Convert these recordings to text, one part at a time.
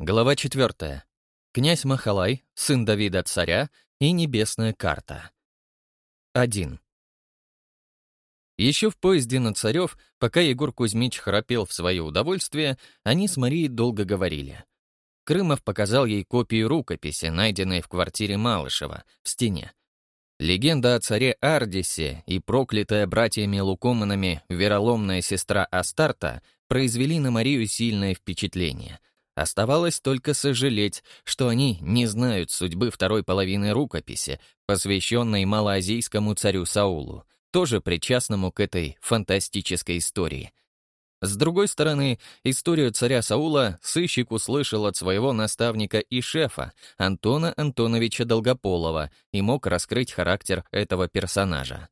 Глава 4. Князь Махалай, сын Давида царя и небесная карта. 1. Еще в поезде на Царев, пока Егор Кузьмич храпел в свое удовольствие, они с Марией долго говорили. Крымов показал ей копию рукописи, найденной в квартире Малышева, в стене. Легенда о царе Ардисе и проклятая братьями Лукоманами вероломная сестра Астарта произвели на Марию сильное впечатление — Оставалось только сожалеть, что они не знают судьбы второй половины рукописи, посвященной малоазийскому царю Саулу, тоже причастному к этой фантастической истории. С другой стороны, историю царя Саула сыщик услышал от своего наставника и шефа, Антона Антоновича Долгополова, и мог раскрыть характер этого персонажа.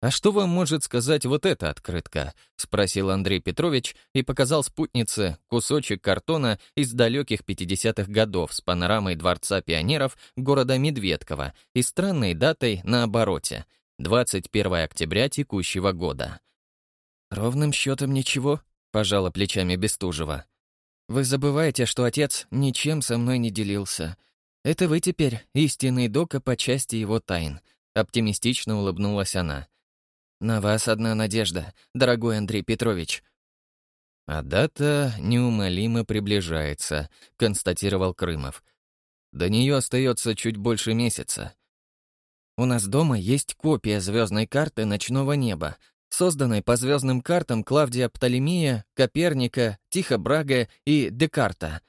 «А что вам может сказать вот эта открытка?» — спросил Андрей Петрович и показал спутнице кусочек картона из далеких 50-х годов с панорамой Дворца пионеров города Медведково и странной датой на обороте — 21 октября текущего года. «Ровным счетом ничего», — пожала плечами Бестужева. «Вы забываете, что отец ничем со мной не делился. Это вы теперь истинный дока по части его тайн», — оптимистично улыбнулась она. На вас одна надежда, дорогой Андрей Петрович. А дата неумолимо приближается, констатировал Крымов. До нее остается чуть больше месяца. У нас дома есть копия звездной карты ночного неба, созданной по звездным картам Клавдия Птолемея, Коперника, Тихо Брага и Декарта.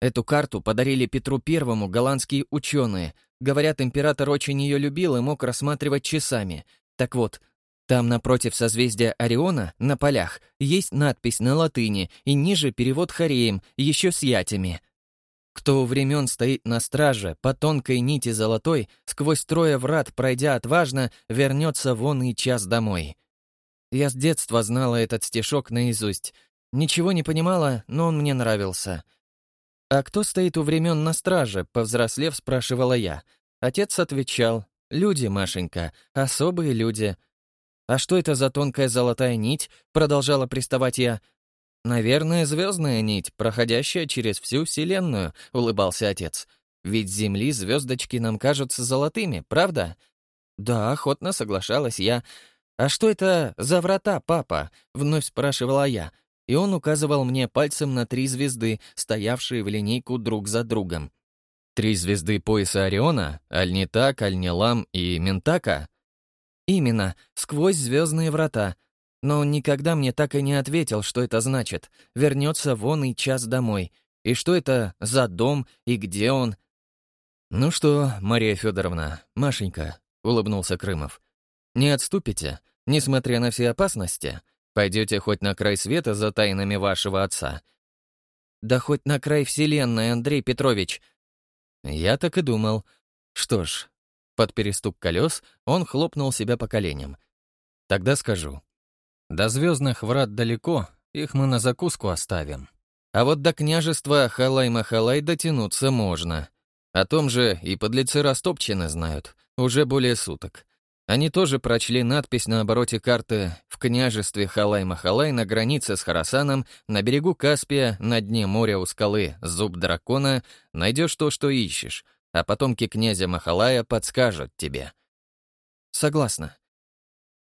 Эту карту подарили Петру Первому голландские ученые. Говорят, император очень ее любил и мог рассматривать часами. Так вот, там напротив созвездия Ориона, на полях, есть надпись на латыни и ниже перевод хореем, еще с ятями. Кто у времен стоит на страже, по тонкой нити золотой, сквозь трое врат пройдя отважно, вернется вон и час домой. Я с детства знала этот стишок наизусть. Ничего не понимала, но он мне нравился. «А кто стоит у времен на страже?» — повзрослев, спрашивала я. Отец отвечал. «Люди, Машенька, особые люди. «А что это за тонкая золотая нить?» — продолжала приставать я. «Наверное, звездная нить, проходящая через всю Вселенную», — улыбался отец. «Ведь Земли звездочки нам кажутся золотыми, правда?» «Да, охотно соглашалась я. А что это за врата, папа?» — вновь спрашивала я. И он указывал мне пальцем на три звезды, стоявшие в линейку друг за другом. «Три звезды пояса Ориона? Альнитак, Альнилам и Ментака?» Именно, сквозь звездные врата. Но он никогда мне так и не ответил, что это значит. Вернется вон и час домой. И что это за дом, и где он? «Ну что, Мария Федоровна, Машенька», — улыбнулся Крымов, «не отступите, несмотря на все опасности? Пойдете хоть на край света за тайнами вашего отца?» «Да хоть на край вселенной, Андрей Петрович!» «Я так и думал. Что ж, под перестук колес он хлопнул себя по коленям. «Тогда скажу. До звездных врат далеко, их мы на закуску оставим. А вот до княжества Халай-Махалай дотянуться можно. О том же и подлецы Растопчины знают, уже более суток. Они тоже прочли надпись на обороте карты «В княжестве Халай-Махалай на границе с Харасаном, на берегу Каспия, на дне моря у скалы Зуб Дракона, найдешь то, что ищешь, а потомки князя Махалая подскажут тебе. Согласна.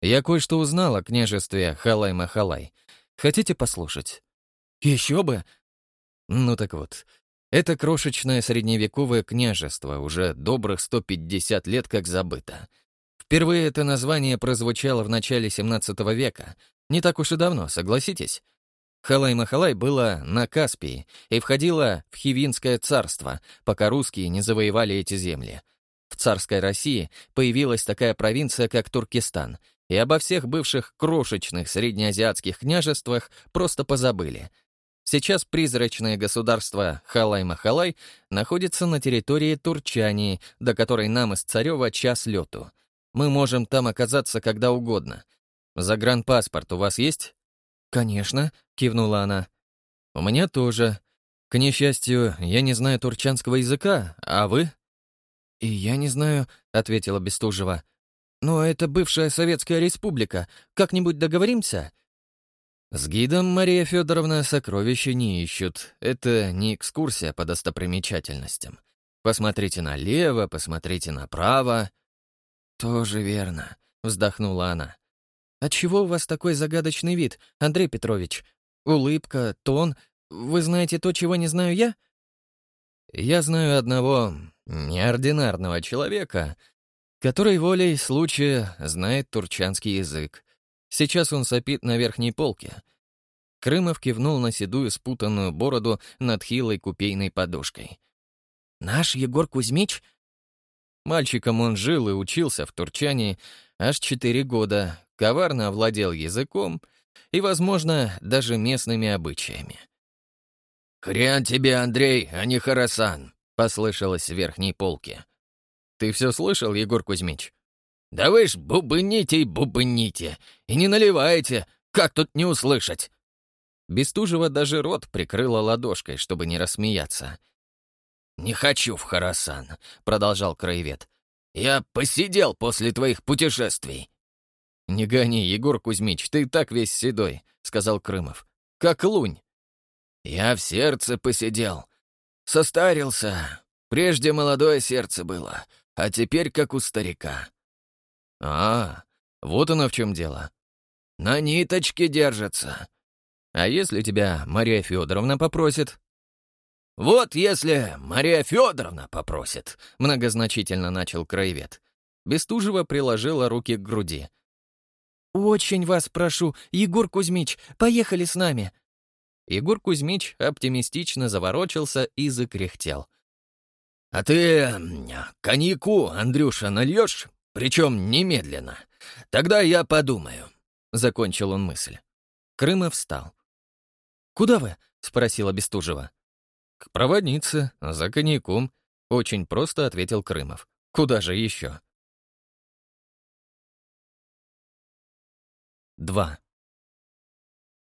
Я кое-что узнал о княжестве Халай-Махалай. Хотите послушать? Еще бы! Ну так вот, это крошечное средневековое княжество уже добрых 150 лет как забыто. Впервые это название прозвучало в начале 17 века. Не так уж и давно, согласитесь? Халай-Махалай было на Каспии и входило в Хивинское царство, пока русские не завоевали эти земли. В царской России появилась такая провинция, как Туркестан, и обо всех бывших крошечных среднеазиатских княжествах просто позабыли. Сейчас призрачное государство Халай-Махалай находится на территории Турчании, до которой нам из Царева час лету. Мы можем там оказаться когда угодно. Загранпаспорт у вас есть? «Конечно», — кивнула она. «У меня тоже. К несчастью, я не знаю турчанского языка, а вы?» «И я не знаю», — ответила Бестужева. «Но это бывшая Советская Республика. Как-нибудь договоримся?» С гидом Мария Федоровна сокровища не ищут. Это не экскурсия по достопримечательностям. Посмотрите налево, посмотрите направо. Тоже верно, вздохнула она. Отчего у вас такой загадочный вид, Андрей Петрович? Улыбка, тон. Вы знаете то, чего не знаю я? Я знаю одного неординарного человека, который волей случая знает турчанский язык. Сейчас он сопит на верхней полке. Крымов кивнул на седую спутанную бороду над хилой купейной подушкой. «Наш Егор Кузьмич?» Мальчиком он жил и учился в Турчане аж четыре года, коварно овладел языком и, возможно, даже местными обычаями. «Хрен тебе, Андрей, а не Харасан!» — послышалось с верхней полки. «Ты все слышал, Егор Кузьмич?» «Да вы ж бубните и бубните, и не наливайте, как тут не услышать?» Бестужева даже рот прикрыла ладошкой, чтобы не рассмеяться. «Не хочу в Харасан», — продолжал краевед. «Я посидел после твоих путешествий». «Не гони, Егор Кузьмич, ты так весь седой», — сказал Крымов. «Как лунь». «Я в сердце посидел. Состарился. Прежде молодое сердце было, а теперь как у старика». «А, вот оно в чем дело». «На ниточке держится». «А если тебя Мария Федоровна попросит?» «Вот если Мария Федоровна попросит», — многозначительно начал краевед. Бестужева приложила руки к груди. «Очень вас прошу, Егор Кузьмич, поехали с нами!» Егор Кузьмич оптимистично заворочился и закряхтел. «А ты коньяку, Андрюша, нальешь? Причем немедленно. Тогда я подумаю», — закончил он мысль. Крымов встал. «Куда вы?» — спросила Бестужева. «К проводнице, за коньяком», — очень просто ответил Крымов. «Куда же еще?» 2.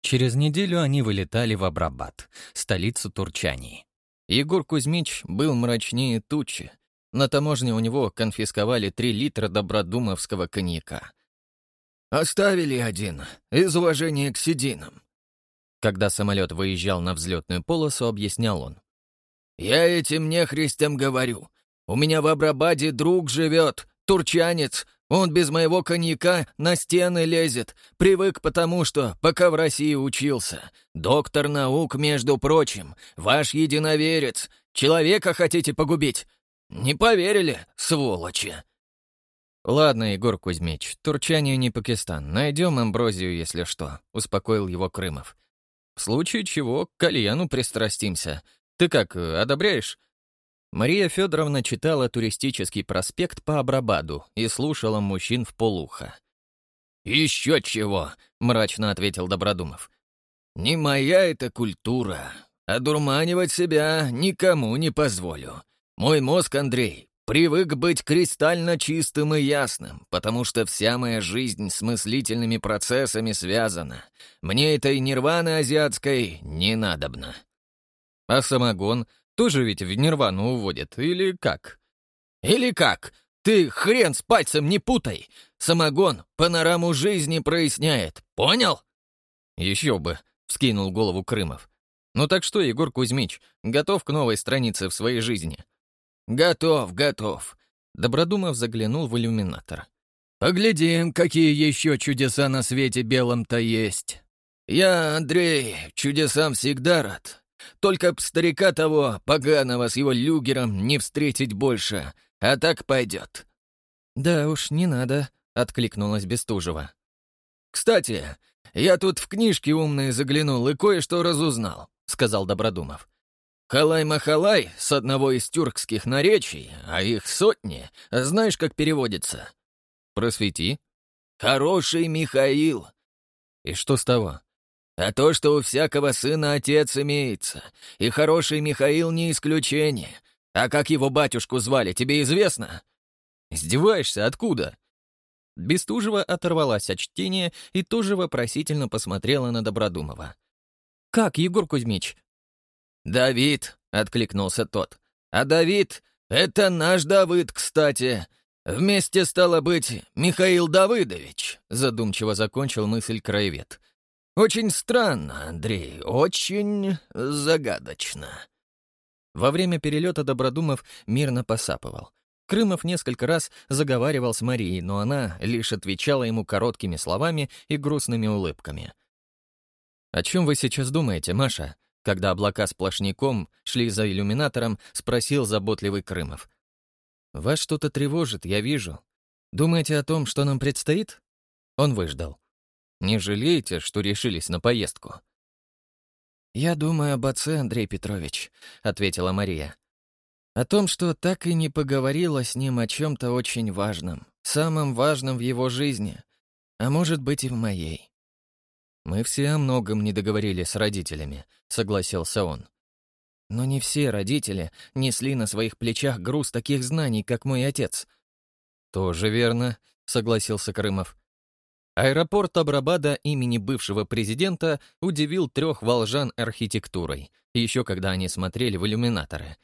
Через неделю они вылетали в Абрабат, столицу Турчании. Егор Кузьмич был мрачнее тучи. На таможне у него конфисковали 3 литра добродумовского коньяка. «Оставили один, из уважения к сединам», когда самолет выезжал на взлетную полосу, объяснял он. «Я этим нехристям говорю. У меня в Абрабаде друг живет, турчанец. Он без моего коньяка на стены лезет. Привык потому, что пока в России учился. Доктор наук, между прочим. Ваш единоверец. Человека хотите погубить? Не поверили, сволочи!» «Ладно, Егор Кузьмич, Турчания не Пакистан. Найдем амброзию, если что», — успокоил его Крымов. В случае чего к кальяну пристрастимся. Ты как, одобряешь?» Мария Федоровна читала туристический проспект по Абрабаду и слушала мужчин в полухо. «Еще чего!» — мрачно ответил Добродумов. «Не моя это культура. Одурманивать себя никому не позволю. Мой мозг, Андрей, Привык быть кристально чистым и ясным, потому что вся моя жизнь с мыслительными процессами связана. Мне этой нирваны азиатской не надобно. А самогон тоже ведь в нирвану уводит, или как? Или как? Ты хрен с пальцем не путай! Самогон панораму жизни проясняет, понял? Еще бы, вскинул голову Крымов. Ну так что, Егор Кузьмич, готов к новой странице в своей жизни? «Готов, готов». Добродумов заглянул в иллюминатор. «Поглядим, какие еще чудеса на свете белом-то есть. Я, Андрей, чудесам всегда рад. Только б старика того, поганого с его люгером, не встретить больше, а так пойдет». «Да уж, не надо», — откликнулась Бестужева. «Кстати, я тут в книжки умные заглянул и кое-что разузнал», — сказал Добродумов. Халай-махалай с одного из тюркских наречий, а их сотни, знаешь, как переводится? Просвети. Хороший Михаил. И что с того? А то, что у всякого сына отец имеется, и хороший Михаил не исключение. А как его батюшку звали, тебе известно? Издеваешься, откуда? Бестужева оторвалась от чтения и тоже вопросительно посмотрела на Добродумова. «Как, Егор Кузьмич, «Давид», — откликнулся тот. «А Давид — это наш Давыд, кстати. Вместе, стало быть, Михаил Давыдович», — задумчиво закончил мысль краевед. Очень странно, Андрей, очень загадочно». Во время перелета Добродумов мирно посапывал. Крымов несколько раз заговаривал с Марией, но она лишь отвечала ему короткими словами и грустными улыбками. «О чем вы сейчас думаете, Маша?» Когда облака сплошняком шли за иллюминатором, спросил заботливый Крымов. «Вас что-то тревожит, я вижу. Думаете о том, что нам предстоит?» Он выждал. «Не жалеете, что решились на поездку?» «Я думаю об отце, Андрей Петрович», — ответила Мария. «О том, что так и не поговорила с ним о чем-то очень важном, самом важном в его жизни, а может быть и в моей». «Мы все о многом не договорили с родителями», — согласился он. «Но не все родители несли на своих плечах груз таких знаний, как мой отец». «Тоже верно», — согласился Крымов. Аэропорт Абрабада имени бывшего президента удивил трех волжан архитектурой, еще когда они смотрели в иллюминаторы.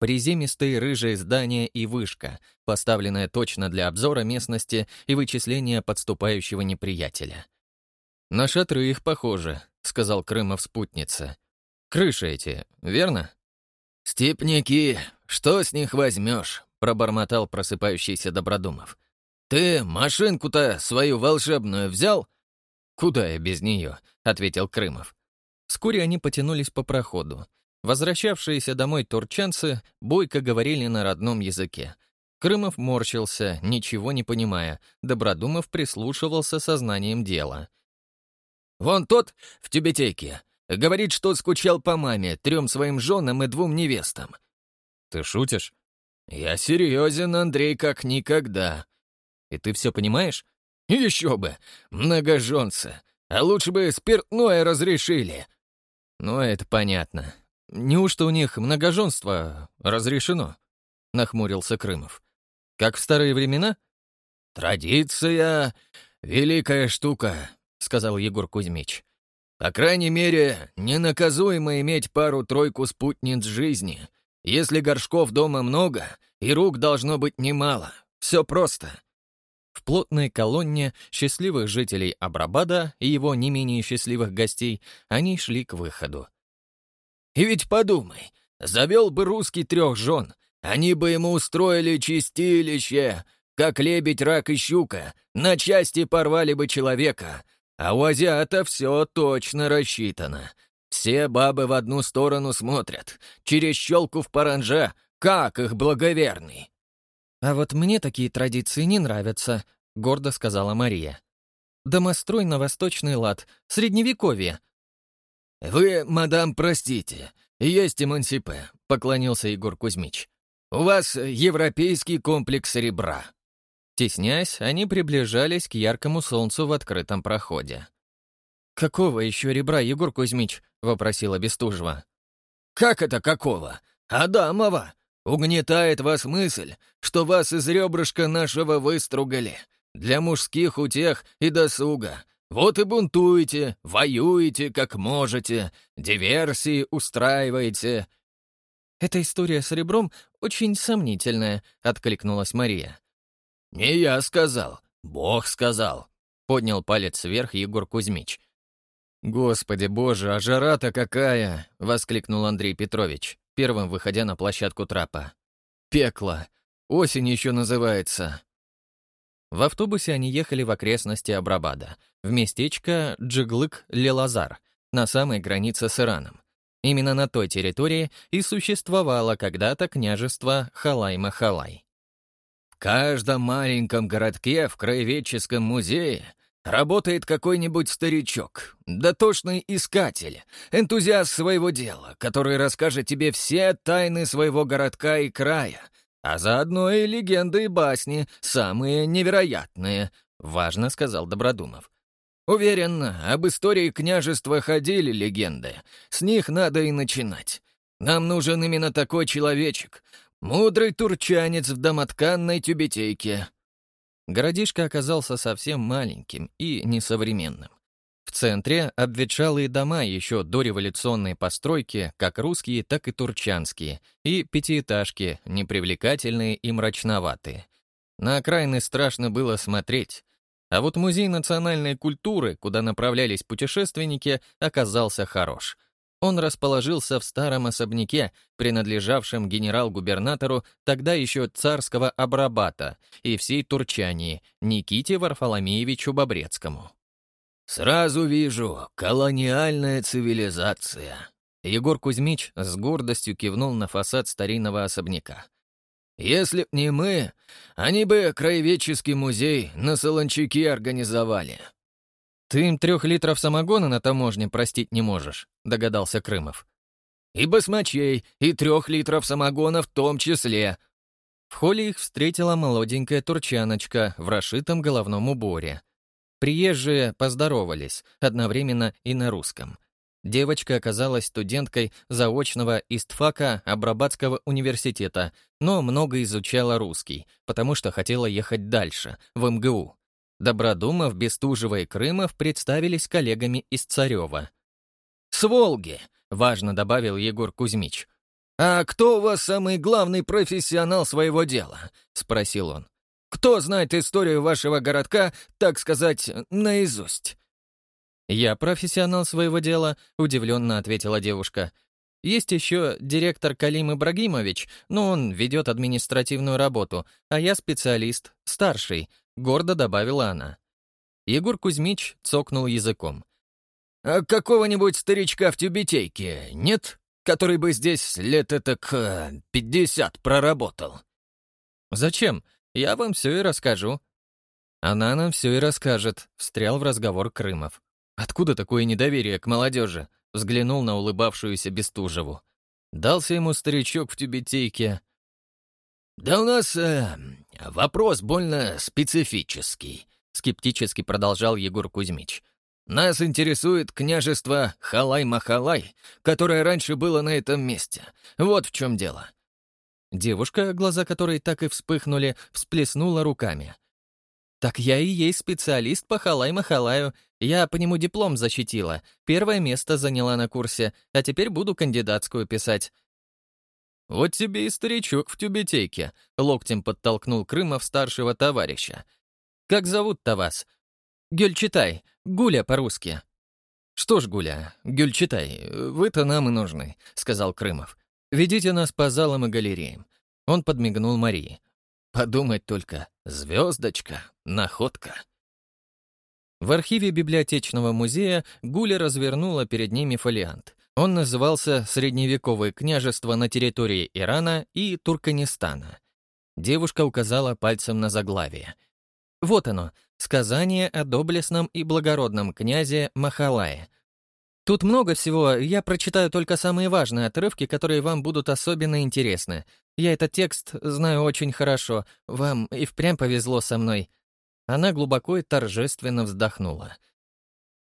Приземистые рыжие здания и вышка, поставленная точно для обзора местности и вычисления подступающего неприятеля. «На шатры их похоже», — сказал Крымов спутница. «Крыши эти, верно?» «Степняки, что с них возьмешь?» — пробормотал просыпающийся Добродумов. «Ты машинку-то свою волшебную взял?» «Куда я без нее?» — ответил Крымов. Вскоре они потянулись по проходу. Возвращавшиеся домой турчанцы бойко говорили на родном языке. Крымов морщился, ничего не понимая. Добродумов прислушивался сознанием дела. «Вон тот в тюбетейке. Говорит, что скучал по маме, трем своим женам и двум невестам». «Ты шутишь?» «Я серьезен, Андрей, как никогда. И ты все понимаешь? Еще бы! Многоженцы! А лучше бы спиртное разрешили!» «Ну, это понятно. Неужто у них многоженство разрешено?» — нахмурился Крымов. «Как в старые времена?» «Традиция — великая штука», — сказал Егор Кузьмич. «По крайней мере, ненаказуемо иметь пару-тройку спутниц жизни. Если горшков дома много, и рук должно быть немало. Все просто. В плотной колонне счастливых жителей Абрабада и его не менее счастливых гостей они шли к выходу. «И ведь подумай, завел бы русский трех жен, они бы ему устроили чистилище, как лебедь, рак и щука, на части порвали бы человека, а у азиата все точно рассчитано. Все бабы в одну сторону смотрят, через щелку в паранжа, как их благоверный. «А вот мне такие традиции не нравятся», — гордо сказала Мария. «Домострой на восточный лад, средневековье». «Вы, мадам, простите, есть эмансипе», — поклонился Егор Кузьмич. «У вас европейский комплекс ребра». Теснясь, они приближались к яркому солнцу в открытом проходе. «Какого еще ребра, Егор Кузьмич?» — вопросила Бестужева. «Как это какого? Адамова! Угнетает вас мысль, что вас из ребрышка нашего выстругали. Для мужских утех и досуга. Вот и бунтуете, воюете, как можете, диверсии устраиваете». «Эта история с ребром очень сомнительная», — откликнулась Мария. «Не я сказал, Бог сказал», — поднял палец вверх Егор Кузьмич. «Господи боже, а жара-то какая!» — воскликнул Андрей Петрович первым выходя на площадку трапа. «Пекло! Осень еще называется!» В автобусе они ехали в окрестности Абрабада, в местечко Джиглык-Лелазар, на самой границе с Ираном. Именно на той территории и существовало когда-то княжество Халай-Махалай. В каждом маленьком городке в краеведческом музее Работает какой-нибудь старичок, дотошный искатель, энтузиаст своего дела, который расскажет тебе все тайны своего городка и края, а заодно и легенды и басни, самые невероятные, — важно сказал Добродумов. Уверен, об истории княжества ходили легенды, с них надо и начинать. Нам нужен именно такой человечек, мудрый турчанец в домотканной тюбетейке, Городишко оказался совсем маленьким и несовременным. В центре обветшалые дома еще дореволюционной постройки, как русские, так и турчанские, и пятиэтажки, непривлекательные и мрачноватые. На окраины страшно было смотреть. А вот музей национальной культуры, куда направлялись путешественники, оказался хорош. Он расположился в старом особняке, принадлежавшем генерал-губернатору тогда еще царского Абрабата и всей Турчании, Никите Варфоломеевичу Бобрецкому. «Сразу вижу, колониальная цивилизация». Егор Кузьмич с гордостью кивнул на фасад старинного особняка. «Если б не мы, они бы краеведческий музей на Солончаке организовали». «Ты им трех литров самогона на таможне простить не можешь», — догадался Крымов. «И басмачей, и трех литров самогона в том числе». В холле их встретила молоденькая турчаночка в расшитом головном уборе. Приезжие поздоровались, одновременно и на русском. Девочка оказалась студенткой заочного истфака Абрабатского университета, но много изучала русский, потому что хотела ехать дальше, в МГУ. Добродумов, Бестужева и Крымов представились коллегами из Царева. «С Волги!» — важно добавил Егор Кузьмич. «А кто у вас самый главный профессионал своего дела?» — спросил он. Кто знает историю вашего городка, так сказать, наизусть?» «Я профессионал своего дела», — удивленно ответила девушка. «Есть еще директор Калим Ибрагимович, но он ведет административную работу, а я специалист, старший», — гордо добавила она. Егор Кузьмич цокнул языком. «А какого-нибудь старичка в тюбетейке нет, который бы здесь лет это к пятьдесят проработал?» «Зачем? Я вам все и расскажу». «Она нам все и расскажет», — встрял в разговор Крымов. «Откуда такое недоверие к молодежи?» — взглянул на улыбавшуюся Бестужеву. Дался ему старичок в тюбетейке. «Да у нас э, вопрос больно специфический», — скептически продолжал Егор Кузьмич. «Нас интересует княжество Халай-Махалай, которое раньше было на этом месте. Вот в чем дело. Девушка, глаза которой так и вспыхнули, всплеснула руками. «Так я и есть специалист по Халай-Махалаю. Я по нему диплом защитила. Первое место заняла на курсе, а теперь буду кандидатскую писать». «Вот тебе и старичок в тюбетейке», — локтем подтолкнул Крымов старшего товарища. «Как зовут-то вас?» «Гюльчатай. Гуля по-русски». «Что ж, Гуля, Гюльчатай, вы-то нам и нужны», — сказал Крымов. Ведите нас по залам и галереям». Он подмигнул Марии. «Подумать только, звездочка, находка». В архиве библиотечного музея Гуля развернула перед ними фолиант. Он назывался «Средневековое княжество на территории Ирана и Туркменистана». Девушка указала пальцем на заглавие. «Вот оно, сказание о доблестном и благородном князе Махалае, Тут много всего, я прочитаю только самые важные отрывки, которые вам будут особенно интересны. Я этот текст знаю очень хорошо, вам и впрямь повезло со мной». Она глубоко и торжественно вздохнула.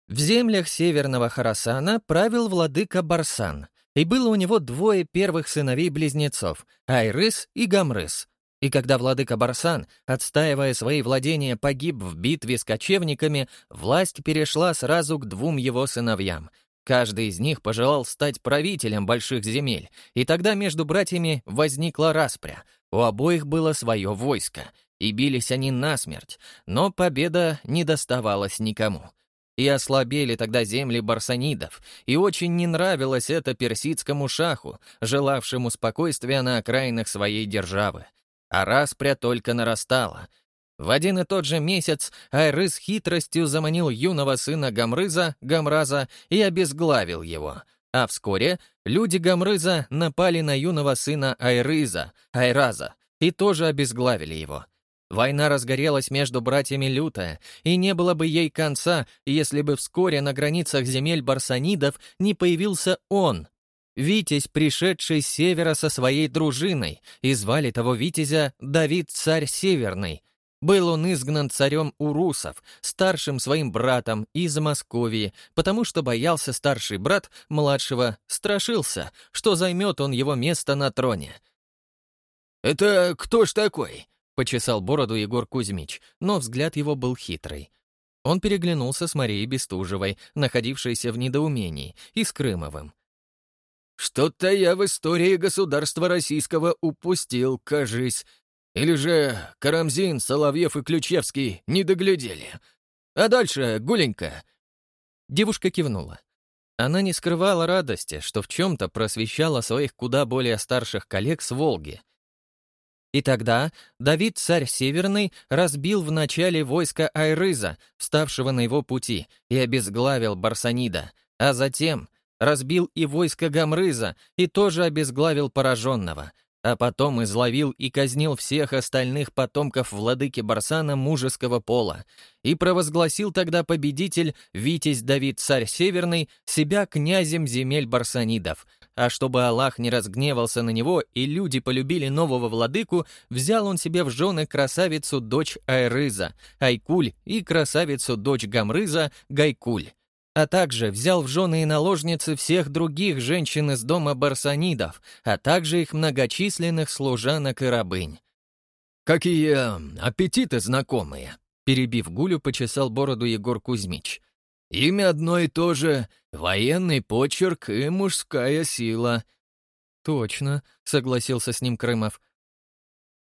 В землях северного Харасана правил владыка Барсан, и было у него двое первых сыновей-близнецов — Айрыс и Гамрыс. И когда владыка Барсан, отстаивая свои владения, погиб в битве с кочевниками, власть перешла сразу к двум его сыновьям — Каждый из них пожелал стать правителем больших земель, и тогда между братьями возникла распря. У обоих было свое войско, и бились они насмерть, но победа не доставалась никому. И ослабели тогда земли барсанидов, и очень не нравилось это персидскому шаху, желавшему спокойствия на окраинах своей державы. А распря только нарастала — в один и тот же месяц Айрыс хитростью заманил юного сына Гамрыза, Гамраза, и обезглавил его. А вскоре люди Гамрыза напали на юного сына Айрыза, Айраза, и тоже обезглавили его. Война разгорелась между братьями лютая, и не было бы ей конца, если бы вскоре на границах земель барсанидов не появился он, Витязь, пришедший с севера со своей дружиной, и звали того Витязя Давид Царь Северный — был он изгнан царем Урусов, старшим своим братом из Московии, потому что боялся старший брат младшего, страшился, что займет он его место на троне. «Это кто ж такой?» — почесал бороду Егор Кузьмич, но взгляд его был хитрый. Он переглянулся с Марией Бестужевой, находившейся в недоумении, и с Крымовым. «Что-то я в истории государства российского упустил, кажись. Или же Карамзин, Соловьев и Ключевский не доглядели?» А дальше, Гуленька?» Девушка кивнула. Она не скрывала радости, что в чем-то просвещала своих куда более старших коллег с Волги. И тогда Давид, царь Северный, разбил в начале войска Айрыза, вставшего на его пути, и обезглавил Барсанида, а затем разбил и войско Гамрыза, и тоже обезглавил пораженного — а потом изловил и казнил всех остальных потомков владыки Барсана мужеского пола. И провозгласил тогда победитель Витязь Давид Царь Северный себя князем земель барсанидов, а чтобы Аллах не разгневался на него и люди полюбили нового владыку, взял он себе в жены красавицу дочь Айрыза, Айкуль, и красавицу дочь Гамрыза, Гайкуль а также взял в жены и наложницы всех других женщин из дома барсанидов, а также их многочисленных служанок и рабынь. «Какие аппетиты знакомые!» Перебив Гулю, почесал бороду Егор Кузьмич. «Имя одно и то же, военный почерк и мужская сила». «Точно», — согласился с ним Крымов.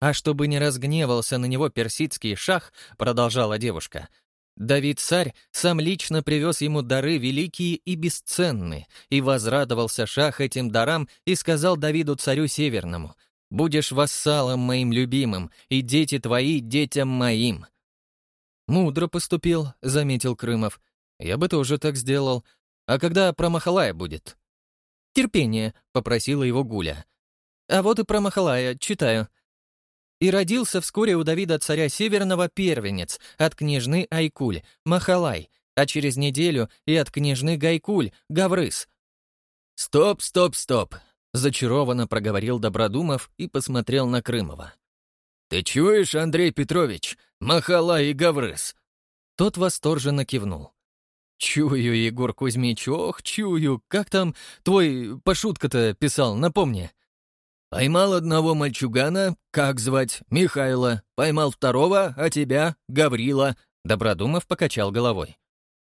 «А чтобы не разгневался на него персидский шах», — продолжала девушка, Давид-царь сам лично привез ему дары великие и бесценные, и возрадовался шах этим дарам и сказал Давиду-царю Северному, «Будешь вассалом моим любимым, и дети твои детям моим». «Мудро поступил», — заметил Крымов. «Я бы тоже так сделал. А когда про Махалая будет?» «Терпение», — попросила его Гуля. «А вот и про Махалая, читаю». И родился вскоре у Давида царя Северного первенец от княжны Айкуль, Махалай, а через неделю и от княжны Гайкуль, Гаврыс. «Стоп, стоп, стоп!» — зачарованно проговорил Добродумов и посмотрел на Крымова. «Ты чуешь, Андрей Петрович, Махалай и Гаврыс?» Тот восторженно кивнул. «Чую, Егор Кузьмич, ох, чую. Как там твой пошутка-то писал, напомни?» Поймал одного мальчугана, как звать, Михайла. Поймал второго, а тебя, Гаврила. Добродумов покачал головой.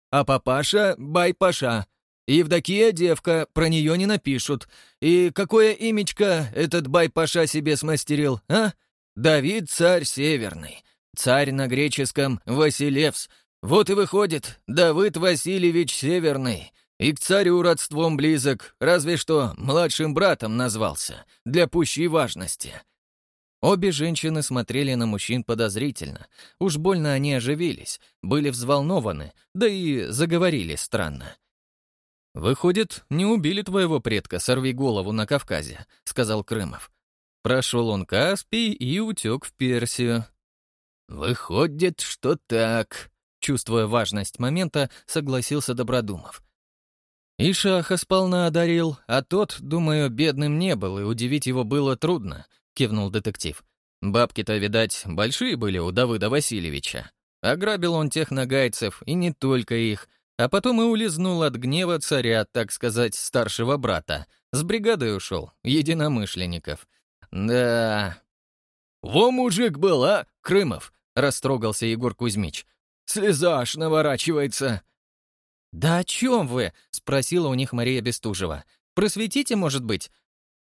А папаша — Бай-Паша. Евдокия — девка, про нее не напишут. И какое имечко этот Бай-Паша себе смастерил, а? Давид — царь северный. Царь на греческом — Василевс. Вот и выходит, Давыд Васильевич Северный. И к царю родством близок, разве что младшим братом назвался, для пущей важности». Обе женщины смотрели на мужчин подозрительно. Уж больно они оживились, были взволнованы, да и заговорили странно. «Выходит, не убили твоего предка, сорви голову на Кавказе», — сказал Крымов. Прошел он Каспий и утек в Персию. «Выходит, что так», — чувствуя важность момента, согласился Добродумов. И Шаха сполна одарил, а тот, думаю, бедным не был, и удивить его было трудно, кивнул детектив. Бабки-то, видать, большие были у Давыда Васильевича. Ограбил он тех нагайцев, и не только их, а потом и улизнул от гнева царя, так сказать, старшего брата. С бригадой ушел, единомышленников. Да... «Во мужик была, Крымов!» — растрогался Егор Кузьмич. «Слеза аж наворачивается!» «Да о чем вы?» — спросила у них Мария Бестужева. «Просветите, может быть?»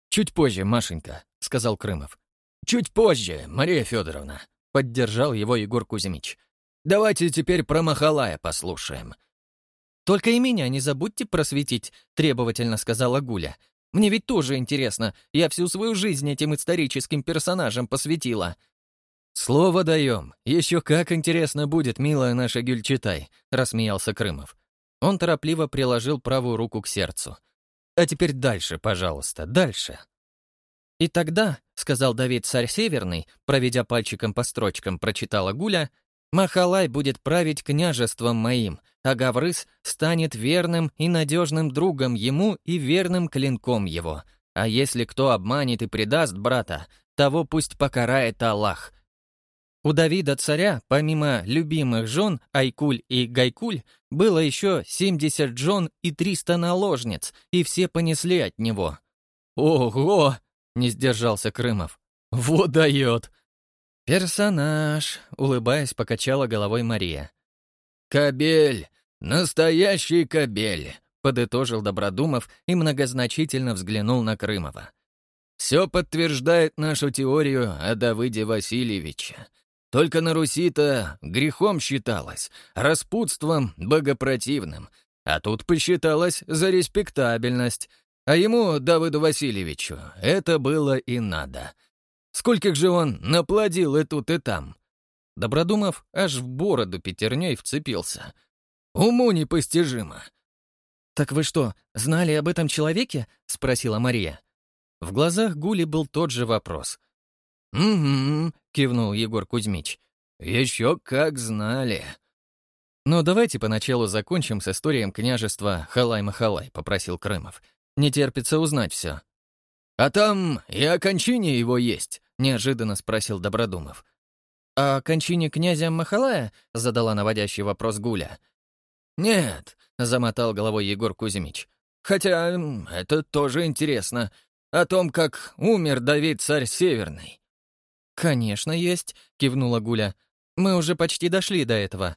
«Чуть позже, Машенька», — сказал Крымов. «Чуть позже, Мария Федоровна», — поддержал его Егор Кузьмич. «Давайте теперь про Махалая послушаем». «Только и меня не забудьте просветить», — требовательно сказала Гуля. «Мне ведь тоже интересно. Я всю свою жизнь этим историческим персонажам посвятила». «Слово даем. Еще как интересно будет, милая наша Гюльчатай», — рассмеялся Крымов. Он торопливо приложил правую руку к сердцу. «А теперь дальше, пожалуйста, дальше». «И тогда», — сказал Давид Царь Северный, проведя пальчиком по строчкам, прочитала Гуля, «Махалай будет править княжеством моим, а Гаврыс станет верным и надежным другом ему и верным клинком его. А если кто обманет и предаст брата, того пусть покарает Аллах, у Давида царя, помимо любимых жен Айкуль и Гайкуль, было еще 70 жен и 300 наложниц, и все понесли от него. «Ого!» — не сдержался Крымов. «Вот дает!» «Персонаж!» — улыбаясь, покачала головой Мария. «Кобель! Настоящий кобель!» — подытожил Добродумов и многозначительно взглянул на Крымова. «Все подтверждает нашу теорию о Давыде Васильевиче. Только на Руси-то грехом считалось, распутством богопротивным, а тут посчиталось за респектабельность. А ему, Давыду Васильевичу, это было и надо. Скольких же он наплодил и тут, и там. Добродумов аж в бороду пятерней вцепился. Уму непостижимо. «Так вы что, знали об этом человеке?» — спросила Мария. В глазах Гули был тот же вопрос. «Угу», — кивнул Егор Кузьмич. «Еще как знали». «Но давайте поначалу закончим с историей княжества Халай-Махалай», — попросил Крымов. «Не терпится узнать все». «А там и о кончине его есть», — неожиданно спросил Добродумов. «О кончине князя Махалая?» — задала наводящий вопрос Гуля. «Нет», — замотал головой Егор Кузьмич. «Хотя это тоже интересно. О том, как умер Давид царь Северный». «Конечно, есть», — кивнула Гуля. «Мы уже почти дошли до этого».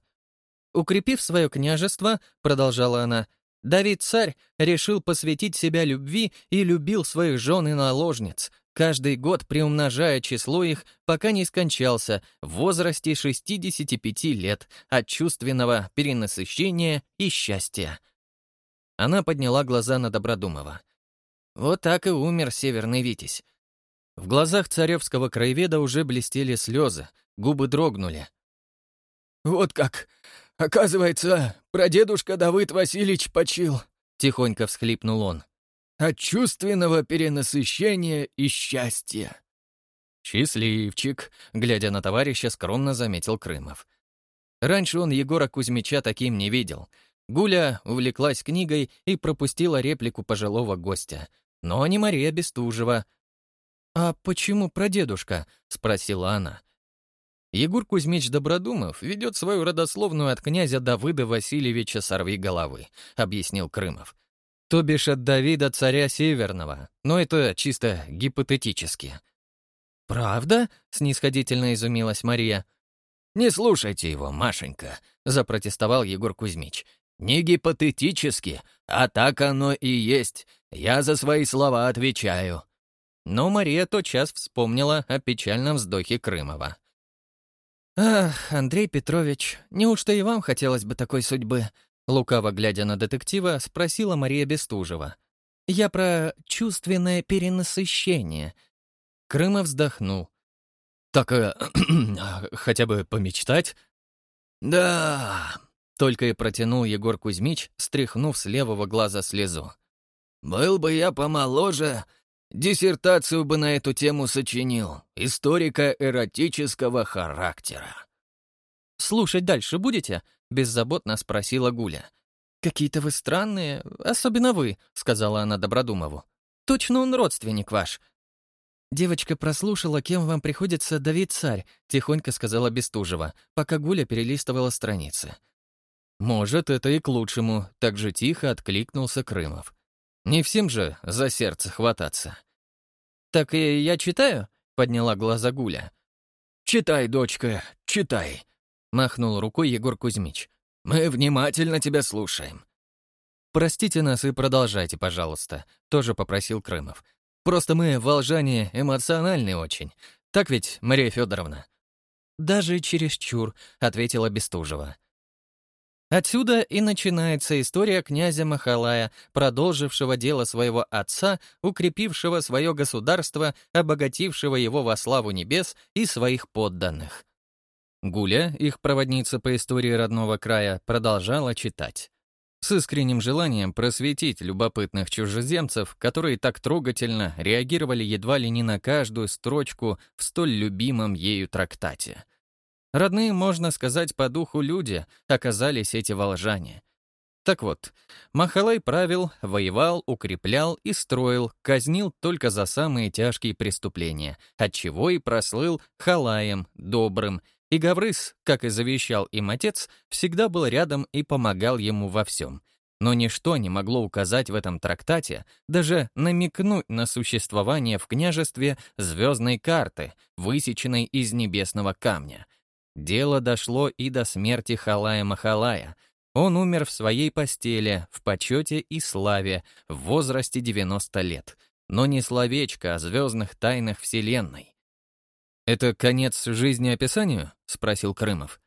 Укрепив свое княжество, продолжала она, Давид-царь решил посвятить себя любви и любил своих жен и наложниц, каждый год приумножая число их, пока не скончался в возрасте 65 лет от чувственного перенасыщения и счастья. Она подняла глаза на Добродумова. Вот так и умер Северный Витязь. В глазах царевского краеведа уже блестели слезы, губы дрогнули. «Вот как! Оказывается, прадедушка Давыд Васильевич почил!» — тихонько всхлипнул он. «От чувственного перенасыщения и счастья!» «Счастливчик!» — глядя на товарища, скромно заметил Крымов. Раньше он Егора Кузьмича таким не видел. Гуля увлеклась книгой и пропустила реплику пожилого гостя. Но не Мария Бестужева. «А почему прадедушка?» — спросила она. Егор Кузьмич Добродумов ведет свою родословную от князя Давыда Васильевича Сорвиголовы, объяснил Крымов. То бишь от Давида царя Северного, но это чисто гипотетически. «Правда?» — снисходительно изумилась Мария. «Не слушайте его, Машенька», — запротестовал Егор Кузьмич. «Не гипотетически, а так оно и есть. Я за свои слова отвечаю». Но Мария тотчас вспомнила о печальном вздохе Крымова. «Ах, Андрей Петрович, неужто и вам хотелось бы такой судьбы?» Лукаво глядя на детектива, спросила Мария Бестужева. «Я про чувственное перенасыщение». Крымов вздохнул. «Так э, хотя бы помечтать?» «Да», — только и протянул Егор Кузьмич, стряхнув с левого глаза слезу. «Был бы я помоложе, Диссертацию бы на эту тему сочинил, историка эротического характера. «Слушать дальше будете?» — беззаботно спросила Гуля. «Какие-то вы странные, особенно вы», — сказала она Добродумову. «Точно он родственник ваш». «Девочка прослушала, кем вам приходится Давид-царь», — тихонько сказала Бестужева, пока Гуля перелистывала страницы. «Может, это и к лучшему», — так же тихо откликнулся Крымов. Не всем же за сердце хвататься. «Так и я читаю?» — подняла глаза Гуля. «Читай, дочка, читай», — махнул рукой Егор Кузьмич. «Мы внимательно тебя слушаем». «Простите нас и продолжайте, пожалуйста», — тоже попросил Крымов. «Просто мы, волжане, эмоциональны очень. Так ведь, Мария Федоровна?» «Даже чересчур», — ответила Бестужева. Отсюда и начинается история князя Махалая, продолжившего дело своего отца, укрепившего свое государство, обогатившего его во славу небес и своих подданных. Гуля, их проводница по истории родного края, продолжала читать. С искренним желанием просветить любопытных чужеземцев, которые так трогательно реагировали едва ли не на каждую строчку в столь любимом ею трактате — Родные, можно сказать, по духу люди оказались эти волжане. Так вот, Махалай правил, воевал, укреплял и строил, казнил только за самые тяжкие преступления, отчего и прослыл халаем, добрым, и Гаврыс, как и завещал им отец, всегда был рядом и помогал ему во всем. Но ничто не могло указать в этом трактате, даже намекнуть на существование в княжестве звездной карты, высеченной из небесного камня — Дело дошло и до смерти Халая Махалая. Он умер в своей постели, в почете и славе, в возрасте 90 лет. Но не словечко о звездных тайнах Вселенной. «Это конец жизнеописанию?» — спросил Крымов.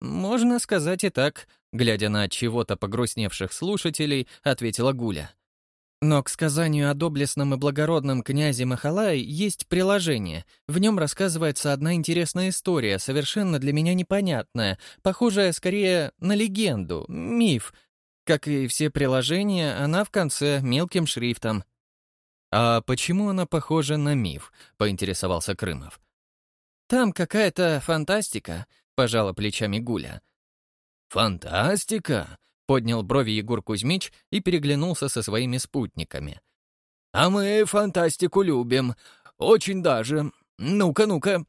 «Можно сказать и так», — глядя на чего-то погрустневших слушателей, ответила Гуля. Но к сказанию о доблестном и благородном князе Махалае есть приложение. В нем рассказывается одна интересная история, совершенно для меня непонятная, похожая скорее на легенду, миф. Как и все приложения, она в конце мелким шрифтом. «А почему она похожа на миф?» — поинтересовался Крымов. «Там какая-то фантастика», — пожала плечами Гуля. «Фантастика?» — поднял брови Егор Кузьмич и переглянулся со своими спутниками. «А мы фантастику любим. Очень даже. Ну-ка, ну-ка».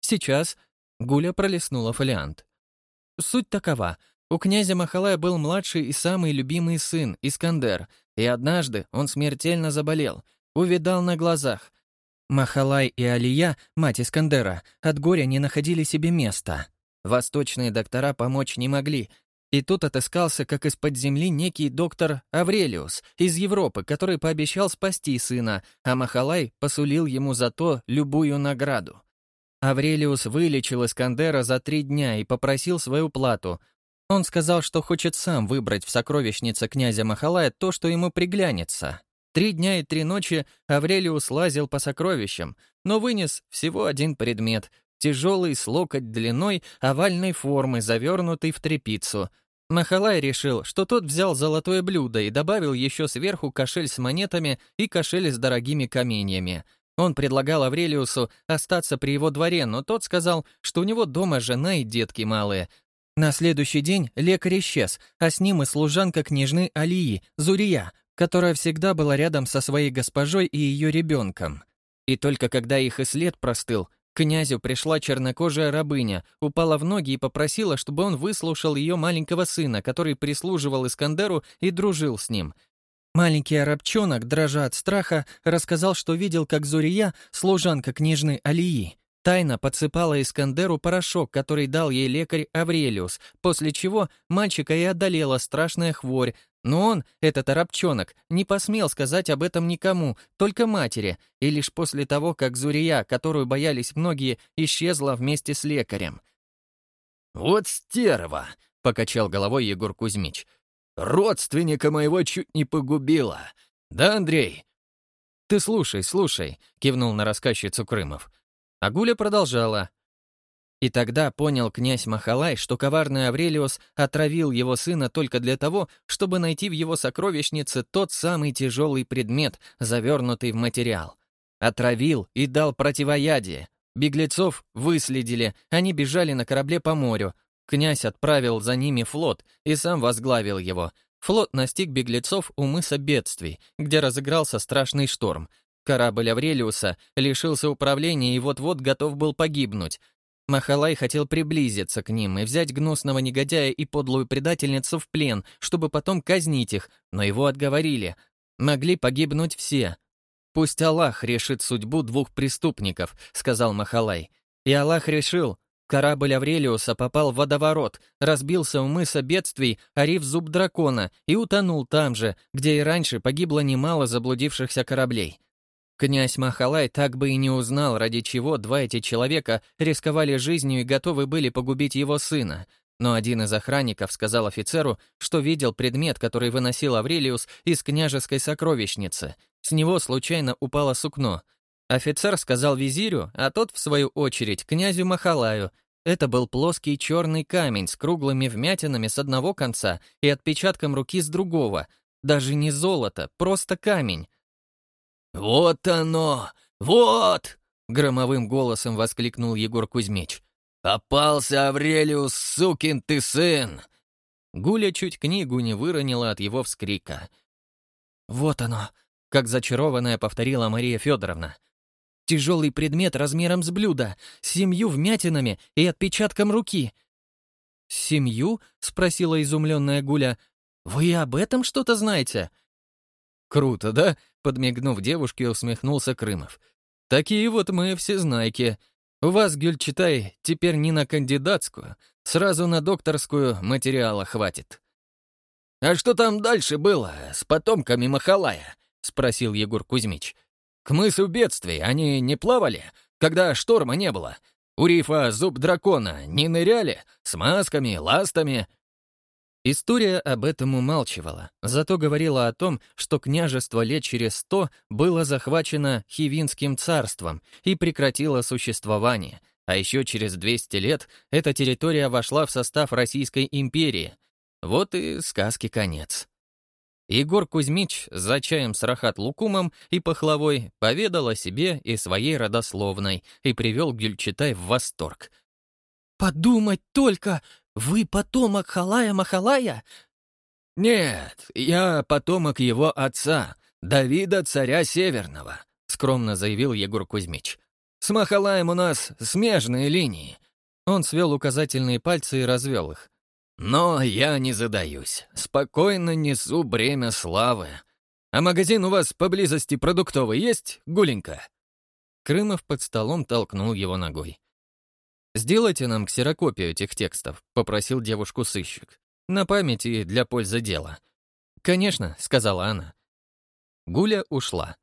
«Сейчас», — Гуля пролистнула фолиант. Суть такова. У князя Махалая был младший и самый любимый сын, Искандер, и однажды он смертельно заболел, увидал на глазах. Махалай и Алия, мать Искандера, от горя не находили себе места. Восточные доктора помочь не могли, и тут отыскался, как из-под земли, некий доктор Аврелиус из Европы, который пообещал спасти сына, а Махалай посулил ему за то любую награду. Аврелиус вылечил Искандера за три дня и попросил свою плату. Он сказал, что хочет сам выбрать в сокровищнице князя Махалая то, что ему приглянется. Три дня и три ночи Аврелиус лазил по сокровищам, но вынес всего один предмет — тяжелый с локоть длиной овальной формы, завернутый в тряпицу. Махалай решил, что тот взял золотое блюдо и добавил еще сверху кошель с монетами и кошель с дорогими каменьями. Он предлагал Аврелиусу остаться при его дворе, но тот сказал, что у него дома жена и детки малые, на следующий день лекарь исчез, а с ним и служанка княжны Алии, Зурия, которая всегда была рядом со своей госпожой и ее ребенком. И только когда их и след простыл, князю пришла чернокожая рабыня, упала в ноги и попросила, чтобы он выслушал ее маленького сына, который прислуживал Искандеру и дружил с ним. Маленький арабчонок, дрожа от страха, рассказал, что видел, как Зурия, служанка княжны Алии, Тайно подсыпала Искандеру порошок, который дал ей лекарь Аврелиус, после чего мальчика и одолела страшная хворь, но он, этот арабчонок, не посмел сказать об этом никому, только матери, и лишь после того, как Зурия, которую боялись многие, исчезла вместе с лекарем. «Вот стерва!» — покачал головой Егор Кузьмич. «Родственника моего чуть не погубила. Да, Андрей?» «Ты слушай, слушай», — кивнул на рассказчицу Крымов. А Гуля продолжала. И тогда понял князь Махалай, что коварный Аврелиус отравил его сына только для того, чтобы найти в его сокровищнице тот самый тяжелый предмет, завернутый в материал. Отравил и дал противоядие. Беглецов выследили, они бежали на корабле по морю. Князь отправил за ними флот и сам возглавил его. Флот настиг беглецов у мыса Бедствий, где разыгрался страшный шторм. Корабль Аврелиуса лишился управления и вот-вот готов был погибнуть. Махалай хотел приблизиться к ним и взять гнусного негодяя и подлую предательницу в плен, чтобы потом казнить их, но его отговорили. Могли погибнуть все. «Пусть Аллах решит судьбу двух преступников», — сказал Махалай. И Аллах решил. Корабль Аврелиуса попал в водоворот, разбился у мыса бедствий, орив зуб дракона, и утонул там же, где и раньше погибло немало заблудившихся кораблей. Князь Махалай так бы и не узнал, ради чего два эти человека рисковали жизнью и готовы были погубить его сына. Но один из охранников сказал офицеру, что видел предмет, который выносил Аврелиус из княжеской сокровищницы. С него случайно упало сукно. Офицер сказал визирю, а тот, в свою очередь, князю Махалаю. Это был плоский черный камень с круглыми вмятинами с одного конца и отпечатком руки с другого. Даже не золото, просто камень. «Вот оно! Вот!» — громовым голосом воскликнул Егор Кузьмич. «Попался, Аврелиус, сукин ты сын!» Гуля чуть книгу не выронила от его вскрика. «Вот оно!» — как зачарованная повторила Мария Федоровна. «Тяжелый предмет размером с блюдо, с семью вмятинами и отпечатком руки». «Семью?» — спросила изумленная Гуля. «Вы об этом что-то знаете?» «Круто, да?» — подмигнув девушке, усмехнулся Крымов. «Такие вот мы все знайки. У вас, Гюльчатай, теперь не на кандидатскую, сразу на докторскую материала хватит». «А что там дальше было с потомками Махалая?» — спросил Егор Кузьмич. «К мысу бедствий они не плавали? когда шторма не было? У рифа зуб дракона не ныряли? С масками, ластами?» История об этом умалчивала, зато говорила о том, что княжество лет через сто было захвачено Хивинским царством и прекратило существование, а еще через 200 лет эта территория вошла в состав Российской империи. Вот и сказки конец. Егор Кузьмич за чаем с Рахат Лукумом и Пахловой поведал о себе и своей родословной и привел Гюльчатай в восторг. «Подумать только! Вы потомок Халая-Махалая?» «Нет, я потомок его отца, Давида Царя Северного», скромно заявил Егор Кузьмич. С Махалаем у нас смежные линии». Он свел указательные пальцы и развел их. «Но я не задаюсь. Спокойно несу бремя славы. А магазин у вас поблизости продуктовый есть, Гуленька?» Крымов под столом толкнул его ногой. «Сделайте нам ксерокопию этих текстов», — попросил девушку сыщик. «На память и для пользы дела». «Конечно», — сказала она. Гуля ушла.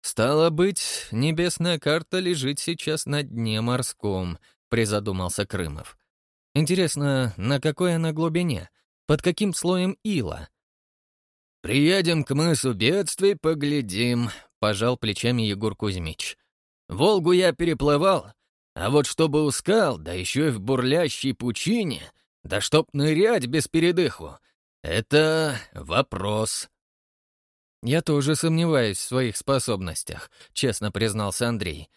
«Стало быть, небесная карта лежит сейчас на дне морском», — призадумался Крымов. «Интересно, на какой она глубине? Под каким слоем ила?» «Приедем к мысу бедствий, поглядим», — пожал плечами Егор Кузьмич. «Волгу я переплывал, а вот чтобы у скал, да еще и в бурлящей пучине, да чтоб нырять без передыху, это вопрос». «Я тоже сомневаюсь в своих способностях», — честно признался Андрей.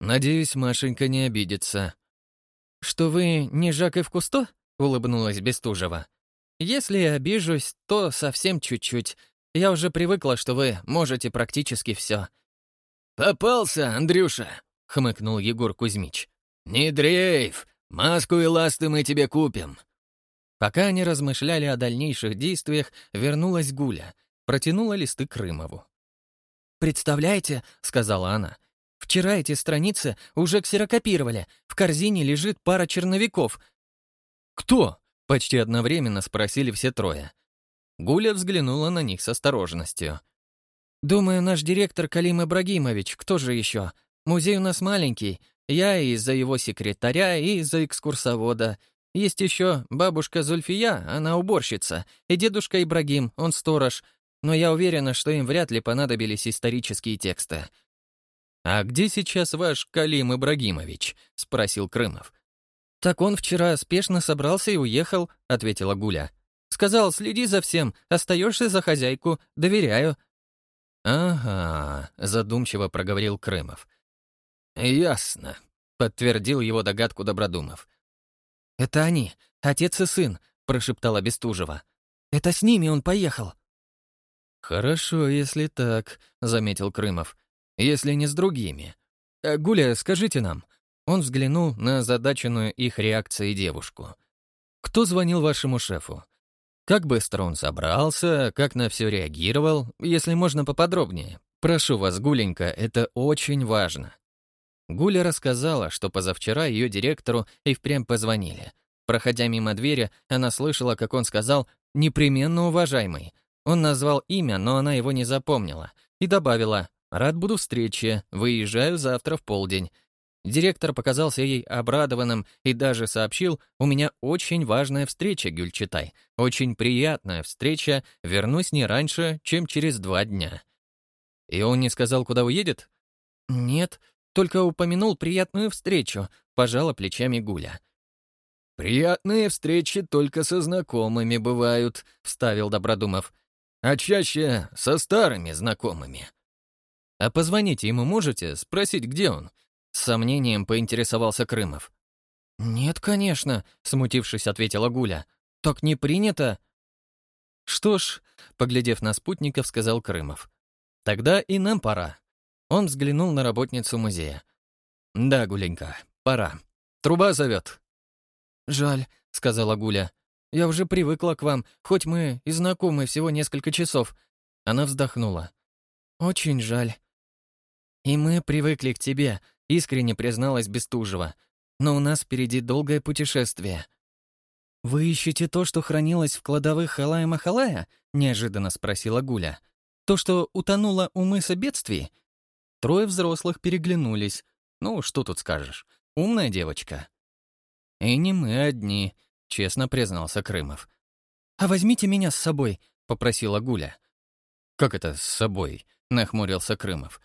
«Надеюсь, Машенька не обидится». «Что вы не Жак и в Кусто?» — улыбнулась Бестужева. «Если я обижусь, то совсем чуть-чуть. Я уже привыкла, что вы можете практически все». «Попался, Андрюша!» — хмыкнул Егор Кузьмич. «Не дрейф! Маску и ласты мы тебе купим!» Пока они размышляли о дальнейших действиях, вернулась Гуля — Протянула листы Крымову. «Представляете», — сказала она, — «вчера эти страницы уже ксерокопировали. В корзине лежит пара черновиков». «Кто?» — почти одновременно спросили все трое. Гуля взглянула на них с осторожностью. «Думаю, наш директор Калим Ибрагимович, кто же еще? Музей у нас маленький. Я из-за его секретаря и из-за экскурсовода. Есть еще бабушка Зульфия, она уборщица, и дедушка Ибрагим, он сторож но я уверена, что им вряд ли понадобились исторические тексты. «А где сейчас ваш Калим Ибрагимович?» — спросил Крымов. «Так он вчера спешно собрался и уехал», — ответила Гуля. «Сказал, следи за всем, остаешься за хозяйку, доверяю». «Ага», — задумчиво проговорил Крымов. «Ясно», — подтвердил его догадку Добродумов. «Это они, отец и сын», — прошептала Бестужева. «Это с ними он поехал». «Хорошо, если так», — заметил Крымов. «Если не с другими. А, Гуля, скажите нам». Он взглянул на задаченную их реакцией девушку. «Кто звонил вашему шефу? Как быстро он собрался, как на все реагировал, если можно поподробнее? Прошу вас, Гуленька, это очень важно». Гуля рассказала, что позавчера ее директору и впрямь позвонили. Проходя мимо двери, она слышала, как он сказал «непременно уважаемый», он назвал имя, но она его не запомнила. И добавила «Рад буду встрече, выезжаю завтра в полдень». Директор показался ей обрадованным и даже сообщил «У меня очень важная встреча, Гюльчатай. Очень приятная встреча, вернусь не раньше, чем через два дня». И он не сказал, куда уедет? «Нет, только упомянул приятную встречу», — пожала плечами Гуля. «Приятные встречи только со знакомыми бывают», — вставил Добродумов а чаще со старыми знакомыми. «А позвонить ему можете? Спросить, где он?» С сомнением поинтересовался Крымов. «Нет, конечно», — смутившись, ответила Гуля. «Так не принято». «Что ж», — поглядев на спутников, сказал Крымов. «Тогда и нам пора». Он взглянул на работницу музея. «Да, Гуленька, пора. Труба зовет». «Жаль», — сказала Гуля. Я уже привыкла к вам, хоть мы и знакомы всего несколько часов». Она вздохнула. «Очень жаль». «И мы привыкли к тебе», — искренне призналась Бестужева. «Но у нас впереди долгое путешествие». «Вы ищете то, что хранилось в кладовых Халая-Махалая?» — неожиданно спросила Гуля. «То, что утонуло у мыса бедствий?» Трое взрослых переглянулись. Ну, что тут скажешь? Умная девочка. И не мы одни, честно признался Крымов. «А возьмите меня с собой», — попросила Гуля. «Как это с собой?» — нахмурился Крымов.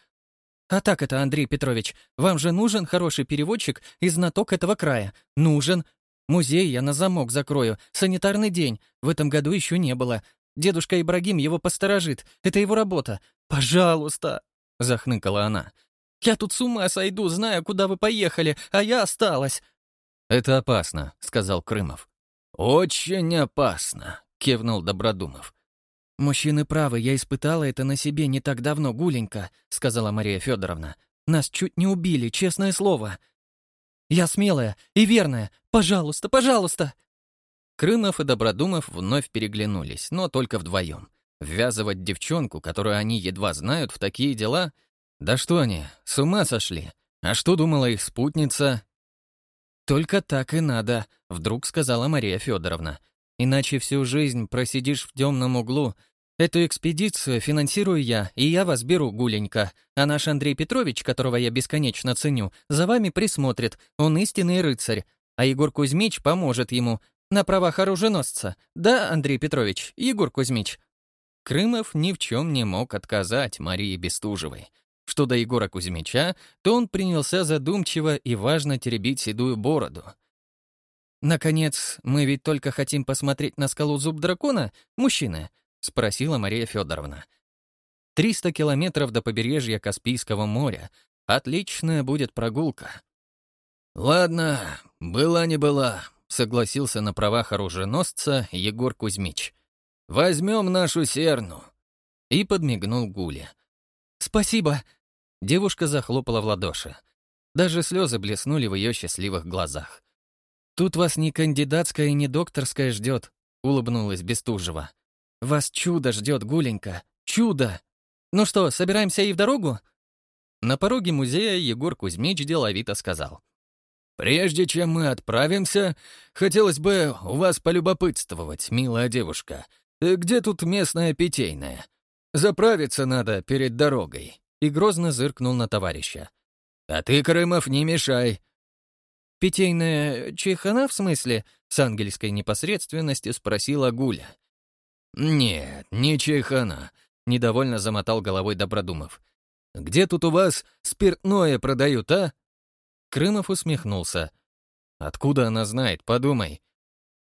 «А так это, Андрей Петрович, вам же нужен хороший переводчик и знаток этого края. Нужен. Музей я на замок закрою. Санитарный день. В этом году еще не было. Дедушка Ибрагим его посторожит. Это его работа. Пожалуйста!» — захныкала она. «Я тут с ума сойду, зная, куда вы поехали, а я осталась». «Это опасно», — сказал Крымов. «Очень опасно», — кивнул Добродумов. «Мужчины правы, я испытала это на себе не так давно, Гуленька», — сказала Мария Федоровна. «Нас чуть не убили, честное слово». «Я смелая и верная. Пожалуйста, пожалуйста!» Крымов и Добродумов вновь переглянулись, но только вдвоем. Ввязывать девчонку, которую они едва знают, в такие дела? Да что они, с ума сошли? А что думала их спутница? «Только так и надо», — вдруг сказала Мария Федоровна. «Иначе всю жизнь просидишь в темном углу. Эту экспедицию финансирую я, и я вас беру, гуленька. А наш Андрей Петрович, которого я бесконечно ценю, за вами присмотрит. Он истинный рыцарь. А Егор Кузьмич поможет ему. На правах оруженосца. Да, Андрей Петрович, Егор Кузьмич?» Крымов ни в чем не мог отказать Марии Бестужевой. Что до Егора Кузьмича, то он принялся задумчиво и важно теребить седую бороду. «Наконец, мы ведь только хотим посмотреть на скалу зуб дракона, мужчины?» — спросила Мария Федоровна. «Триста километров до побережья Каспийского моря. Отличная будет прогулка». «Ладно, была не была», — согласился на правах оруженосца Егор Кузьмич. «Возьмем нашу серну». И подмигнул Гуле. «Спасибо!» Девушка захлопала в ладоши. Даже слезы блеснули в ее счастливых глазах. «Тут вас не кандидатская и не докторская ждет», — улыбнулась Бестужева. «Вас чудо ждет, Гуленька, чудо! Ну что, собираемся и в дорогу?» На пороге музея Егор Кузьмич деловито сказал. «Прежде чем мы отправимся, хотелось бы у вас полюбопытствовать, милая девушка. Где тут местная питейная? Заправиться надо перед дорогой». И грозно зыркнул на товарища. «А ты, Крымов, не мешай». «Питейная чайхана, в смысле?» С ангельской непосредственностью спросила Гуля. «Нет, не чайхана», — недовольно замотал головой Добродумов. «Где тут у вас спиртное продают, а?» Крымов усмехнулся. «Откуда она знает, подумай».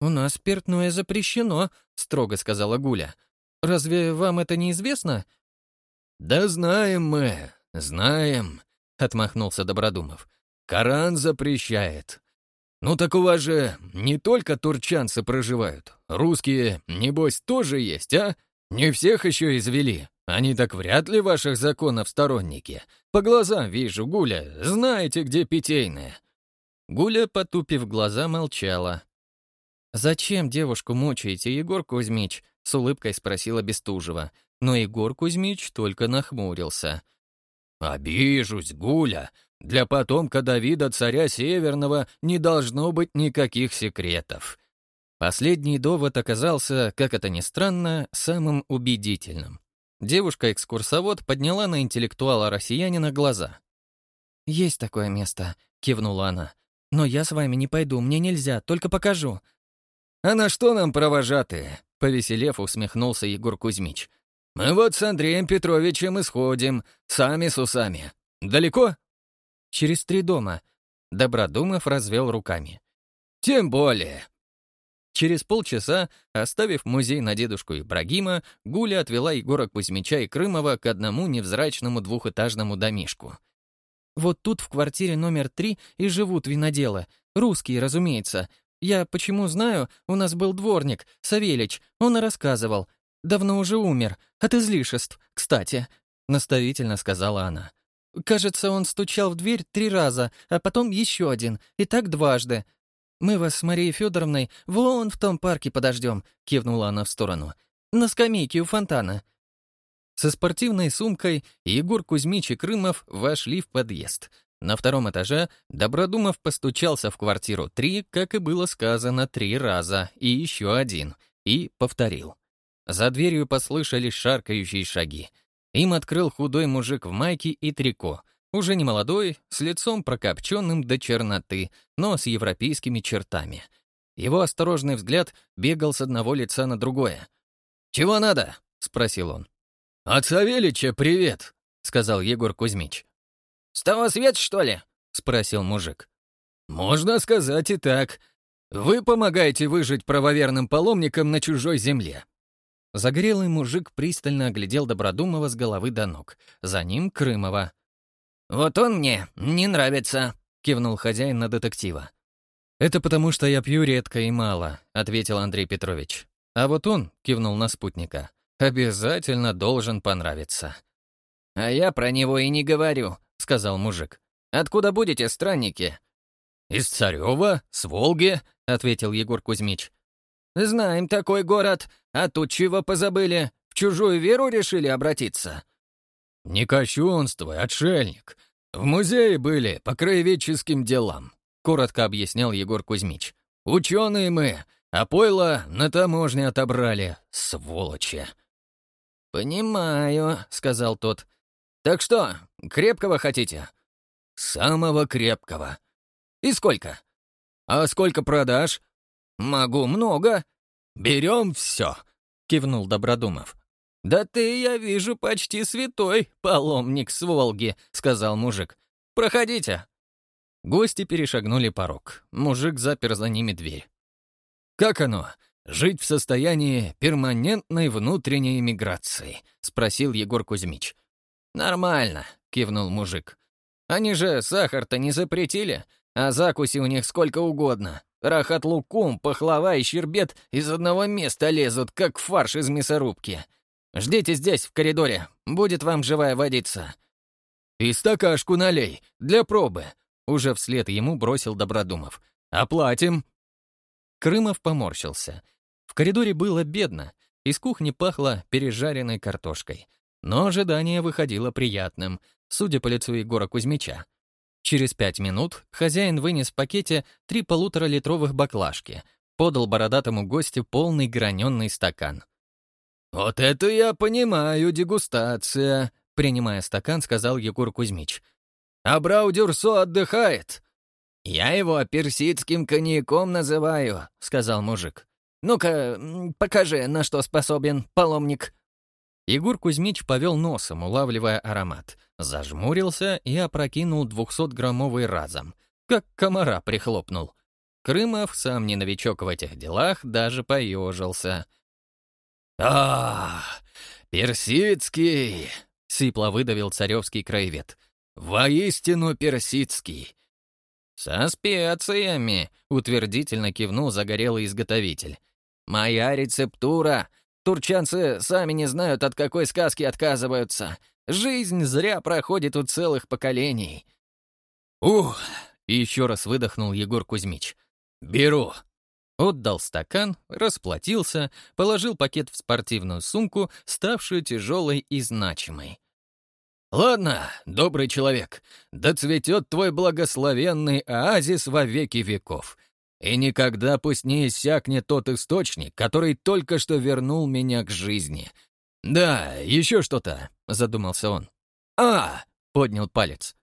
«У нас спиртное запрещено», — строго сказала Гуля. Разве вам это не известно?» «Да знаем мы, знаем», — отмахнулся Добродумов. «Коран запрещает. Ну так у вас же не только турчанцы проживают. Русские, небось, тоже есть, а? Не всех еще извели. Они так вряд ли ваших законов сторонники. По глазам вижу, Гуля, знаете, где питейная». Гуля, потупив глаза, молчала. «Зачем девушку мучаете, Егор Кузьмич?» — с улыбкой спросила Бестужева. Но Егор Кузьмич только нахмурился. «Обижусь, Гуля. Для потомка Давида, царя Северного, не должно быть никаких секретов». Последний довод оказался, как это ни странно, самым убедительным. Девушка-экскурсовод подняла на интеллектуала-россиянина глаза. «Есть такое место», — кивнула она. «Но я с вами не пойду, мне нельзя, только покажу». «А на что нам провожатые?» Повеселев, усмехнулся Егор Кузьмич. «Мы вот с Андреем Петровичем исходим, сами с усами. Далеко?» «Через три дома». Добродумов развел руками. «Тем более». Через полчаса, оставив музей на дедушку Ибрагима, Гуля отвела Егора Кузьмича и Крымова к одному невзрачному двухэтажному домишку. «Вот тут в квартире номер три и живут виноделы. Русские, разумеется. Я почему знаю, у нас был дворник, Савельич, он и рассказывал. Давно уже умер, от излишеств, кстати», — наставительно сказала она. «Кажется, он стучал в дверь три раза, а потом еще один, и так дважды. Мы вас с Марией Федоровной вон в том парке подождем», — кивнула она в сторону. «На скамейке у фонтана». Со спортивной сумкой Егор Кузьмич и Крымов вошли в подъезд — на втором этаже Добродумов постучался в квартиру три, как и было сказано, три раза, и еще один, и повторил. За дверью послышались шаркающие шаги. Им открыл худой мужик в майке и трико. уже не молодой, с лицом прокопченным до черноты, но с европейскими чертами. Его осторожный взгляд бегал с одного лица на другое. «Чего надо?» — спросил он. «От Савелича привет», — сказал Егор Кузьмич. «С того свет, что ли?» — спросил мужик. «Можно сказать и так. Вы помогаете выжить правоверным паломникам на чужой земле». Загорелый мужик пристально оглядел Добродумова с головы до ног. За ним Крымова. «Вот он мне не нравится», — кивнул хозяин на детектива. «Это потому, что я пью редко и мало», — ответил Андрей Петрович. «А вот он», — кивнул на спутника, — «обязательно должен понравиться». «А я про него и не говорю», — сказал мужик. «Откуда будете, странники?» «Из Царева, с Волги», — ответил Егор Кузьмич. «Знаем такой город. А тут чего позабыли? В чужую веру решили обратиться?» «Не кощунствуй, отшельник. В музее были по краеведческим делам», — коротко объяснял Егор Кузьмич. «Ученые мы, а пойло на таможне отобрали, сволочи». «Понимаю», — сказал тот. «Так что, крепкого хотите?» «Самого крепкого». «И сколько?» «А сколько продашь?» «Могу много». «Берем все», — кивнул Добродумов. «Да ты, я вижу, почти святой, паломник с Волги», — сказал мужик. «Проходите». Гости перешагнули порог. Мужик запер за ними дверь. «Как оно? Жить в состоянии перманентной внутренней миграции?» — спросил Егор Кузьмич. «Нормально», — кивнул мужик. «Они же сахар-то не запретили, а закуси у них сколько угодно. Рахат-лукум, пахлава и щербет из одного места лезут, как фарш из мясорубки. Ждите здесь, в коридоре. Будет вам живая водица». «И стакашку налей, для пробы», — уже вслед ему бросил Добродумов. «Оплатим». Крымов поморщился. В коридоре было бедно. Из кухни пахло пережаренной картошкой. Но ожидание выходило приятным, судя по лицу Егора Кузьмича. Через пять минут хозяин вынес в пакете три полуторалитровых баклажки, подал бородатому гостю полный граненый стакан. «Вот это я понимаю, дегустация», — принимая стакан, сказал Егор Кузьмич. «А Браудюрсо отдыхает». «Я его персидским коньяком называю», — сказал мужик. «Ну-ка, покажи, на что способен паломник». Егор Кузьмич повел носом, улавливая аромат, зажмурился и опрокинул двухсотграммовый разом, как комара прихлопнул. Крымов, сам не новичок в этих делах, даже поежился — а, персидский!» — сипло выдавил царевский краевед. «Воистину персидский!» «Со специями!» — утвердительно кивнул загорелый изготовитель. «Моя рецептура! Турчанцы сами не знают, от какой сказки отказываются. Жизнь зря проходит у целых поколений». «Ух!» — еще раз выдохнул Егор Кузьмич. «Беру!» Отдал стакан, расплатился, положил пакет в спортивную сумку, ставшую тяжелой и значимой. «Ладно, добрый человек, да цветет твой благословенный оазис во веки веков. И никогда пусть не иссякнет тот источник, который только что вернул меня к жизни. Да, еще что-то», — задумался он. «А!» — поднял палец.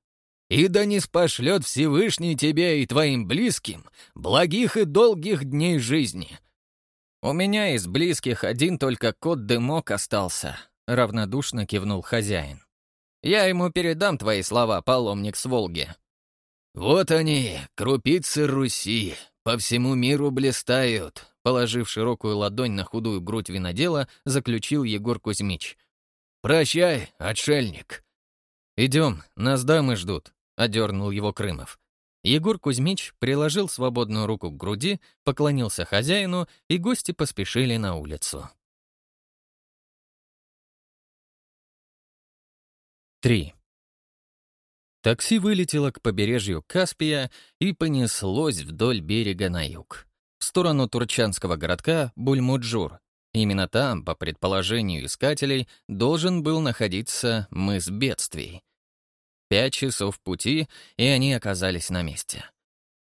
И да не спошлет Всевышний тебе и твоим близким благих и долгих дней жизни». «У меня из близких один только кот Дымок остался», — равнодушно кивнул хозяин. «Я ему передам твои слова, паломник с Волги». «Вот они, крупицы Руси, по всему миру блистают», положив широкую ладонь на худую грудь винодела, заключил Егор Кузьмич. «Прощай, отшельник». «Идем, нас дамы ждут», одернул его Крымов. Егор Кузьмич приложил свободную руку к груди, поклонился хозяину, и гости поспешили на улицу. 3. Такси вылетело к побережью Каспия и понеслось вдоль берега на юг, в сторону турчанского городка Бульмуджур. Именно там, по предположению искателей, должен был находиться мыс бедствий. Пять часов пути, и они оказались на месте.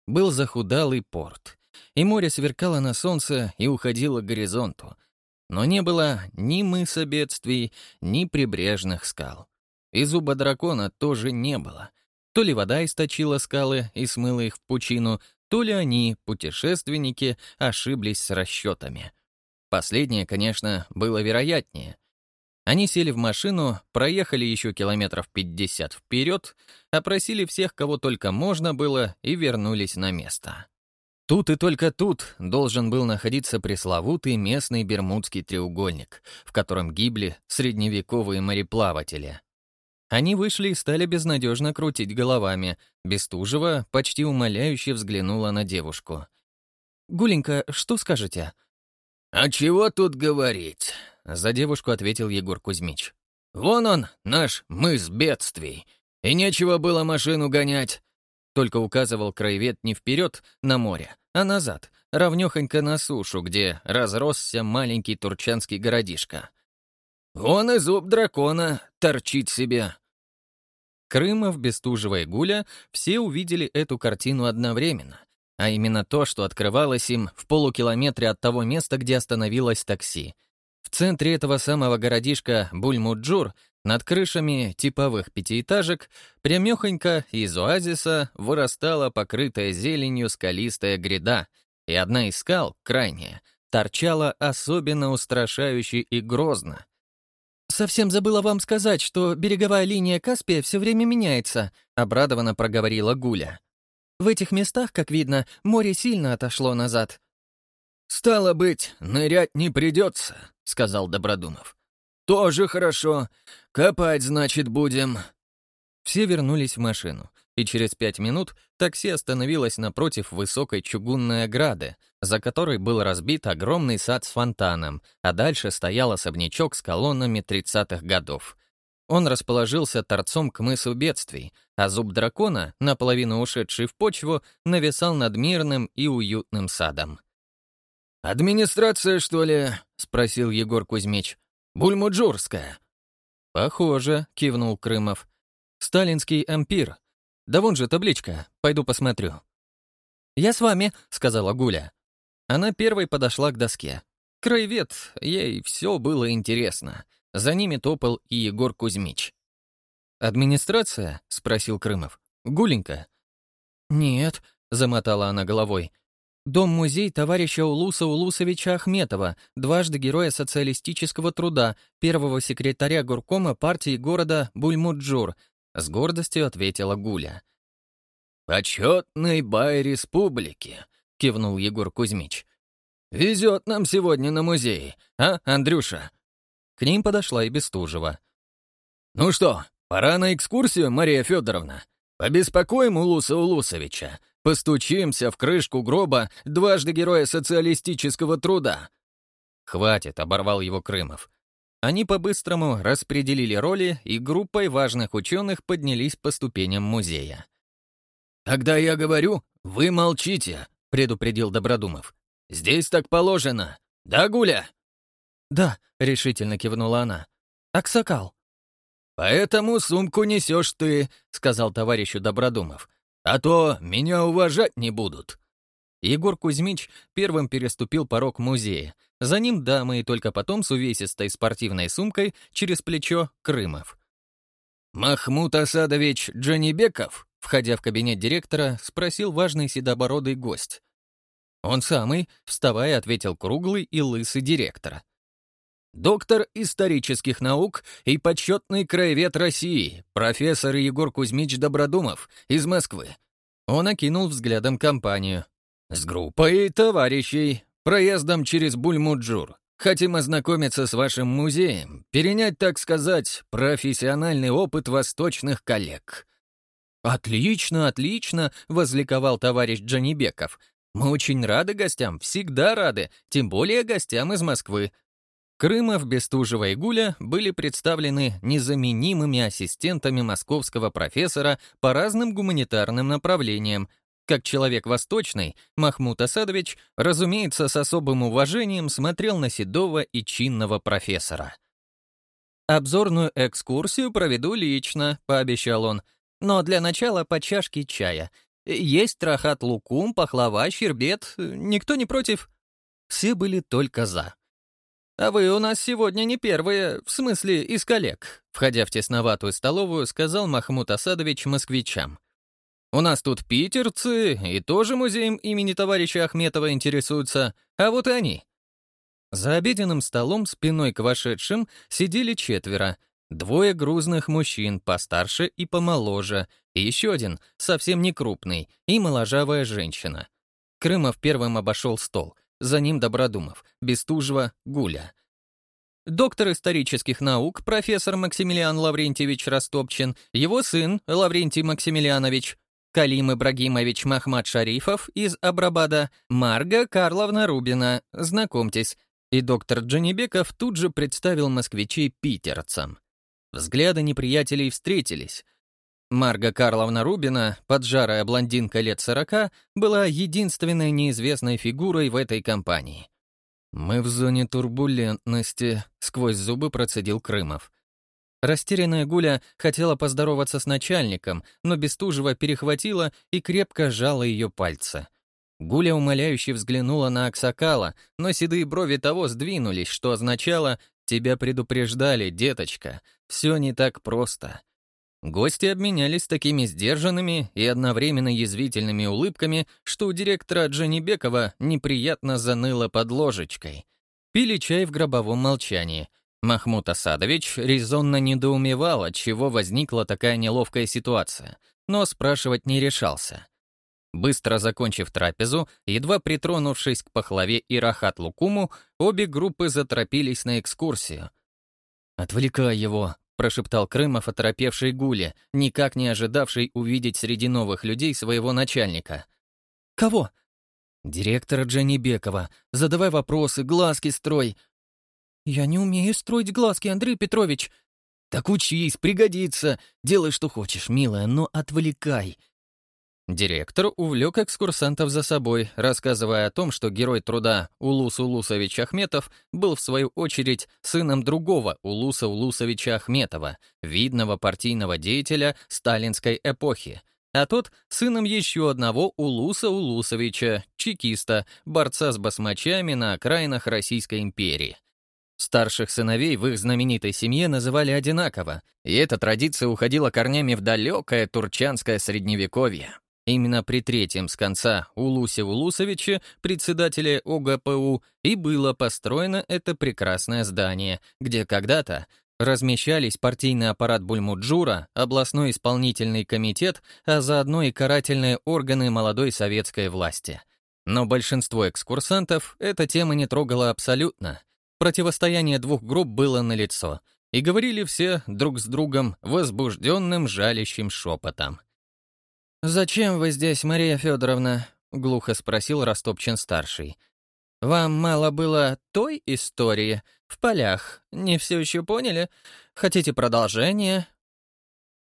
Был захудалый порт, и море сверкало на солнце и уходило к горизонту, но не было ни мыса бедствий, ни прибрежных скал. И зуба дракона тоже не было. То ли вода источила скалы и смыла их в пучину, то ли они, путешественники, ошиблись с расчетами. Последнее, конечно, было вероятнее. Они сели в машину, проехали еще километров 50 вперед, опросили всех, кого только можно было, и вернулись на место. Тут и только тут должен был находиться пресловутый местный Бермудский треугольник, в котором гибли средневековые мореплаватели. Они вышли и стали безнадежно крутить головами. Бестужева почти умоляюще взглянула на девушку. «Гуленька, что скажете?» «А чего тут говорить?» — за девушку ответил Егор Кузьмич. «Вон он, наш мыс бедствий. И нечего было машину гонять. Только указывал краевед не вперед на море, а назад, равнёхонько на сушу, где разросся маленький турчанский городишко. «Вон и зуб дракона торчит себе». Крымов, Бестужева и Гуля все увидели эту картину одновременно, а именно то, что открывалось им в полукилометре от того места, где остановилось такси. В центре этого самого городишка Бульмуджур над крышами типовых пятиэтажек прямехонько из оазиса вырастала покрытая зеленью скалистая гряда, и одна из скал, крайняя, торчала особенно устрашающе и грозно. «Совсем забыла вам сказать, что береговая линия Каспия все время меняется», — обрадованно проговорила Гуля. «В этих местах, как видно, море сильно отошло назад». «Стало быть, нырять не придется», — сказал Добродумов. «Тоже хорошо. Копать, значит, будем». Все вернулись в машину, и через пять минут такси остановилось напротив высокой чугунной ограды, за которой был разбит огромный сад с фонтаном, а дальше стоял особнячок с колоннами 30-х годов. Он расположился торцом к мысу бедствий, а зуб дракона, наполовину ушедший в почву, нависал над мирным и уютным садом. «Администрация, что ли?» — спросил Егор Кузьмич. Бульмуджурская». «Похоже», — кивнул Крымов. «Сталинский ампир. Да вон же табличка, пойду посмотрю». «Я с вами», — сказала Гуля. Она первой подошла к доске. Краевед, ей все было интересно. За ними топал и Егор Кузьмич. «Администрация?» — спросил Крымов. «Гуленька?» «Нет», — замотала она головой. Дом-музей товарища Улуса Улусовича Ахметова, дважды Героя социалистического труда, первого секретаря горкома партии города Бульмуджур, с гордостью ответила Гуля. «Почетный бай республики», — кивнул Егор Кузьмич. «Везет нам сегодня на музей, а, Андрюша?» К ним подошла и Бестужева. «Ну что, пора на экскурсию, Мария Федоровна? Побеспокоим Улуса Улусовича. Постучимся в крышку гроба дважды героя социалистического труда. Хватит, оборвал его Крымов. Они по-быстрому распределили роли и группой важных ученых поднялись по ступеням музея. «Когда я говорю, вы молчите», — предупредил Добродумов. «Здесь так положено. Да, Гуля?» «Да», — решительно кивнула она. «Аксакал». «Поэтому сумку несешь ты», — сказал товарищу Добродумов. А то меня уважать не будут». Егор Кузьмич первым переступил порог музея. За ним дамы и только потом с увесистой спортивной сумкой через плечо Крымов. «Махмуд Асадович Джанибеков?» Входя в кабинет директора, спросил важный седобородый гость. «Он самый», — вставая, ответил круглый и лысый директора доктор исторических наук и почетный краевед России, профессор Егор Кузьмич Добродумов из Москвы. Он окинул взглядом компанию. «С группой товарищей, проездом через Бульмуджур. Хотим ознакомиться с вашим музеем, перенять, так сказать, профессиональный опыт восточных коллег». «Отлично, отлично!» — возликовал товарищ Джанибеков. «Мы очень рады гостям, всегда рады, тем более гостям из Москвы. Крымов, Бестужева и Гуля были представлены незаменимыми ассистентами московского профессора по разным гуманитарным направлениям. Как человек восточный, Махмуд Асадович, разумеется, с особым уважением смотрел на седого и чинного профессора. «Обзорную экскурсию проведу лично», — пообещал он. «Но для начала по чашке чая. Есть трахат лукум, пахлава, щербет. Никто не против?» Все были только «за». а вы у нас сегодня не первые, в смысле, из коллег», входя в тесноватую столовую, сказал Махмуд Асадович москвичам. «У нас тут питерцы, и тоже музеем имени товарища Ахметова интересуются, а вот и они». За обеденным столом спиной к вошедшим сидели четверо, двое грузных мужчин, постарше и помоложе, и еще один, совсем не крупный, и моложавая женщина. Крымов первым обошел стол — за ним Добродумов, Бестужева, Гуля. Доктор исторических наук, профессор Максимилиан Лаврентьевич Растопчин, его сын Лаврентий Максимилианович, Калим Ибрагимович Махмад Шарифов из Абрабада, Марга Карловна Рубина, знакомьтесь. И доктор Джанибеков тут же представил москвичей питерцам. Взгляды неприятелей встретились — Марга Карловна Рубина, поджарая блондинка лет сорока, была единственной неизвестной фигурой в этой компании. «Мы в зоне турбулентности», — сквозь зубы процедил Крымов. Растерянная Гуля хотела поздороваться с начальником, но Бестужева перехватила и крепко сжала ее пальцы. Гуля умоляюще взглянула на Аксакала, но седые брови того сдвинулись, что означало «Тебя предупреждали, деточка, все не так просто». Гости обменялись такими сдержанными и одновременно язвительными улыбками, что у директора Джанибекова неприятно заныло под ложечкой. Пили чай в гробовом молчании. Махмуд Асадович резонно недоумевал, чего возникла такая неловкая ситуация, но спрашивать не решался. Быстро закончив трапезу, едва притронувшись к пахлаве и рахат лукуму, обе группы заторопились на экскурсию. «Отвлекай его», прошептал Крымов оторопевшей Гуле, никак не ожидавшей увидеть среди новых людей своего начальника. «Кого?» «Директора Дженни Бекова. Задавай вопросы, глазки строй». «Я не умею строить глазки, Андрей Петрович». «Так учись, пригодится. Делай, что хочешь, милая, но отвлекай. Директор увлек экскурсантов за собой, рассказывая о том, что герой труда Улус Улусович Ахметов был, в свою очередь, сыном другого Улуса Улусовича Ахметова, видного партийного деятеля сталинской эпохи, а тот — сыном еще одного Улуса Улусовича, чекиста, борца с басмачами на окраинах Российской империи. Старших сыновей в их знаменитой семье называли одинаково, и эта традиция уходила корнями в далекое турчанское средневековье. Именно при третьем с конца Улусе Улусовиче, председателе ОГПУ, и было построено это прекрасное здание, где когда-то размещались партийный аппарат Бульмуджура, областной исполнительный комитет, а заодно и карательные органы молодой советской власти. Но большинство экскурсантов эта тема не трогала абсолютно. Противостояние двух групп было налицо, и говорили все друг с другом возбужденным жалящим шепотом. «Зачем вы здесь, Мария Федоровна?» — глухо спросил Растопчин-старший. «Вам мало было той истории в полях? Не все еще поняли? Хотите продолжение?»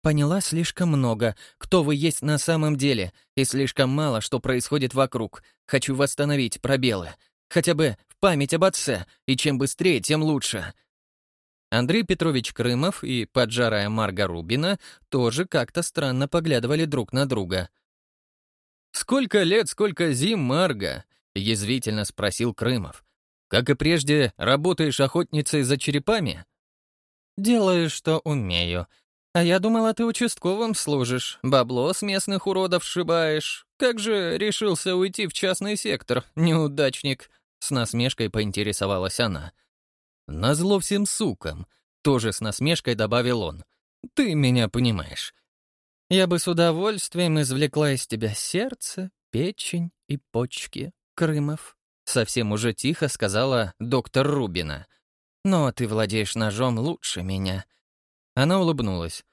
«Поняла слишком много, кто вы есть на самом деле, и слишком мало, что происходит вокруг. Хочу восстановить пробелы. Хотя бы память об отце, и чем быстрее, тем лучше. Андрей Петрович Крымов и поджарая Марга Рубина тоже как-то странно поглядывали друг на друга. «Сколько лет, сколько зим, Марга?» — язвительно спросил Крымов. «Как и прежде, работаешь охотницей за черепами?» «Делаю, что умею. А я думала, ты участковым служишь, бабло с местных уродов сшибаешь. Как же решился уйти в частный сектор, неудачник?» С насмешкой поинтересовалась она. «Назло всем сукам», — тоже с насмешкой добавил он. «Ты меня понимаешь». «Я бы с удовольствием извлекла из тебя сердце, печень и почки, Крымов», — совсем уже тихо сказала доктор Рубина. «Но ты владеешь ножом лучше меня». Она улыбнулась.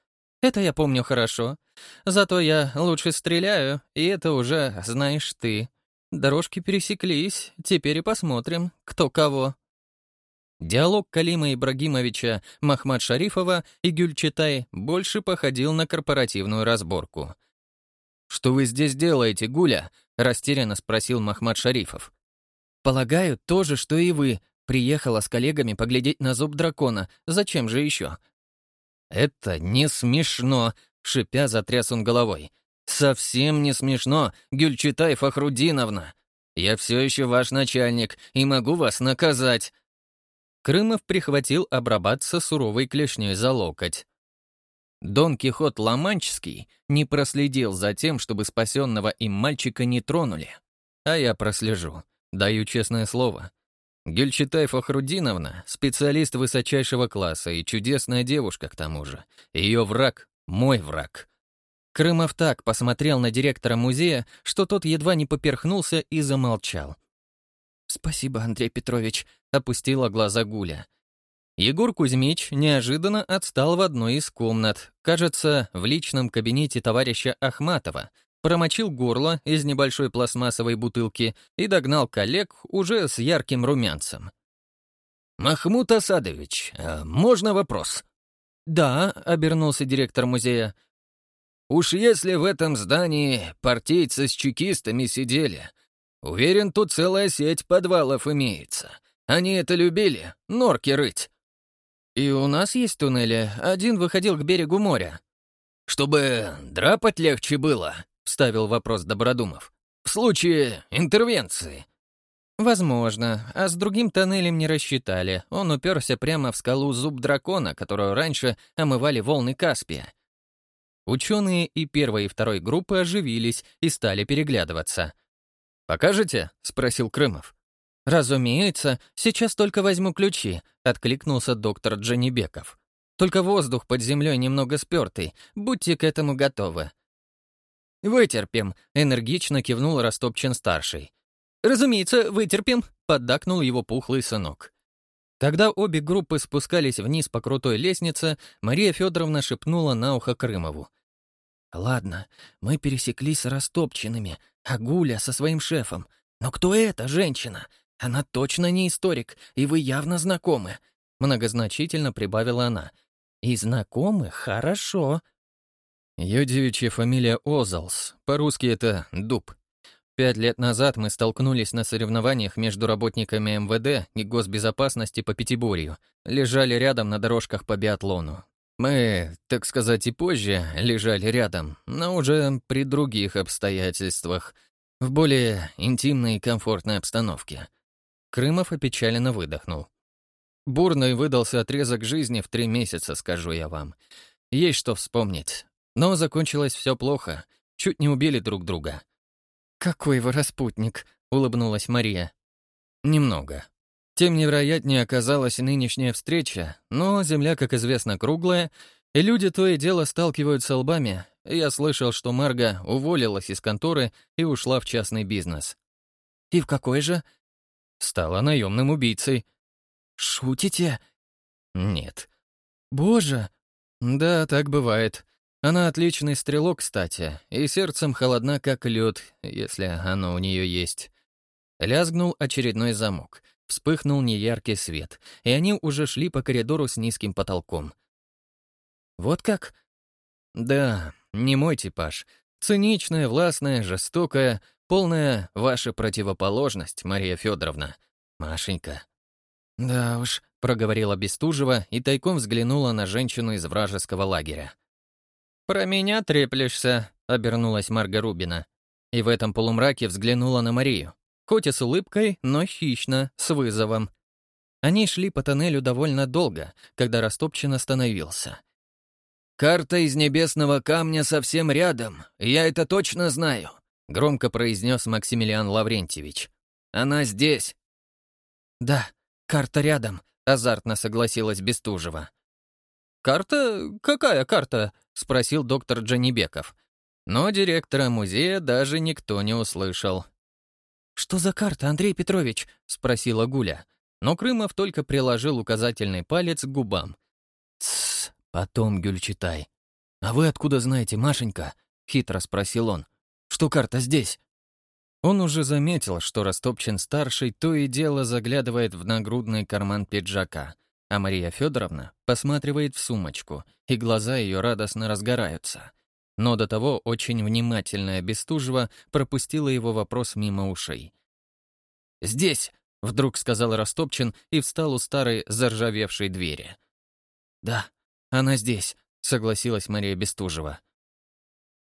«Это я помню хорошо. Зато я лучше стреляю, и это уже знаешь ты. Дорожки пересеклись, теперь и посмотрим, кто кого». Диалог Калима Ибрагимовича, Махмад Шарифова и Гюльчатай больше походил на корпоративную разборку. «Что вы здесь делаете, Гуля?» — растерянно спросил Махмад Шарифов. «Полагаю, то же, что и вы. Приехала с коллегами поглядеть на зуб дракона. Зачем же еще?» «Это не смешно», — шипя затряс он головой. «Совсем не смешно, Гюльчатай Фахрудиновна. Я все еще ваш начальник и могу вас наказать. Крымов прихватил обрабатываться суровой клешней за локоть. Дон Кихот Ломанческий не проследил за тем, чтобы спасенного им мальчика не тронули. А я прослежу, даю честное слово. Гюльчатай Фахрудиновна — специалист высочайшего класса и чудесная девушка к тому же. Ее враг — мой враг. Крымов так посмотрел на директора музея, что тот едва не поперхнулся и замолчал. «Спасибо, Андрей Петрович», — опустила глаза Гуля. Егор Кузьмич неожиданно отстал в одной из комнат, кажется, в личном кабинете товарища Ахматова, промочил горло из небольшой пластмассовой бутылки и догнал коллег уже с ярким румянцем. «Махмуд Асадович, а можно вопрос?» «Да», — обернулся директор музея. «Уж если в этом здании партийцы с чекистами сидели, уверен, тут целая сеть подвалов имеется. Они это любили, норки рыть». «И у нас есть туннели. Один выходил к берегу моря». «Чтобы драпать легче было», — вставил вопрос Добродумов. «В случае интервенции». «Возможно. А с другим тоннелем не рассчитали. Он уперся прямо в скалу зуб дракона, которую раньше омывали волны Каспия». Ученые и первой и второй группы оживились и стали переглядываться. «Покажете?» — спросил Крымов. «Разумеется, сейчас только возьму ключи», — откликнулся доктор Джанибеков. «Только воздух под землей немного спёртый, будьте к этому готовы». «Вытерпим», — энергично кивнул Растопчин-старший. «Разумеется, вытерпим», — поддакнул его пухлый сынок. Когда обе группы спускались вниз по крутой лестнице, Мария Федоровна шепнула на ухо Крымову. «Ладно, мы пересеклись с Растопчинами, а Гуля со своим шефом. Но кто эта женщина? «Она точно не историк, и вы явно знакомы», — многозначительно прибавила она. «И знакомы хорошо». Ее девичья фамилия Озалс, по-русски это «дуб». Пять лет назад мы столкнулись на соревнованиях между работниками МВД и госбезопасности по Пятиборью, лежали рядом на дорожках по биатлону. Мы, так сказать, и позже лежали рядом, но уже при других обстоятельствах, в более интимной и комфортной обстановке. Крымов опечаленно выдохнул. Бурный выдался отрезок жизни в три месяца, скажу я вам. Есть что вспомнить. Но закончилось все плохо. Чуть не убили друг друга. «Какой вы распутник», — улыбнулась Мария. «Немного. Тем невероятнее оказалась нынешняя встреча, но Земля, как известно, круглая, и люди то и дело сталкиваются лбами. Я слышал, что Марга уволилась из конторы и ушла в частный бизнес. «И в какой же?» Стала наемным убийцей. «Шутите?» «Нет». «Боже!» «Да, так бывает. Она отличный стрелок, кстати, и сердцем холодна, как лед, если оно у нее есть». Лязгнул очередной замок. Вспыхнул неяркий свет, и они уже шли по коридору с низким потолком. «Вот как?» «Да, не мой типаж. Циничная, властная, жестокая, Полная ваша противоположность, Мария Федоровна. Машенька». «Да уж», — проговорила Бестужева и тайком взглянула на женщину из вражеского лагеря. «Про меня треплешься», — обернулась Марга Рубина. И в этом полумраке взглянула на Марию. Хоть и с улыбкой, но хищно, с вызовом. Они шли по тоннелю довольно долго, когда Растопчин остановился. «Карта из небесного камня совсем рядом, я это точно знаю. — громко произнес Максимилиан Лаврентьевич. «Она здесь!» «Да, карта рядом», — азартно согласилась Бестужева. «Карта? Какая карта?» — спросил доктор Джанибеков. Но директора музея даже никто не услышал. «Что за карта, Андрей Петрович?» — спросила Гуля. Но Крымов только приложил указательный палец к губам. «Тссс, потом, Гюль, читай. А вы откуда знаете, Машенька?» — хитро спросил он что карта здесь?» Он уже заметил, что Растопчин-старший то и дело заглядывает в нагрудный карман пиджака, а Мария Федоровна посматривает в сумочку, и глаза ее радостно разгораются. Но до того очень внимательная Бестужева пропустила его вопрос мимо ушей. «Здесь!» — вдруг сказал Растопчин и встал у старой заржавевшей двери. «Да, она здесь», — согласилась Мария Бестужева.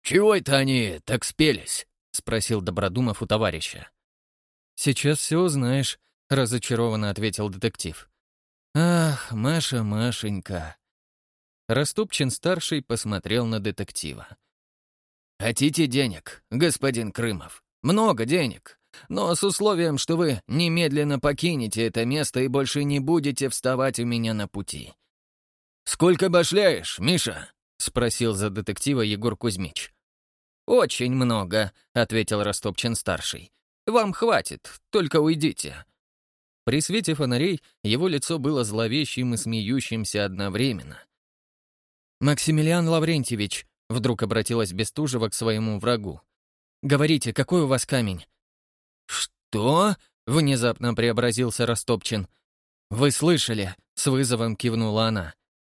«Чего это они так спелись?» — спросил Добродумов у товарища. «Сейчас все узнаешь», — разочарованно ответил детектив. Ах, Маша, Машенька. Растопчин-старший посмотрел на детектива. «Хотите денег, господин Крымов? Много денег, но с условием, что вы немедленно покинете это место и больше не будете вставать у меня на пути. Сколько башляешь, Миша?» — спросил за детектива Егор Кузьмич. «Очень много», — ответил Растопчин-старший. «Вам хватит, только уйдите». При свете фонарей его лицо было зловещим и смеющимся одновременно. «Максимилиан Лаврентьевич», — вдруг обратилась Бестужева к своему врагу. «Говорите, какой у вас камень?» «Что?» — внезапно преобразился Растопчин. «Вы слышали?» — с вызовом кивнула она.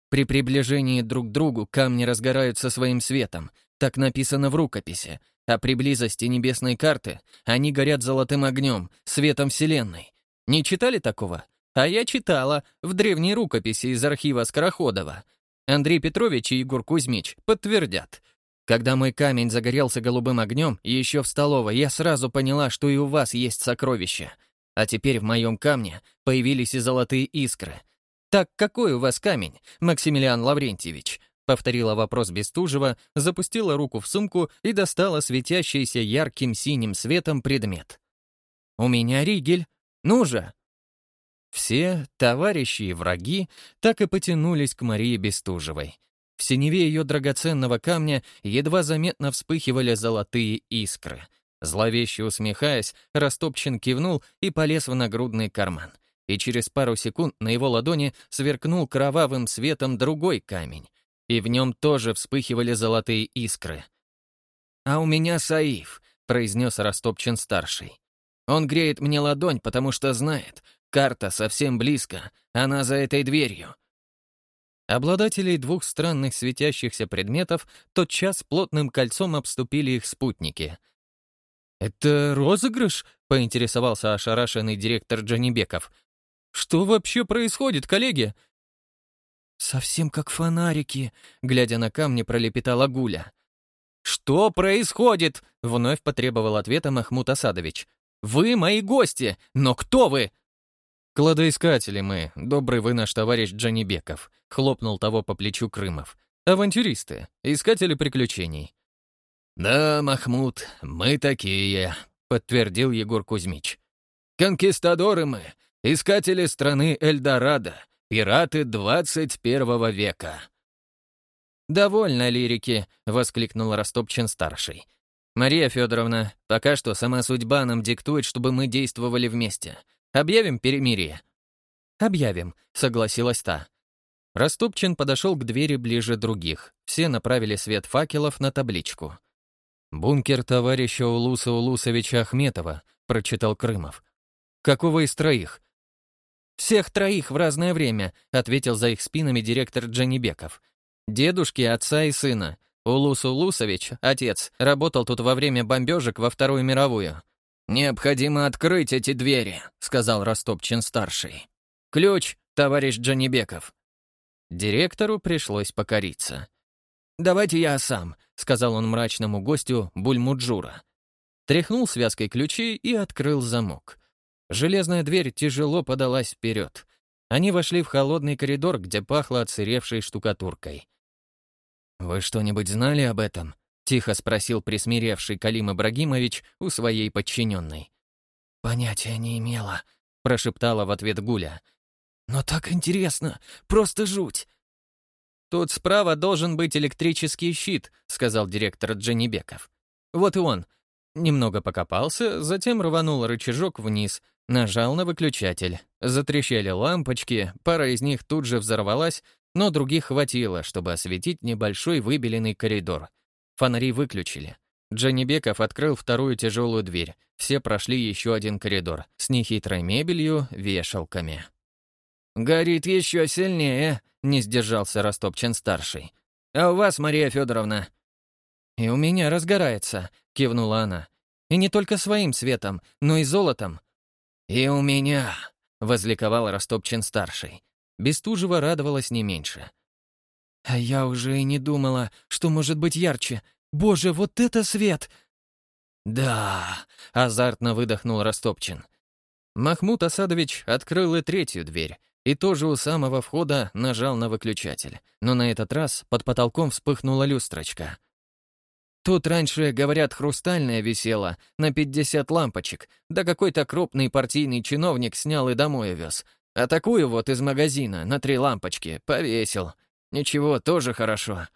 «При приближении друг к другу камни разгораются своим светом. Так написано в рукописи. А при близости небесной карты они горят золотым огнем, светом Вселенной. Не читали такого? А я читала, в древней рукописи из архива Скороходова. Андрей Петрович и Егор Кузьмич подтвердят. Когда мой камень загорелся голубым огнем, еще в столовой, я сразу поняла, что и у вас есть сокровища. А теперь в моем камне появились и золотые искры. Так какой у вас камень, Максимилиан Лаврентьевич? Повторила вопрос Бестужева, запустила руку в сумку и достала светящийся ярким синим светом предмет. «У меня ригель», ну же!» Все, товарищи и враги, так и потянулись к Марии Бестужевой. В синеве ее драгоценного камня едва заметно вспыхивали золотые искры. Зловеще усмехаясь, Растопчин кивнул и полез в нагрудный карман. И через пару секунд на его ладони сверкнул кровавым светом другой камень. И в нем тоже вспыхивали золотые искры. «А у меня Саиф», — произнес Растопчин-старший. Он греет мне ладонь, потому что знает, карта совсем близко, она за этой дверью. Обладателей двух странных светящихся предметов тотчас плотным кольцом обступили их спутники. «Это розыгрыш?» — поинтересовался ошарашенный директор Джанибеков. «Что вообще происходит, коллеги?» «Совсем как фонарики», — глядя на камни, пролепетала Гуля. «Что происходит?» — вновь потребовал ответа Махмуд Асадович. Вы мои гости, но кто вы?» «Кладоискатели мы, добрый вы наш товарищ Джанибеков», — хлопнул того по плечу Крымов. «Авантюристы, искатели приключений». «Да, Махмуд, мы такие», — подтвердил Егор Кузьмич. «Конкистадоры мы, искатели страны Эльдорадо, пираты 21 века». «Довольно лирики», — воскликнул Растопчин-старший. «Мария Федоровна, пока что сама судьба нам диктует, чтобы мы действовали вместе. Объявим перемирие». «Объявим», — согласилась та. Растопчин подошел к двери ближе других. Все направили свет факелов на табличку. «Бункер товарища Улуса Улусовича Ахметова», — прочитал Крымов. «Какого из троих?» «Всех троих в разное время», — ответил за их спинами директор Джанибеков. «Дедушки, отца и сына. Улус Улусович, отец, работал тут во время бомбежек во Вторую мировую. «Необходимо открыть эти двери», — сказал Растопчин-старший. «Ключ, товарищ Джанибеков». Директору пришлось покориться. «Давайте я сам», — сказал он мрачному гостю Бульмуджура. Тряхнул связкой ключей и открыл замок. Железная дверь тяжело подалась вперед. Они вошли в холодный коридор, где пахло отсыревшей штукатуркой. «Вы что-нибудь знали об этом?» — тихо спросил присмиревший Калим Ибрагимович у своей подчиненной. «Понятия не имела», — прошептала в ответ Гуля. «Но так интересно, просто жуть!» «Тут справа должен быть электрический щит», — сказал директор Джанибеков. «Вот и он». Немного покопался, затем рванул рычажок вниз, нажал на выключатель. Затрещали лампочки, пара из них тут же взорвалась, но других хватило, чтобы осветить небольшой выбеленный коридор. Фонари выключили. Джанибеков открыл вторую тяжелую дверь. Все прошли еще один коридор с нехитрой мебелью, вешалками. «Горит еще сильнее», — не сдержался Растопчин-старший. «А у вас, Мария Федоровна?» «И у меня разгорается», — кивнула она. «И не только своим светом, но и золотом». «И у меня», — возликовал Растопчин-старший. Бестужева радовалась не меньше. «А я уже и не думала, что может быть ярче. Боже, вот это свет!» «Да!» — азартно выдохнул Растопчин. Махмуд Асадович открыл и третью дверь. и тоже у самого входа нажал на выключатель. Но на этот раз под потолком вспыхнула люстрочка. Тут раньше, говорят, хрустальная висела на 50 лампочек, да какой-то крупный партийный чиновник снял и домой увез. А такую вот из магазина на три лампочки повесил. Ничего, тоже хорошо.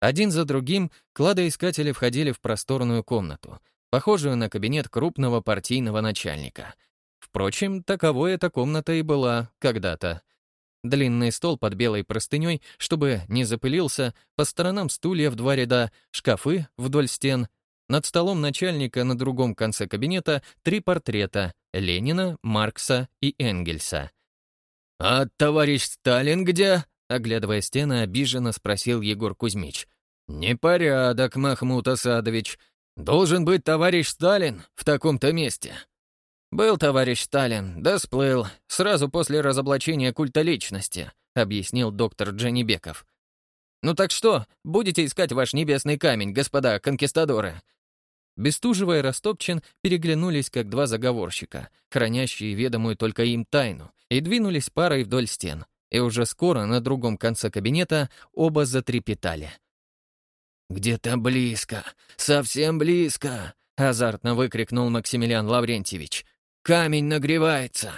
Один за другим кладоискатели входили в просторную комнату, похожую на кабинет крупного партийного начальника. Впрочем, таковой эта комната и была когда-то. Длинный стол под белой простыней, чтобы не запылился, по сторонам стулья в два ряда, шкафы вдоль стен. Над столом начальника на другом конце кабинета три портрета — Ленина, Маркса и Энгельса. «А товарищ Сталин где?» — оглядывая стены, обиженно спросил Егор Кузьмич. «Непорядок, Махмуд Асадович. Должен быть товарищ Сталин в таком-то месте». «Был товарищ Сталин, да сплыл, сразу после разоблачения культа личности», объяснил доктор Дженнибеков. «Ну так что, будете искать ваш небесный камень, господа конкистадоры?» Бестужева и Растопчин переглянулись, как два заговорщика, хранящие ведомую только им тайну, и двинулись парой вдоль стен. И уже скоро на другом конце кабинета оба затрепетали. «Где-то близко, совсем близко!» — азартно выкрикнул Максимилиан Лаврентьевич. Камень нагревается!»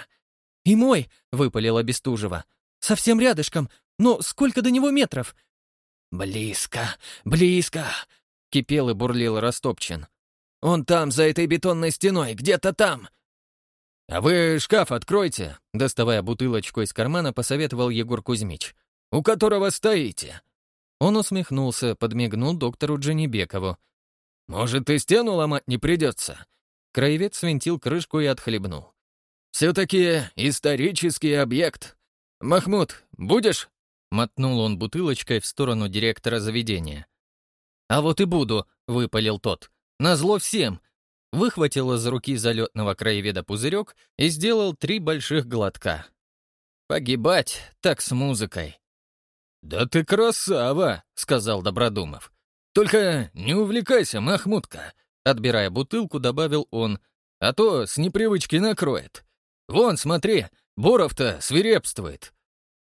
«И мой!» — выпалила Бестужева. «Совсем рядышком. Но сколько до него метров?» «Близко, близко!» — кипел и бурлил Растопчин. «Он там, за этой бетонной стеной, где-то там!» «А вы шкаф откройте!» — доставая бутылочку из кармана, посоветовал Егор Кузьмич. «У которого стоите!» Он усмехнулся, подмигнул доктору Дженебекову. «Может, и стену ломать не придется?» Краевед свинтил крышку и отхлебнул. «Все-таки исторический объект. Махмуд, будешь?» Мотнул он бутылочкой в сторону директора заведения. «А вот и буду», — выпалил тот. «Назло всем!» Выхватил из руки залетного краеведа пузырек и сделал три больших глотка. «Погибать так с музыкой». «Да ты красава!» — сказал Добродумов. «Только не увлекайся, Махмудка. Отбирая бутылку, добавил он, «А то с непривычки накроет. Вон, смотри, Боров-то свирепствует».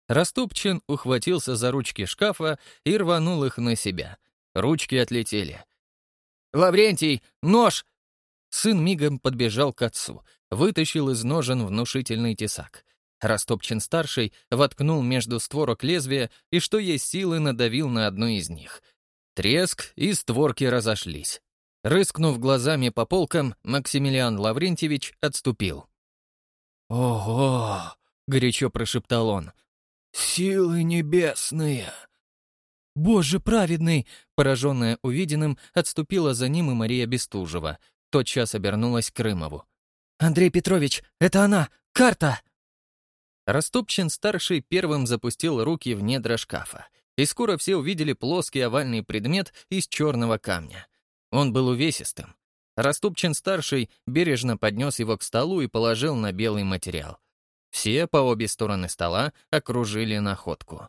Раступчин ухватился за ручки шкафа и рванул их на себя. Ручки отлетели. «Лаврентий, нож!» Сын мигом подбежал к отцу, вытащил из ножен внушительный тесак. Растопчин-старший воткнул между створок лезвия и, что есть силы, надавил на одну из них. Треск, и створки разошлись. Рыскнув глазами по полкам, Максимилиан Лаврентьевич отступил. «Ого!» — горячо прошептал он. «Силы небесные!» «Боже праведный!» — пораженная увиденным, отступила за ним и Мария Бестужева. Тотчас обернулась к Крымову. «Андрей Петрович, это она! Карта!» Растопчин-старший первым запустил руки в недра шкафа, и скоро все увидели плоский овальный предмет из черного камня. Он был увесистым. Раступчин-старший бережно поднес его к столу и положил на белый материал. Все по обе стороны стола окружили находку.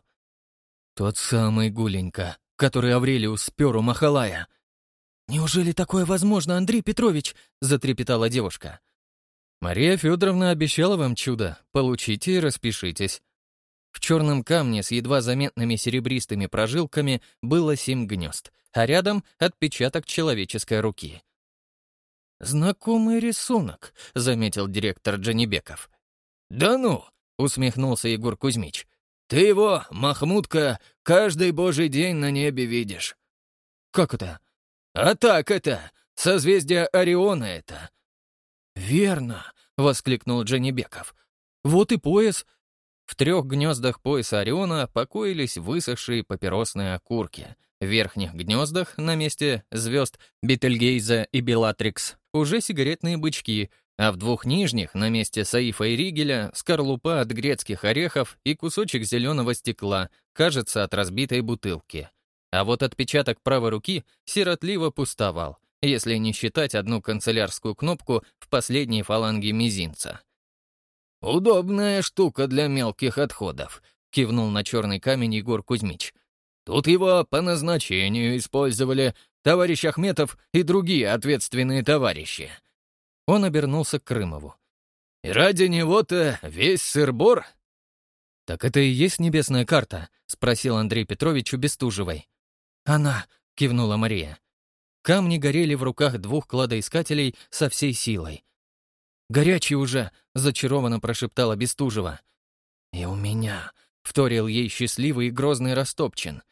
«Тот самый Гуленька, который Аврелиус спер у Махалая». «Неужели такое возможно, Андрей Петрович?» — затрепетала девушка. «Мария Федоровна обещала вам чудо. Получите и распишитесь». В черном камне с едва заметными серебристыми прожилками было семь гнезд, а рядом — отпечаток человеческой руки. «Знакомый рисунок», — заметил директор Джанибеков. «Да ну!» — усмехнулся Егор Кузьмич. «Ты его, Махмудка, каждый божий день на небе видишь». «Как это?» «А так это! Созвездие Ориона это!» «Верно!» — воскликнул Джанибеков. «Вот и пояс, в трех гнездах пояса Ориона покоились высохшие папиросные окурки. В верхних гнездах, на месте звезд Бетельгейза и Белатрикс, уже сигаретные бычки, а в двух нижних, на месте Саифа и Ригеля, скорлупа от грецких орехов и кусочек зеленого стекла, кажется, от разбитой бутылки. А вот отпечаток правой руки сиротливо пустовал, если не считать одну канцелярскую кнопку в последней фаланге мизинца — «Удобная штука для мелких отходов», — кивнул на черный камень Егор Кузьмич. «Тут его по назначению использовали товарищ Ахметов и другие ответственные товарищи». Он обернулся к Крымову. «И ради него-то весь сыр-бор?» «Так это и есть небесная карта?» — спросил Андрей Петрович у Бестужевой. «Она!» — кивнула Мария. Камни горели в руках двух кладоискателей со всей силой. «Горячий уже!» — зачарованно прошептала Бестужева. «И у меня!» — вторил ей счастливый и грозный Растопчин.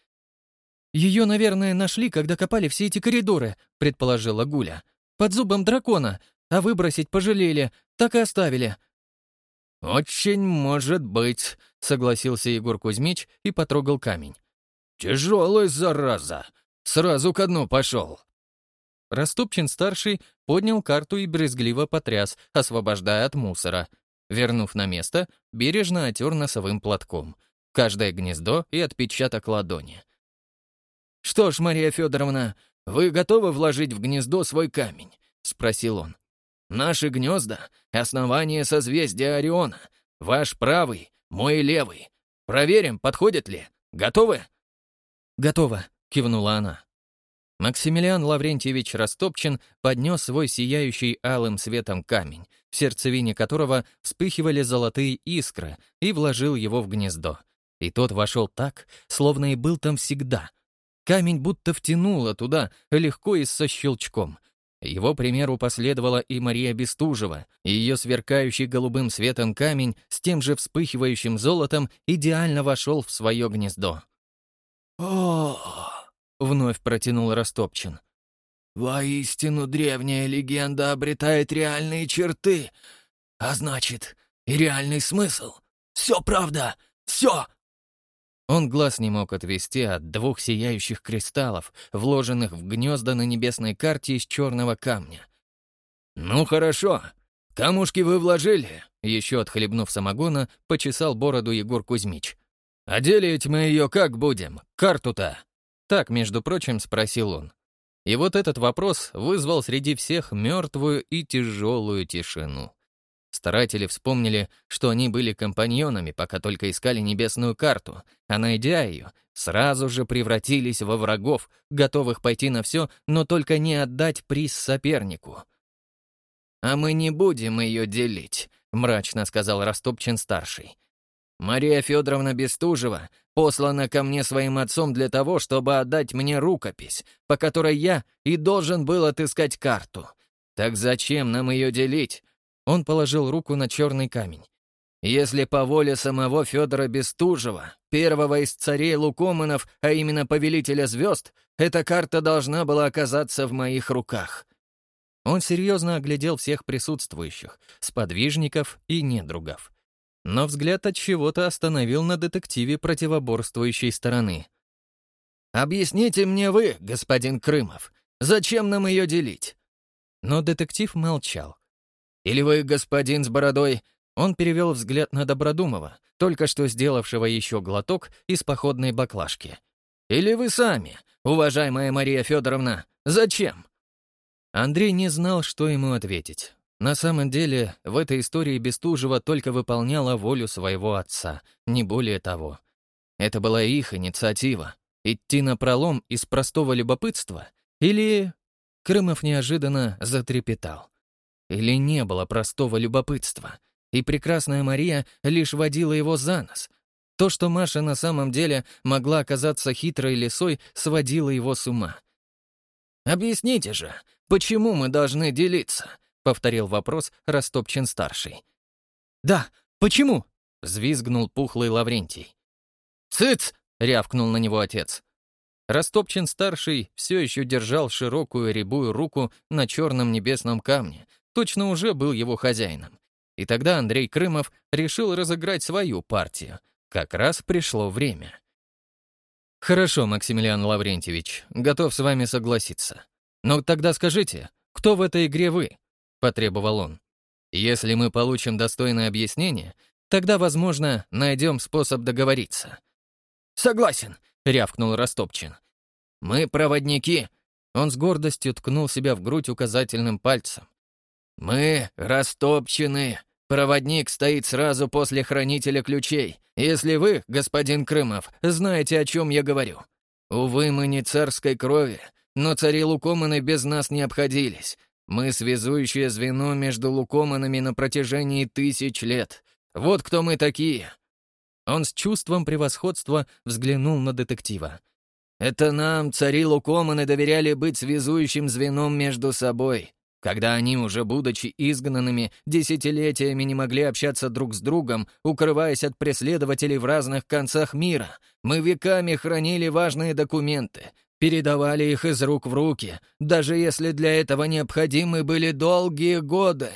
«Ее, наверное, нашли, когда копали все эти коридоры», — предположила Гуля. «Под зубом дракона, а выбросить пожалели, так и оставили». «Очень может быть», — согласился Егор Кузьмич и потрогал камень. «Тяжелый, зараза! Сразу ко дну пошел!» Растопчин-старший поднял карту и брезгливо потряс, освобождая от мусора. Вернув на место, бережно отер носовым платком. Каждое гнездо и отпечаток ладони. «Что ж, Мария Федоровна, вы готовы вложить в гнездо свой камень?» — спросил он. «Наши гнезда — основание созвездия Ориона. Ваш правый, мой левый. Проверим, подходит ли. Готовы?» «Готово», — кивнула она. Максимилиан Лаврентьевич Растопчин поднес свой сияющий алым светом камень, в сердцевине которого вспыхивали золотые искры, и вложил его в гнездо. И тот вошел так, словно и был там всегда. Камень будто втянуло туда, легко и со щелчком. Его примеру последовала и Мария Бестужева, и ее сверкающий голубым светом камень с тем же вспыхивающим золотом идеально вошел в свое гнездо. «О!» Вновь протянул Растопчин. «Воистину древняя легенда обретает реальные черты, а значит, и реальный смысл. Все правда, все!» Он глаз не мог отвести от двух сияющих кристаллов, вложенных в гнезда на небесной карте из черного камня. «Ну хорошо, камушки вы вложили», — еще отхлебнув самогона, почесал бороду Егор Кузьмич. «А делить мы ее как будем? Карту-то?» Так, между прочим, спросил он. И вот этот вопрос вызвал среди всех мертвую и тяжелую тишину. Старатели вспомнили, что они были компаньонами, пока только искали небесную карту, а найдя ее, сразу же превратились во врагов, готовых пойти на все, но только не отдать приз сопернику. «А мы не будем ее делить», — мрачно сказал Растопчин-старший. Мария Федоровна Бестужева послана ко мне своим отцом для того, чтобы отдать мне рукопись, по которой я и должен был отыскать карту. Так зачем нам ее делить? Он положил руку на черный камень. Если по воле самого Федора Бестужева, первого из царей Лукоманов, а именно повелителя звезд, эта карта должна была оказаться в моих руках. Он серьезно оглядел всех присутствующих, сподвижников и недругов но взгляд от чего-то остановил на детективе противоборствующей стороны. «Объясните мне вы, господин Крымов, зачем нам ее делить?» Но детектив молчал. «Или вы, господин с бородой?» Он перевел взгляд на Добродумова, только что сделавшего еще глоток из походной баклажки. «Или вы сами, уважаемая Мария Федоровна, зачем?» Андрей не знал, что ему ответить. На самом деле, в этой истории Бестужева только выполняла волю своего отца, не более того. Это была их инициатива. Идти на пролом из простого любопытства? Или... Крымов неожиданно затрепетал. Или не было простого любопытства, и прекрасная Мария лишь водила его за нос. То, что Маша на самом деле могла оказаться хитрой лисой, сводило его с ума. «Объясните же, почему мы должны делиться?» — повторил вопрос Растопчин-старший. «Да, почему?» — взвизгнул пухлый Лаврентий. «Цыц!» — рявкнул на него отец. Растопчин-старший все еще держал широкую рябую руку на черном небесном камне, точно уже был его хозяином. И тогда Андрей Крымов решил разыграть свою партию. Как раз пришло время. «Хорошо, Максимилиан Лаврентьевич, готов с вами согласиться. Но тогда скажите, кто в этой игре вы?» — потребовал он. «Если мы получим достойное объяснение, тогда, возможно, найдем способ договориться». «Согласен», — рявкнул Растопчин. «Мы проводники». Он с гордостью ткнул себя в грудь указательным пальцем. «Мы растопчены. Проводник стоит сразу после хранителя ключей. Если вы, господин Крымов, знаете, о чем я говорю. Увы, мы не царской крови, но цари Лукоманы без нас не обходились. Мы связующее звено между лукоманами на протяжении тысяч лет. Вот кто мы такие». Он с чувством превосходства взглянул на детектива. «Это нам, цари Лукоманы, доверяли быть связующим звеном между собой. Когда они, уже будучи изгнанными, десятилетиями не могли общаться друг с другом, укрываясь от преследователей в разных концах мира, мы веками хранили важные документы, передавали их из рук в руки, даже если для этого необходимы были долгие годы.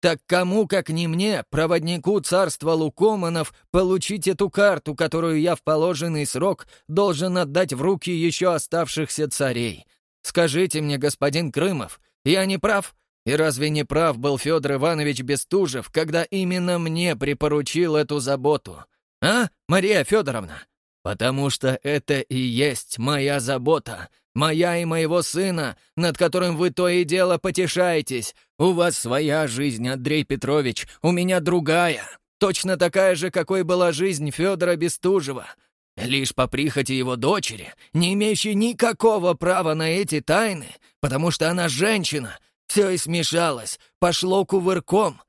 Так кому, как не мне, проводнику царства Лукоманов, получить эту карту, которую я в положенный срок должен отдать в руки еще оставшихся царей? Скажите мне, господин Крымов, я не прав? И разве не прав был Федор Иванович Бестужев, когда именно мне припоручил эту заботу? А, Мария Федоровна? Потому что это и есть моя забота, Моя и моего сына, над которым вы то и дело потешаетесь. У вас своя жизнь, Андрей Петрович, у меня другая. Точно такая же, какой была жизнь Федора Бестужева. Лишь по прихоти его дочери, не имеющей никакого права на эти тайны, потому что она женщина. Все и смешалось, пошло кувырком.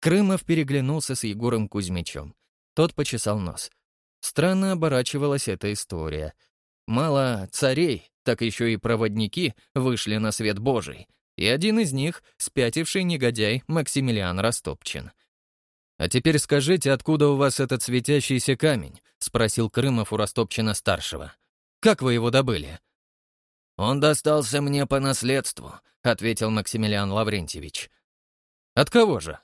Крымов переглянулся с Егором Кузьмичем. Тот почесал нос. Странно оборачивалась эта история. Мало царей, так еще и проводники вышли на свет Божий, и один из них — спятивший негодяй Максимилиан Растопчин. «А теперь скажите, откуда у вас этот светящийся камень?» — спросил Крымов у Растопчина-старшего. «Как вы его добыли?» «Он достался мне по наследству», — ответил Максимилиан Лаврентьевич. «От кого же?»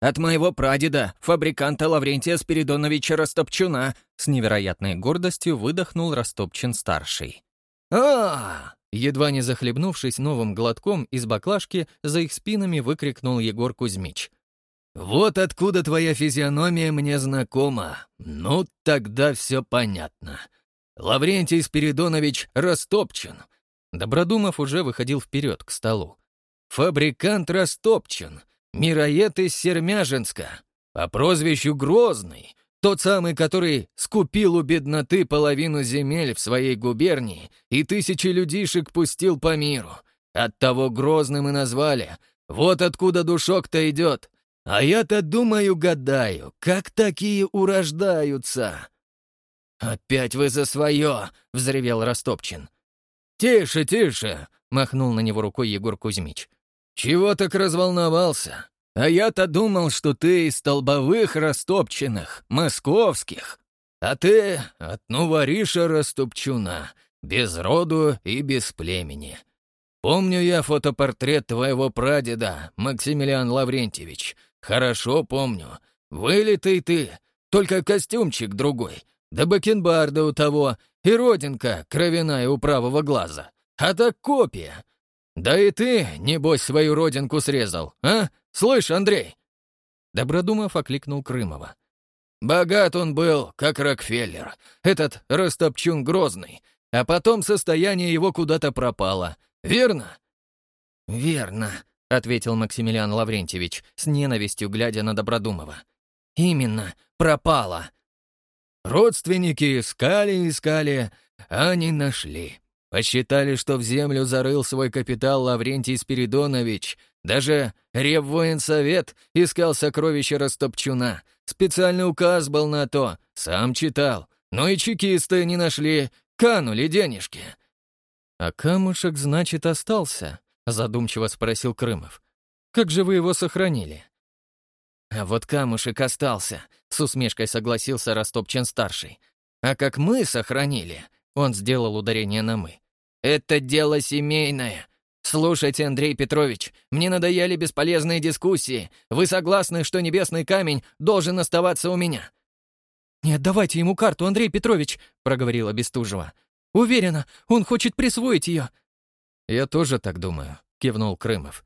«От моего прадеда, фабриканта Лаврентия Спиридоновича Растопчуна», с невероятной гордостью выдохнул Растопчин-старший а Едва не захлебнувшись новым глотком из баклажки, за их спинами выкрикнул Егор Кузьмич. «Вот откуда твоя физиономия мне знакома. Ну, тогда все понятно. Лаврентий Спиридонович Растопчен». Добродумов уже выходил вперед к столу. «Фабрикант Растопчен, мироед из Сермяженска, по прозвищу Грозный, тот самый, который скупил у бедноты половину земель в своей губернии и тысячи людишек пустил по миру. Оттого грозным и назвали. Вот откуда душок-то идет. А я-то думаю, гадаю, как такие урождаются. «Опять вы за свое!» — взревел Растопчин. «Тише, тише!» — махнул на него рукой Егор Кузьмич. «Чего так разволновался? А я-то думал, что ты из столбовых растопченных, московских. А ты от Нувариша Растопчуна, без роду и без племени. Помню я фотопортрет твоего прадеда, Максимилиан Лаврентьевич. Хорошо помню. Вылитый ты, только костюмчик другой. Да бакенбарда у того, и родинка кровяная у правого глаза. А так копия. Да и ты, небось, свою родинку срезал, а? Слышь, Андрей!» Добродумов окликнул Крымова. «Богат он был, как Рокфеллер, этот Растопчун Грозный, а потом состояние его куда-то пропало. Верно?» «Верно», — ответил Максимилиан Лаврентьевич, с ненавистью глядя на Добродумова. «Именно, пропало». Родственники искали, искали, а не нашли. Посчитали, что в землю зарыл свой капитал Лаврентий Спиридонович. Даже Реввоенсовет искал сокровища Растопчуна. Специальный указ был на то, сам читал. Но и чекисты не нашли, канули денежки. «А камушек, значит, остался?» — задумчиво спросил Крымов. «Как же вы его сохранили?» «А вот камушек остался», — с усмешкой согласился Растопчин-старший. «А как мы сохранили, он сделал ударение на «мы». «Это дело семейное. Слушайте, Андрей Петрович, мне надоели бесполезные дискуссии. Вы согласны, что небесный камень должен оставаться у меня?» «Не отдавайте ему карту, Андрей Петрович», — проговорила Бестужева. «Уверена, он хочет присвоить ее». «Я тоже так думаю», — кивнул Крымов.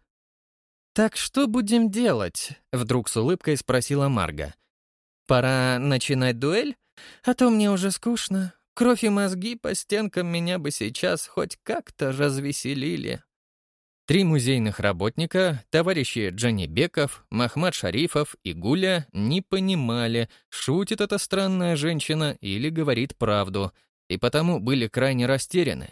«Так что будем делать?» — вдруг с улыбкой спросила Марга. «Пора начинать дуэль? А то мне уже скучно. Кровь и мозги по стенкам меня бы сейчас хоть как-то развеселили. Три музейных работника, товарищи Джани Беков, Махмад Шарифов и Гуля не понимали, шутит эта странная женщина или говорит правду, и потому были крайне растеряны.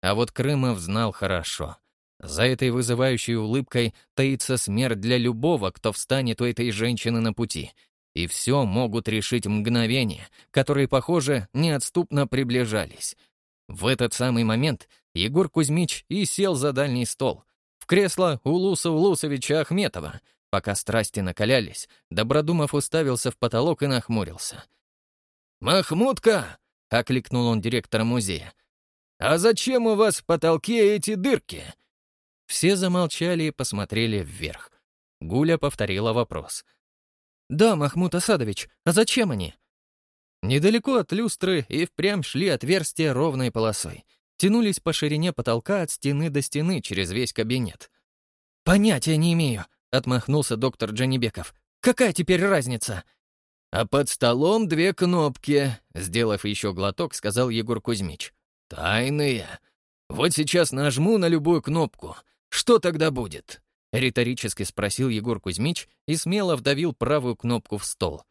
А вот Крымов знал хорошо. За этой вызывающей улыбкой таится смерть для любого, кто встанет у этой женщины на пути. И все могут решить мгновения, которые, похоже, неотступно приближались. В этот самый момент Егор Кузьмич и сел за дальний стол, в кресло Улуса Улусовича Ахметова. Пока страсти накалялись, Добродумов уставился в потолок и нахмурился. «Махмудка!» — окликнул он директора музея. «А зачем у вас в потолке эти дырки?» Все замолчали и посмотрели вверх. Гуля повторила вопрос. «Да, Махмуд Асадович, а зачем они?» Недалеко от люстры и впрямь шли отверстия ровной полосой. Тянулись по ширине потолка от стены до стены через весь кабинет. «Понятия не имею», — отмахнулся доктор Джанибеков. «Какая теперь разница?» «А под столом две кнопки», — сделав еще глоток, сказал Егор Кузьмич. «Тайные. Вот сейчас нажму на любую кнопку. Что тогда будет?» Риторически спросил Егор Кузьмич и смело вдавил правую кнопку в стол.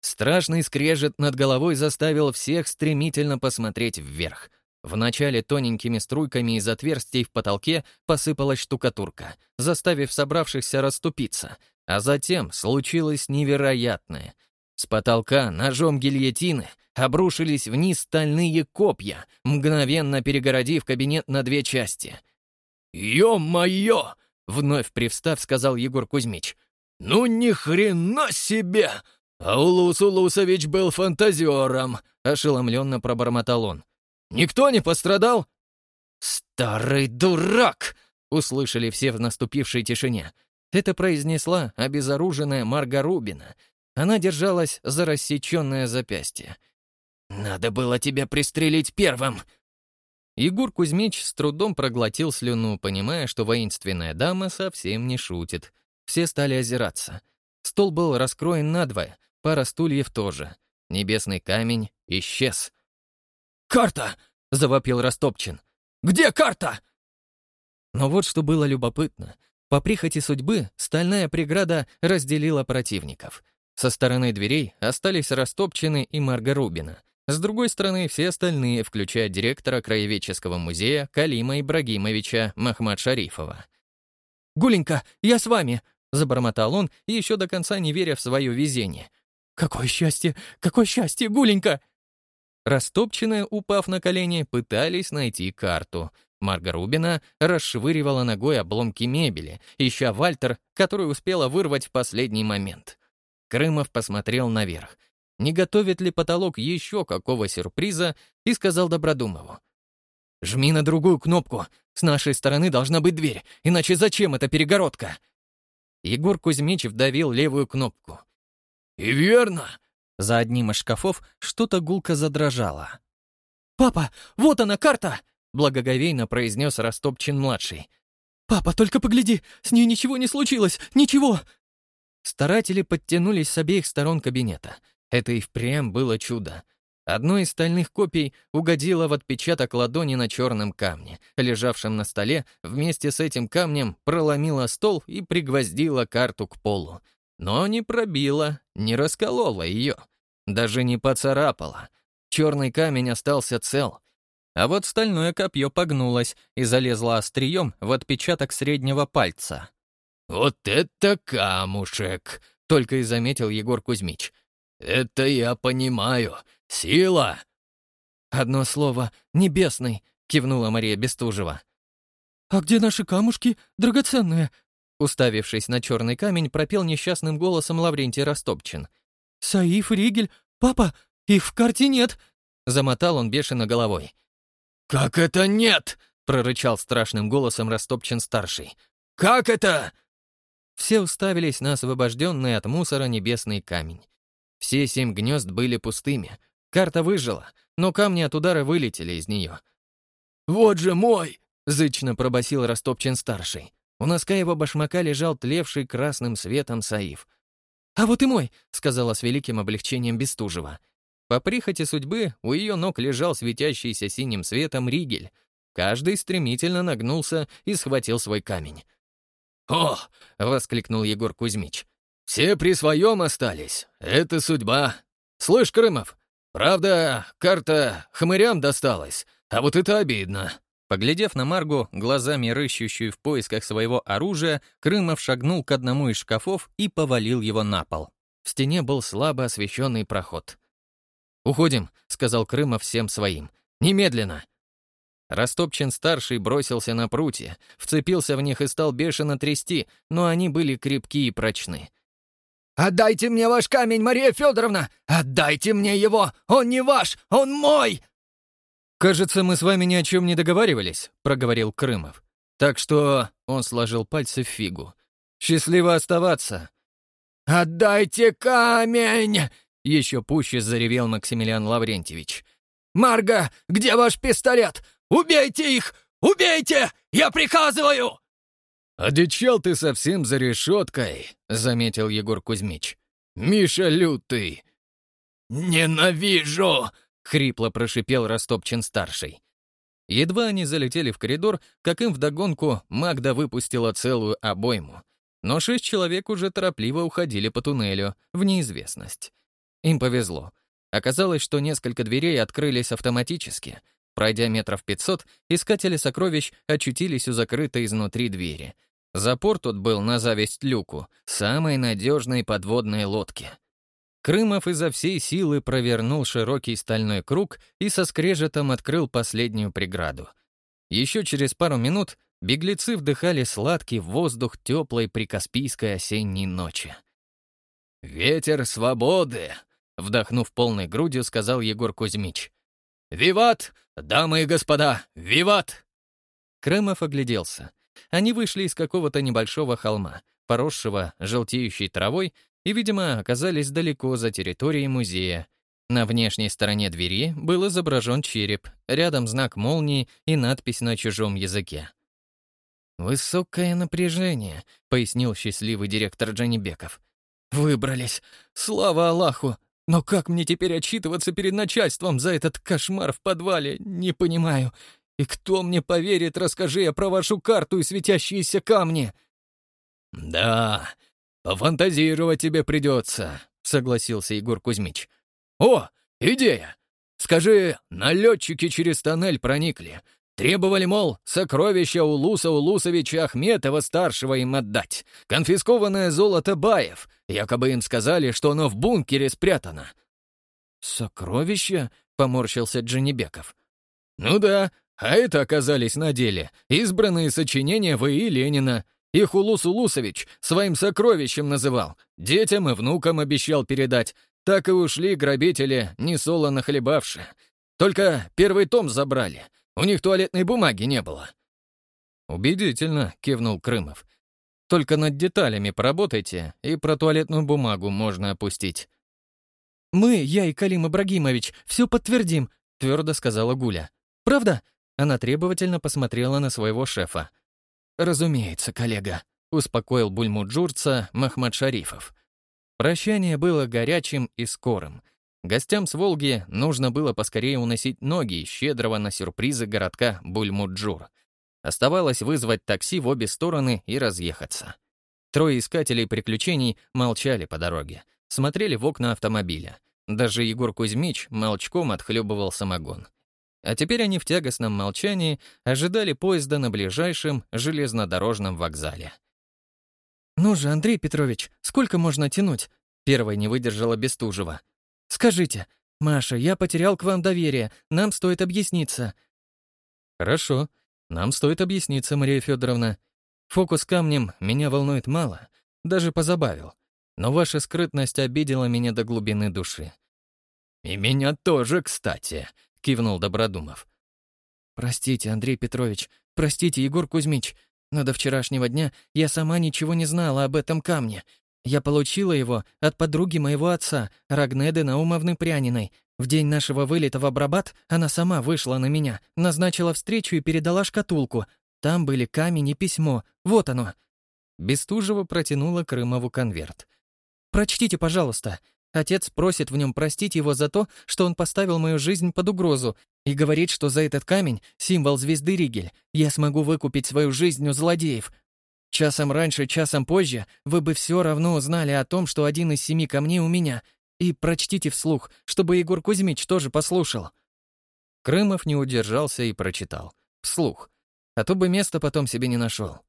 Страшный скрежет над головой заставил всех стремительно посмотреть вверх. Вначале тоненькими струйками из отверстий в потолке посыпалась штукатурка, заставив собравшихся расступиться, а затем случилось невероятное. С потолка ножом гильотины обрушились вниз стальные копья, мгновенно перегородив кабинет на две части. «Ё-моё!» Вновь привстав, сказал Егор Кузьмич. «Ну ни хрена себе! Аулус Улусович был фантазером!» Ошеломленно пробормотал он. «Никто не пострадал?» «Старый дурак!» — услышали все в наступившей тишине. Это произнесла обезоруженная Марга Рубина. Она держалась за рассеченное запястье. «Надо было тебя пристрелить первым!» Егор Кузьмич с трудом проглотил слюну, понимая, что воинственная дама совсем не шутит. Все стали озираться. Стол был раскроен надвое, пара стульев тоже. Небесный камень исчез. «Карта!» — завопил Растопчин. «Где карта?» Но вот что было любопытно. По прихоти судьбы стальная преграда разделила противников. Со стороны дверей остались Растопчины и Марга Рубина. С другой стороны, все остальные, включая директора Краеведческого музея Калима Ибрагимовича Махмад Шарифова. «Гуленька, я с вами!» — забормотал он, еще до конца не веря в свое везение. «Какое счастье! Какое счастье, Гуленька!» Растопченные, упав на колени, пытались найти карту. Марга Рубина расшвыривала ногой обломки мебели, ища Вальтер, который успела вырвать в последний момент. Крымов посмотрел наверх не готовит ли потолок еще какого сюрприза, и сказал Добродумову. «Жми на другую кнопку. С нашей стороны должна быть дверь, иначе зачем эта перегородка?» Егор Кузьмич вдавил левую кнопку. «И верно!» За одним из шкафов что-то гулко задрожало. «Папа, вот она, карта!» благоговейно произнес Растопчин-младший. «Папа, только погляди, с ней ничего не случилось, ничего!» Старатели подтянулись с обеих сторон кабинета. Это и впрямь было чудо. Одно из стальных копий угодило в отпечаток ладони на черном камне, лежавшем на столе, вместе с этим камнем проломило стол и пригвоздило карту к полу. Но не пробило, не раскололо ее, даже не поцарапало. Черный камень остался цел. А вот стальное копье погнулось и залезло острием в отпечаток среднего пальца. «Вот это камушек!» — только и заметил Егор Кузьмич — «Это я понимаю. Сила!» «Одно слово — небесный», — кивнула Мария Бестужева. «А где наши камушки, драгоценные?» Уставившись на черный камень, пропел несчастным голосом Лаврентий Растопчин. «Саиф, Ригель, папа, их в карте нет!» Замотал он бешено головой. «Как это нет?» — прорычал страшным голосом Растопчин-старший. «Как это?» Все уставились на освобожденный от мусора небесный камень. Все семь гнезд были пустыми. Карта выжила, но камни от удара вылетели из нее. «Вот же мой!» — зычно пробасил Растопчин-старший. У носка его башмака лежал тлевший красным светом Саиф. «А вот и мой!» — сказала с великим облегчением Бестужева. По прихоти судьбы у ее ног лежал светящийся синим светом ригель. Каждый стремительно нагнулся и схватил свой камень. «О!» — воскликнул Егор Кузьмич. Все при своем остались. Это судьба. Слышь, Крымов, правда, карта хмырям досталась, а вот это обидно». Поглядев на Маргу, глазами рыщущую в поисках своего оружия, Крымов шагнул к одному из шкафов и повалил его на пол. в стене был слабо освещенный проход. «Уходим», — сказал Крымов всем своим. «Немедленно!» Растопчин-старший бросился на прутья, вцепился в них и стал бешено трясти, но они были крепки и прочны. «Отдайте мне ваш камень, Мария Федоровна! Отдайте мне его! Он не ваш, он мой!» «Кажется, мы с вами ни о чем не договаривались», — проговорил Крымов. «Так что...» — он сложил пальцы в фигу. «Счастливо оставаться!» «Отдайте камень!» — еще пуще заревел Максимилиан Лаврентьевич. «Марга, где ваш пистолет? Убейте их! Убейте! Я приказываю!» «Одичал ты совсем за решеткой», — заметил Егор Кузьмич. «Миша лютый». «Ненавижу!» — хрипло прошипел Растопчин-старший. Едва они залетели в коридор, как им вдогонку Магда выпустила целую обойму. Но шесть человек уже торопливо уходили по туннелю, в неизвестность. Им повезло. Оказалось, что несколько дверей открылись автоматически. Пройдя метров пятьсот, искатели сокровищ очутились у закрытой изнутри двери. Запор тут был на зависть люку, самой надежной подводной лодки. Крымов изо всей силы провернул широкий стальной круг и со скрежетом открыл последнюю преграду. Еще через пару минут беглецы вдыхали сладкий воздух теплой прикаспийской осенней ночи. «Ветер свободы!» — вдохнув полной грудью, сказал Егор Кузьмич. «Виват! Дамы и господа, виват!» Крымов огляделся. Они вышли из какого-то небольшого холма, поросшего желтеющей травой, и, видимо, оказались далеко за территорией музея. На внешней стороне двери был изображен череп, рядом знак молнии и надпись на чужом языке. «Высокое напряжение», — пояснил счастливый директор Джанибеков. «Выбрались. Слава Аллаху! Но как мне теперь отчитываться перед начальством за этот кошмар в подвале, не понимаю. И кто мне поверит, расскажи я про вашу карту и светящиеся камни?» «Да, пофантазировать тебе придется», — согласился Егор Кузьмич. «О, идея! Скажи, налетчики через тоннель проникли. Требовали, мол, сокровища Улуса Улусовича Ахметова-старшего им отдать. Конфискованное золото Баев. Якобы им сказали, что оно в бункере спрятано. «Сокровища?» — поморщился Джанибеков. «Ну да, а это оказались на деле избранные сочинения В.И. Ленина. Их Улус Улусович своим сокровищем называл, детям и внукам обещал передать. Так и ушли грабители, несолоно хлебавшие. Только первый том забрали — у них туалетной бумаги не было». «Убедительно», — кивнул Крымов. «Только над деталями поработайте, и про туалетную бумагу можно опустить». «Мы, я и Калим Ибрагимович, все подтвердим», — твердо сказала Гуля. «Правда?» Она требовательно посмотрела на своего шефа. «Разумеется, коллега», — успокоил бульмуджурца Махмад Шарифов. Прощание было горячим и скорым — Гостям с Волги нужно было поскорее уносить ноги щедрого на сюрпризы городка Бульмуджур. Оставалось вызвать такси в обе стороны и разъехаться. Трое искателей приключений молчали по дороге, смотрели в окна автомобиля. Даже Егор Кузьмич молчком отхлебывал самогон. А теперь они в тягостном молчании ожидали поезда на ближайшем железнодорожном вокзале. «Ну же, Андрей Петрович, сколько можно тянуть?» Первой не выдержала Бестужева. Скажите, Маша, я потерял к вам доверие, нам стоит объясниться». «Хорошо, нам стоит объясниться, Мария Федоровна. Фокус камнем меня волнует мало, даже позабавил. Но ваша скрытность обидела меня до глубины души». «И меня тоже, кстати», — кивнул Добродумов. «Простите, Андрей Петрович, простите, Егор Кузьмич, но до вчерашнего дня я сама ничего не знала об этом камне. Я получила его от подруги моего отца, Рагнеды Наумовны Пряниной. В день нашего вылета в Абрабат она сама вышла на меня, назначила встречу и передала шкатулку. Там были камень и письмо. Вот оно». Бестужева протянула Крымову конверт. «Прочтите, пожалуйста. Отец просит в нем простить его за то, что он поставил мою жизнь под угрозу, и говорит, что за этот камень, символ звезды Ригель, я смогу выкупить свою жизнь у злодеев. Часом раньше, часом позже вы бы все равно узнали о том, что один из семи камней у меня. И прочтите вслух, чтобы Егор Кузьмич тоже послушал». Крымов не удержался и прочитал. Вслух. А то бы места потом себе не нашел.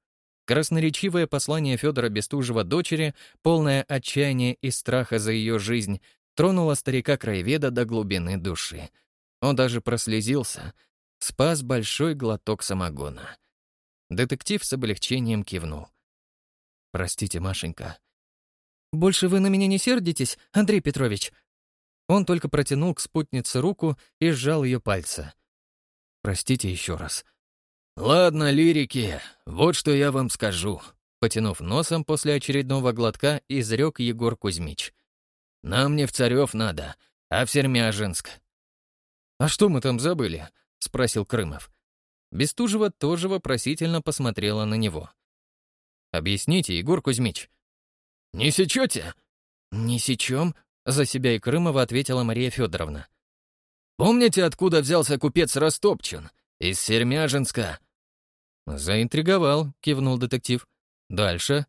Красноречивое послание Федора Бестужева дочери, полное отчаяния и страха за ее жизнь, тронуло старика-краеведа до глубины души. Он даже прослезился, спас большой глоток самогона. Детектив с облегчением кивнул. «Простите, Машенька». «Больше вы на меня не сердитесь, Андрей Петрович?» Он только протянул к спутнице руку и сжал ее пальцы. «Простите еще раз». «Ладно, лирики, вот что я вам скажу», — потянув носом после очередного глотка, изрек Егор Кузьмич. «Нам не в Царев надо, а в Сермяжинск». «А что мы там забыли?» — спросил Крымов. Бестужева тоже вопросительно посмотрела на него. «Объясните, Егор Кузьмич». «Не сечете?» «Не сечем», — за себя и Крымова ответила Мария Федоровна. «Помните, откуда взялся купец Растопчин? Из Сермяжинска». «Заинтриговал», — кивнул детектив. «Дальше».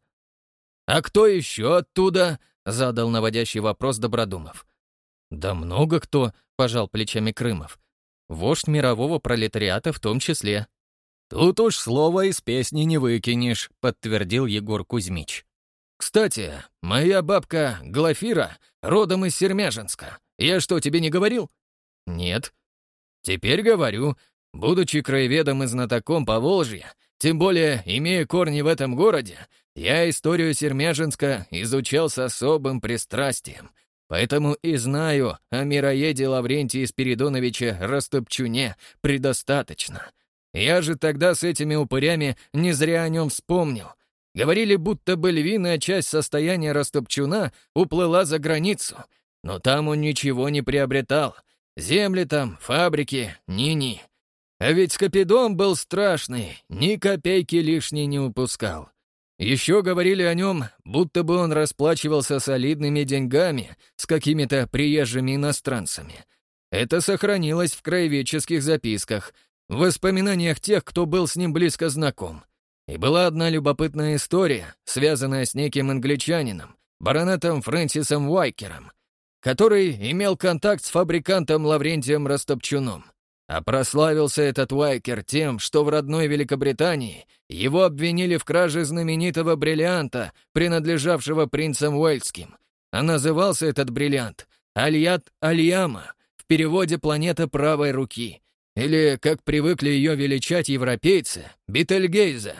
«А кто еще оттуда?» — задал наводящий вопрос Добродумов. «Да много кто», — пожал плечами Крымов. Вождь мирового пролетариата в том числе. «Тут уж слова из песни не выкинешь», — подтвердил Егор Кузьмич. «Кстати, моя бабка Глафира родом из Сермяжинска. Я что, тебе не говорил?» «Нет». «Теперь говорю. Будучи краеведом и знатоком по Волжье, тем более имея корни в этом городе, я историю Сермяжинска изучал с особым пристрастием, Поэтому и знаю о мироеде Лаврентии Спиридоновиче Растопчуне предостаточно. Я же тогда с этими упырями не зря о нем вспомнил. Говорили, будто бы львиная часть состояния Растопчуна уплыла за границу. Но там он ничего не приобретал. Земли там, фабрики, ни-ни. А ведь Скопидом был страшный, ни копейки лишней не упускал. Еще говорили о нем, будто бы он расплачивался солидными деньгами с какими-то приезжими иностранцами. Это сохранилось в краеведческих записках, в воспоминаниях тех, кто был с ним близко знаком. И была одна любопытная история, связанная с неким англичанином, баронетом Фрэнсисом Уайкером, который имел контакт с фабрикантом Лаврентием Растопчуном. А прославился этот Уайкер тем, что в родной Великобритании его обвинили в краже знаменитого бриллианта, принадлежавшего принцам Уэльским. А назывался этот бриллиант Альят Альяма, в переводе «планета правой руки», или, как привыкли ее величать европейцы, Бетельгейза.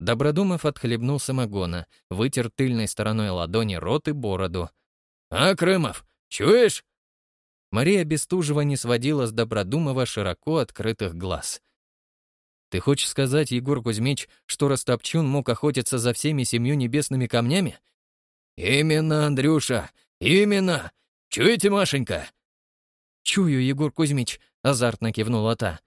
Добродумов отхлебнул самогона, вытер тыльной стороной ладони рот и бороду. «А, Крымов, чуешь? Мария Бестужева не сводила с Добродумова широко открытых глаз. «Ты хочешь сказать, Егор Кузьмич, что Растопчун мог охотиться за всеми семью небесными камнями?» «Именно, Андрюша, именно! Чуете, Машенька?» «Чую, Егор Кузьмич», — азартно кивнула та.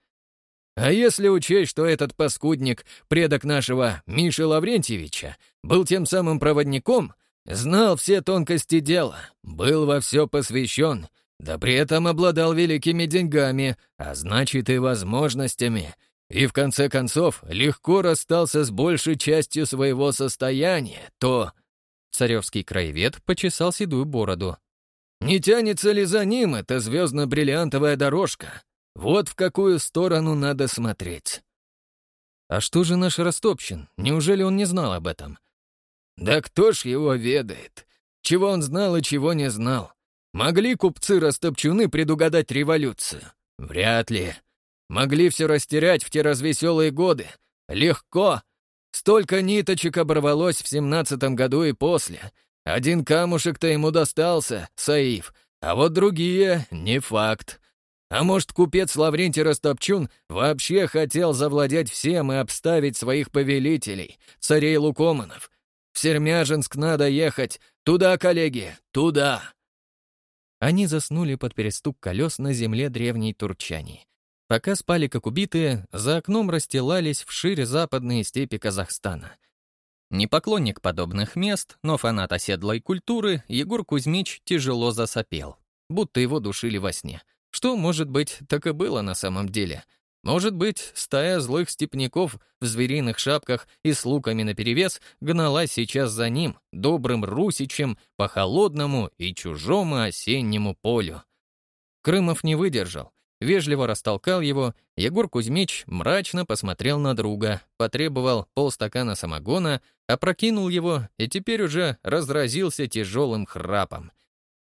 «А если учесть, что этот паскудник, предок нашего Миши Лаврентьевича, был тем самым проводником, знал все тонкости дела, был во все посвящен, да при этом обладал великими деньгами, а значит и возможностями, и в конце концов легко расстался с большей частью своего состояния, то...» Царевский краевед почесал седую бороду. «Не тянется ли за ним эта звездно-бриллиантовая дорожка? Вот в какую сторону надо смотреть». «А что же наш Растопчин? Неужели он не знал об этом?» «Да кто ж его ведает? Чего он знал и чего не знал? Могли купцы-растопчуны предугадать революцию? Вряд ли. Могли все растерять в те развеселые годы? Легко. Столько ниточек оборвалось в семнадцатом году и после. Один камушек-то ему достался, Саиф, а вот другие — не факт. А может, купец Лаврентий Растопчун вообще хотел завладеть всем и обставить своих повелителей, царей Лукоманов? В Сермяжинск надо ехать. Туда, коллеги, туда. Они заснули под перестук колес на земле древней Турчани. Пока спали как убитые, за окном расстилались вширь западные степи Казахстана. Не поклонник подобных мест, но фанат оседлой культуры, Егор Кузьмич тяжело засопел, будто его душили во сне. Что, может быть, так и было на самом деле. Может быть, стая злых степняков в звериных шапках и с луками наперевес гналась сейчас за ним, добрым русичем, по холодному и чужому осеннему полю. Крымов не выдержал, вежливо растолкал его, Егор Кузьмич мрачно посмотрел на друга, потребовал полстакана самогона, опрокинул его и теперь уже разразился тяжелым храпом.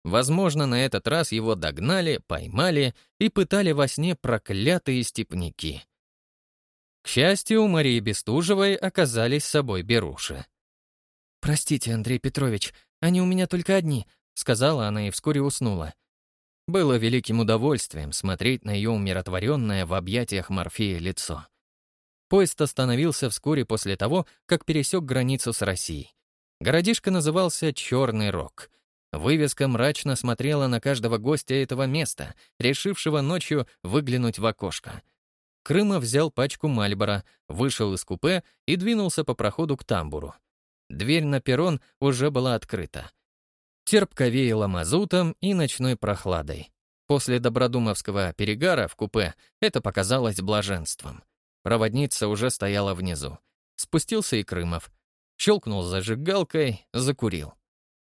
Возможно, на этот раз его догнали, поймали и пытали во сне проклятые степняки. К счастью, у Марии Бестужевой оказались с собой беруши. «Простите, Андрей Петрович, они у меня только одни», — сказала она и вскоре уснула. Было великим удовольствием смотреть на ее умиротворенное в объятиях Морфея лицо. Поезд остановился вскоре после того, как пересек границу с Россией. Городишко назывался Черный Рог. Вывеска мрачно смотрела на каждого гостя этого места, решившего ночью выглянуть в окошко. Крыма взял пачку Мальбора, вышел из купе и двинулся по проходу к тамбуру. Дверь на перрон уже была открыта. Терпко веяло мазутом и ночной прохладой. После добродумовского перегара в купе это показалось блаженством. Проводница уже стояла внизу. Спустился и Крымов. Щелкнул зажигалкой, закурил.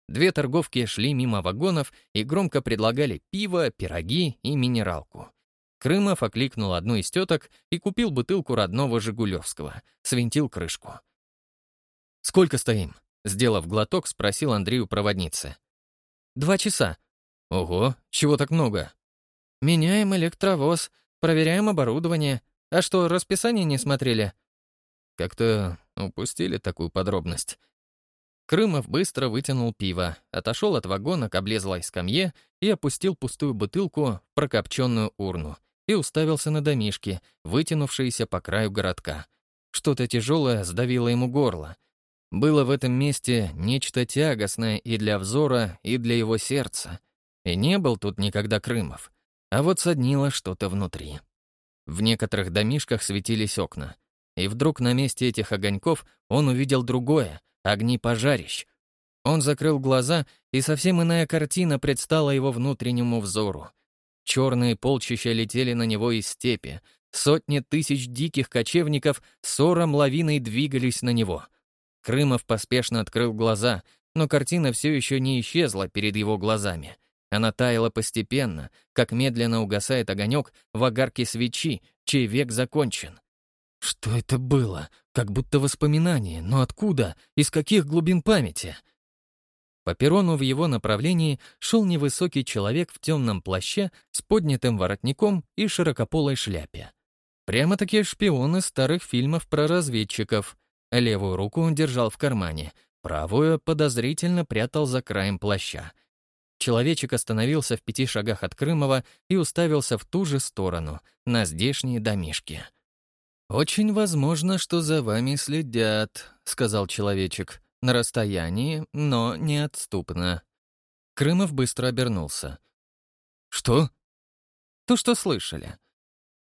Две торговки шли мимо вагонов и громко предлагали пиво, пироги и минералку. Крымов окликнул одну из теток и купил бутылку родного «Жигулевского», свинтил крышку. «Сколько стоим?» — сделав глоток, спросил Андрею проводницы. Два часа. Ого, чего так много? Меняем электровоз, проверяем оборудование. А что, расписание не смотрели? Как-то упустили такую подробность. Крымов быстро вытянул пиво, отошел от вагона к облезлой скамье и опустил пустую бутылку в прокопченную урну и уставился на домишки, вытянувшиеся по краю городка. Что-то тяжелое сдавило ему горло — было в этом месте нечто тягостное и для взора, и для его сердца. И не был тут никогда Крымов. А вот соднило что-то внутри. В некоторых домишках светились окна. И вдруг на месте этих огоньков он увидел другое — огни пожарищ. Он закрыл глаза, и совсем иная картина предстала его внутреннему взору. Черные полчища летели на него из степи. Сотни тысяч диких кочевников ссором лавиной двигались на него. Крымов поспешно открыл глаза, но картина все еще не исчезла перед его глазами. Она таяла постепенно, как медленно угасает огонек в огарке свечи, чей век закончен. Что это было? Как будто воспоминание, но откуда? Из каких глубин памяти? По перрону в его направлении шел невысокий человек в темном плаще с поднятым воротником и широкополой шляпе. Прямо-таки шпион из старых фильмов про разведчиков. Левую руку он держал в кармане, правую подозрительно прятал за краем плаща. Человечек остановился в пяти шагах от Крымова и уставился в ту же сторону, на здешние домишки. «Очень возможно, что за вами следят», — сказал человечек, «на расстоянии, но неотступно». Крымов быстро обернулся. «Что?» «То, что слышали».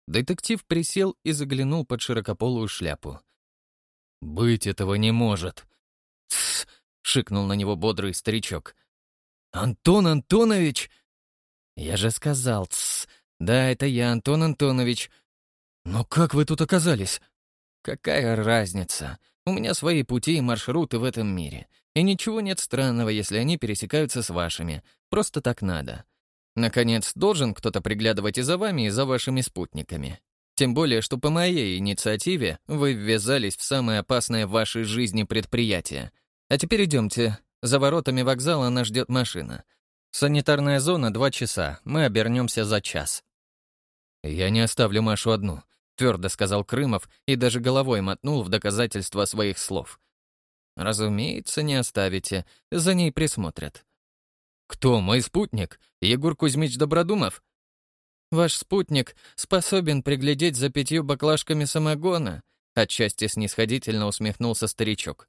Детектив присел и заглянул под широкополую шляпу. «Быть этого не может!» «Тссс!» — шикнул на него бодрый старичок. «Антон Антонович!» «Я же сказал, тссс! Да, это я, Антон Антонович!» «Но как вы тут оказались?» «Какая разница? У меня свои пути и маршруты в этом мире. И ничего нет странного, если они пересекаются с вашими. Просто так надо. Наконец, должен кто-то приглядывать и за вами, и за вашими спутниками. Тем более, что по моей инициативе вы ввязались в самое опасное в вашей жизни предприятие. А теперь идемте. За воротами вокзала нас ждет машина. Санитарная зона — два часа. Мы обернемся за час. «Я не оставлю Машу одну», — твердо сказал Крымов и даже головой мотнул в доказательство своих слов. «Разумеется, не оставите. За ней присмотрят». «Кто, мой спутник? Егор Кузьмич Добродумов?» Ваш спутник способен приглядеть за пятью баклажками самогона», отчасти снисходительно усмехнулся старичок.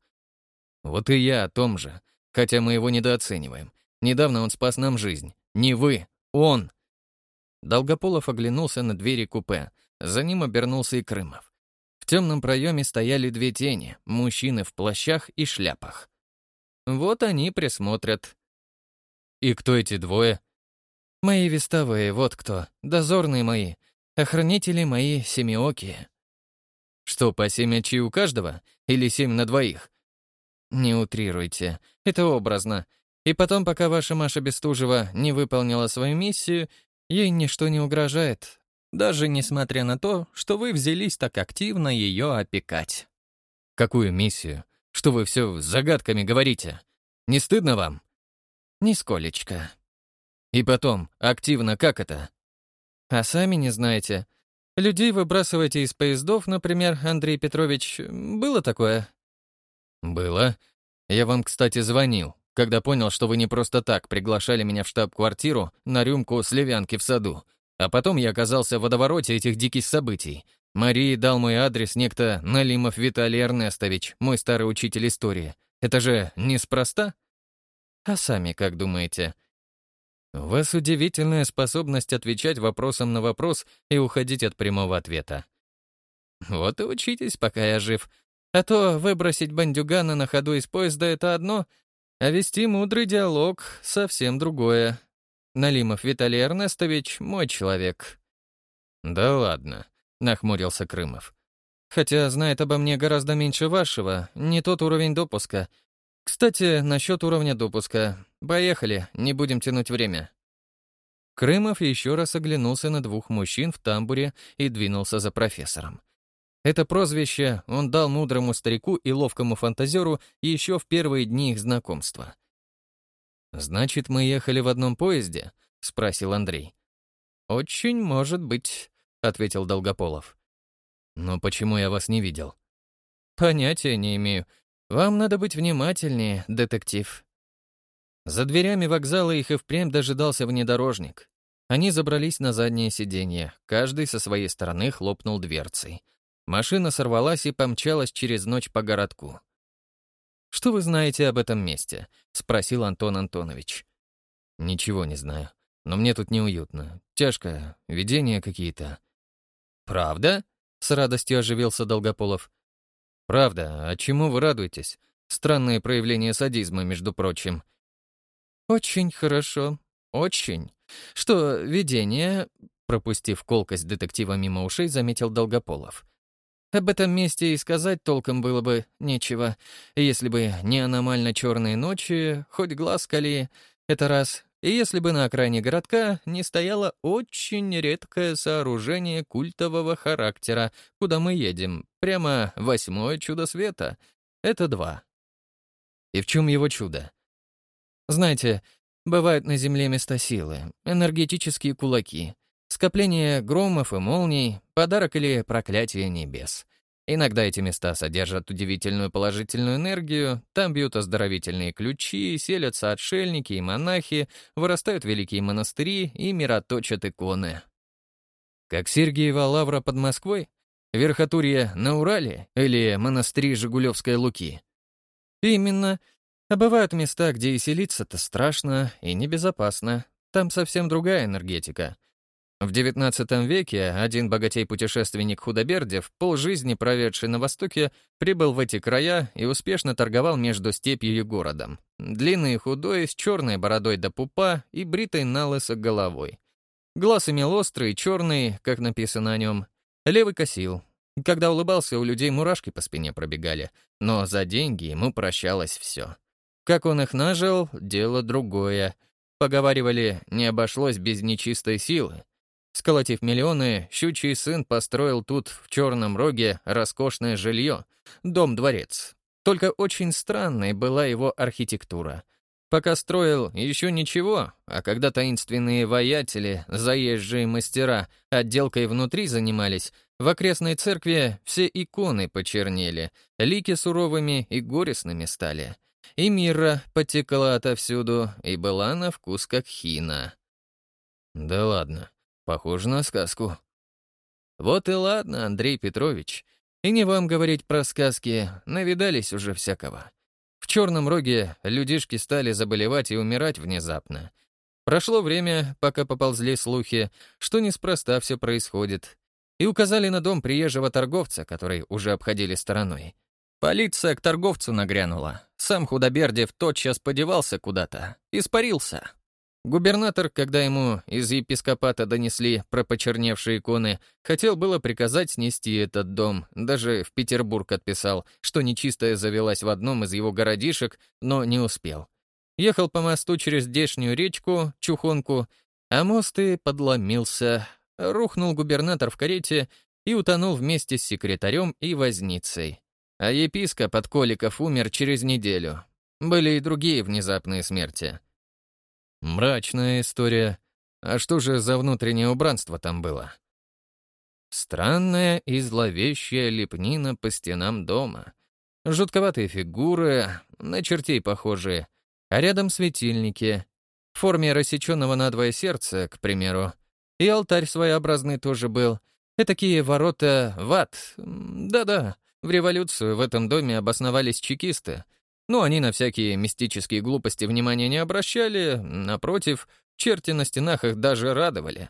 «Вот и я о том же, хотя мы его недооцениваем. Недавно он спас нам жизнь. Не вы, он!» Долгополов оглянулся на двери купе. За ним обернулся и Крымов. В темном проеме стояли две тени, мужчины в плащах и шляпах. Вот они присмотрят. «И кто эти двое?» Мои вестовые, вот кто. Дозорные мои. Охранители мои семиокие. Что, по семь очей у каждого? Или семь на двоих? Не утрируйте. Это образно. И потом, пока ваша Маша Бестужева не выполнила свою миссию, ей ничто не угрожает. Даже несмотря на то, что вы взялись так активно ее опекать. Какую миссию? Что вы все загадками говорите? Не стыдно вам? Нисколечко. И потом, активно как это? А сами не знаете. Людей выбрасываете из поездов, например, Андрей Петрович. Было такое? Было. Я вам, кстати, звонил, когда понял, что вы не просто так приглашали меня в штаб-квартиру на рюмку сливянки в саду. А потом я оказался в водовороте этих диких событий. Марии дал мой адрес некто Налимов Виталий Эрнестович, мой старый учитель истории. Это же неспроста? А сами как думаете? У вас удивительная способность отвечать вопросом на вопрос и уходить от прямого ответа. Вот и учитесь, пока я жив. А то выбросить бандюгана на ходу из поезда — это одно, а вести мудрый диалог — совсем другое. Налимов Виталий Эрнестович — мой человек. «Да ладно», — нахмурился Крымов. «Хотя знает обо мне гораздо меньше вашего, не тот уровень допуска. Кстати, насчет уровня допуска. Поехали, не будем тянуть время». Крымов еще раз оглянулся на двух мужчин в тамбуре и двинулся за профессором. Это прозвище он дал мудрому старику и ловкому фантазеру еще в первые дни их знакомства. «Значит, мы ехали в одном поезде?» — спросил Андрей. «Очень может быть», — ответил Долгополов. «Но почему я вас не видел?» «Понятия не имею. Вам надо быть внимательнее, детектив». За дверями вокзала их и впрямь дожидался внедорожник. Они забрались на заднее сиденье, каждый со своей стороны хлопнул дверцей. Машина сорвалась и помчалась через ночь по городку. «Что вы знаете об этом месте?» — спросил Антон Антонович. «Ничего не знаю. Но мне тут неуютно. Тяжко. Видения какие-то». «Правда?» — с радостью оживился Долгополов. «Правда. А чему вы радуетесь? Странное проявление садизма, между прочим». «Очень хорошо. Очень. Что, видение...» Пропустив колкость детектива мимо ушей, заметил Долгополов. Об этом месте и сказать толком было бы нечего, если бы не аномально черные ночи, хоть глаз кали, это раз, и если бы на окраине городка не стояло очень редкое сооружение культового характера, куда мы едем, прямо восьмое чудо света. Это два. И в чем его чудо? Знаете, бывают на Земле места силы, энергетические кулаки — Скопление громов и молний, подарок или проклятие небес. Иногда эти места содержат удивительную положительную энергию, там бьют оздоровительные ключи, селятся отшельники и монахи, вырастают великие монастыри и мироточат иконы. Как Сергиева лавра под Москвой? Верхотурье на Урале или монастыри Жигулевской Луки? Именно. А бывают места, где и селиться-то страшно и небезопасно. Там совсем другая энергетика. В XIX веке один богатей-путешественник Худобердев, полжизни проведший на Востоке, прибыл в эти края и успешно торговал между степью и городом. Длинный и худой, с черной бородой до пупа и бритой налысо головой. Глаз имел острый, черный, как написано о нем. Левый косил. Когда улыбался, у людей мурашки по спине пробегали, но за деньги ему прощалось все. Как он их нажил — дело другое. Поговаривали, не обошлось без нечистой силы. Сколотив миллионы, щучий сын построил тут, в Черном Роге, роскошное жилье, дом-дворец. Только очень странной была его архитектура. Пока строил, еще ничего, а когда таинственные воятели, заезжие мастера, отделкой внутри занимались, в окрестной церкви все иконы почернели, лики суровыми и горестными стали. И мира потекла отовсюду, и была на вкус как хина. «Да ладно», Похоже на сказку. Вот и ладно, Андрей Петрович. И не вам говорить про сказки, навидались уже всякого. В Черном Роге людишки стали заболевать и умирать внезапно. Прошло время, пока поползли слухи, что неспроста все происходит. И указали на дом приезжего торговца, который уже обходили стороной. Полиция к торговцу нагрянула. Сам Худобердев тотчас подевался куда-то. Испарился. Губернатор, когда ему из епископата донесли про почерневшие иконы, хотел было приказать снести этот дом, даже в Петербург отписал, что нечистая завелась в одном из его городишек, но не успел. Ехал по мосту через здешнюю речку, Чухонку, а мост и подломился. Рухнул губернатор в карете и утонул вместе с секретарем и возницей. А епископ от коликов умер через неделю. Были и другие внезапные смерти. Мрачная история. А что же за внутреннее убранство там было? Странная и зловещая лепнина по стенам дома. Жутковатые фигуры, на чертей похожие, а рядом светильники, в форме рассеченного надвое сердца, к примеру. И алтарь своеобразный тоже был. И такие ворота в ад. Да-да, в революцию в этом доме обосновались чекисты. Но они на всякие мистические глупости внимания не обращали, напротив, черти на стенах их даже радовали.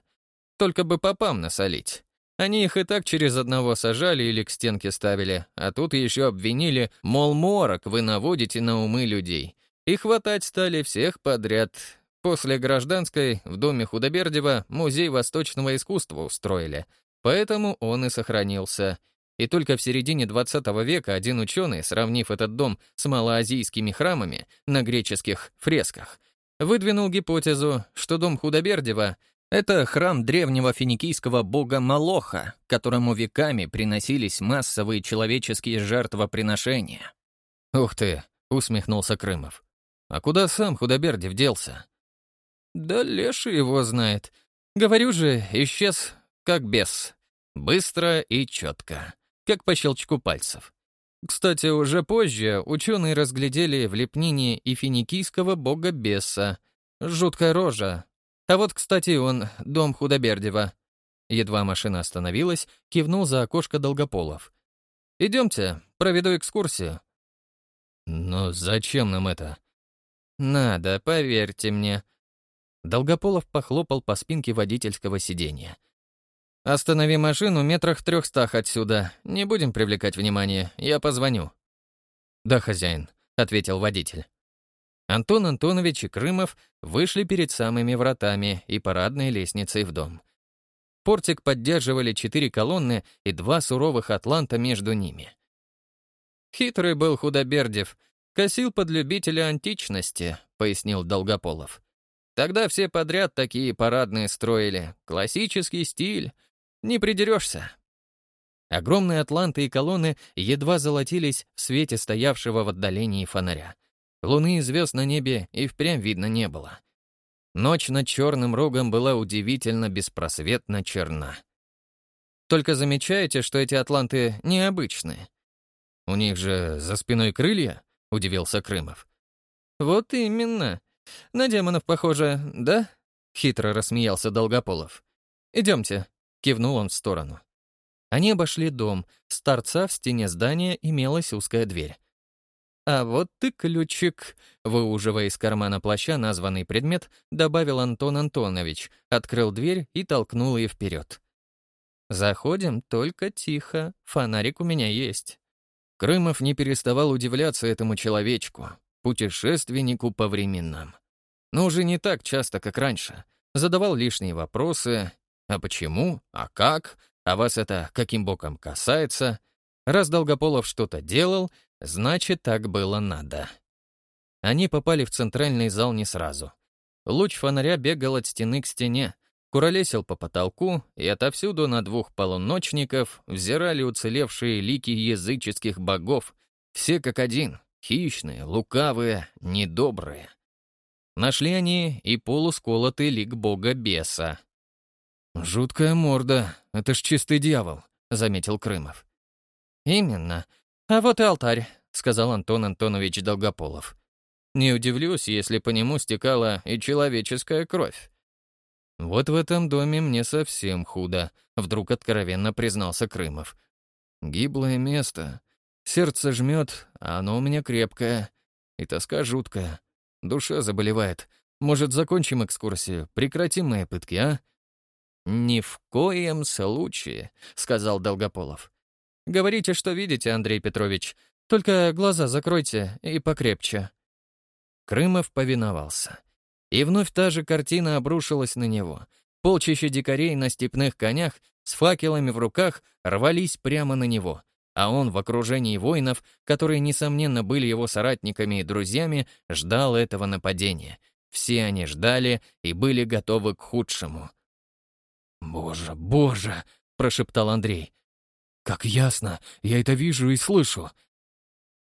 Только бы попам насолить. Они их и так через одного сажали или к стенке ставили, а тут еще обвинили, мол, морок вы наводите на умы людей. И хватать стали всех подряд. После гражданской в доме Худобердева музей восточного искусства устроили, поэтому он и сохранился. И только в середине 20 века один ученый, сравнив этот дом с малоазийскими храмами на греческих фресках, выдвинул гипотезу, что дом Худобердева — это храм древнего финикийского бога Малоха, которому веками приносились массовые человеческие жертвоприношения. «Ух ты!» — усмехнулся Крымов. «А куда сам Худобердев делся?» Да Леша его знает. Говорю же, исчез как бес. Быстро и четко, как по щелчку пальцев. Кстати, уже позже ученые разглядели в лепнине и финикийского бога беса. Жуткая рожа. А вот, кстати, он, дом Худобердева. Едва машина остановилась, кивнул за окошко Долгополов. «Идемте, проведу экскурсию». «Но зачем нам это?» «Надо, поверьте мне. Долгополов похлопал по спинке водительского сиденья. «Останови машину метрах трехстах отсюда. Не будем привлекать внимание. Я позвоню». «Да, хозяин», — ответил водитель. Антон Антонович и Крымов вышли перед самыми вратами и парадной лестницей в дом. Портик поддерживали четыре колонны и два суровых атланта между ними. «Хитрый был Худобердев, косил под любителя античности», — пояснил Долгополов. Тогда все подряд такие парадные строили. Классический стиль. Не придерешься. Огромные атланты и колонны едва золотились в свете стоявшего в отдалении фонаря. Луны и звезд на небе и впрямь видно не было. Ночь над черным рогом была удивительно беспросветно черна. Только замечаете, что эти атланты необычные. «У них же за спиной крылья?» — удивился Крымов. «Вот именно. «На демонов похоже, да?» — хитро рассмеялся Долгополов. «Идемте», — кивнул он в сторону. Они обошли дом. С торца в стене здания имелась узкая дверь. «А вот ты ключик», — выуживая из кармана плаща названный предмет, добавил Антон Антонович, открыл дверь и толкнул ее вперед. «Заходим, только тихо, фонарик у меня есть». Крымов не переставал удивляться этому человечку путешественнику по временам. Но уже не так часто, как раньше. Задавал лишние вопросы. А почему? А как? А вас это каким боком касается? Раз Долгополов что-то делал, значит, так было надо. Они попали в центральный зал не сразу. Луч фонаря бегал от стены к стене, куролесил по потолку, и отовсюду на двух полуночников взирали уцелевшие лики языческих богов, все как один, Хищные, лукавые, недобрые. Нашли они и полусколотый лик бога беса. «Жуткая морда, это ж чистый дьявол», — заметил Крымов. «Именно. А вот и алтарь», — сказал Антон Антонович Долгополов. «Не удивлюсь, если по нему стекала и человеческая кровь». «Вот в этом доме мне совсем худо», — вдруг откровенно признался Крымов. «Гиблое место, Сердце жмет, а оно у меня крепкое. И тоска жуткая. Душа заболевает. Может, закончим экскурсию? Прекратим мои пытки, а?» «Ни в коем случае», — сказал Долгополов. «Говорите, что видите, Андрей Петрович. Только глаза закройте и покрепче». Крымов повиновался. И вновь та же картина обрушилась на него. Полчища дикарей на степных конях с факелами в руках рвались прямо на него — а он в окружении воинов, которые, несомненно, были его соратниками и друзьями, ждал этого нападения. Все они ждали и были готовы к худшему. «Боже, боже!» — прошептал Андрей. «Как ясно! Я это вижу и слышу!»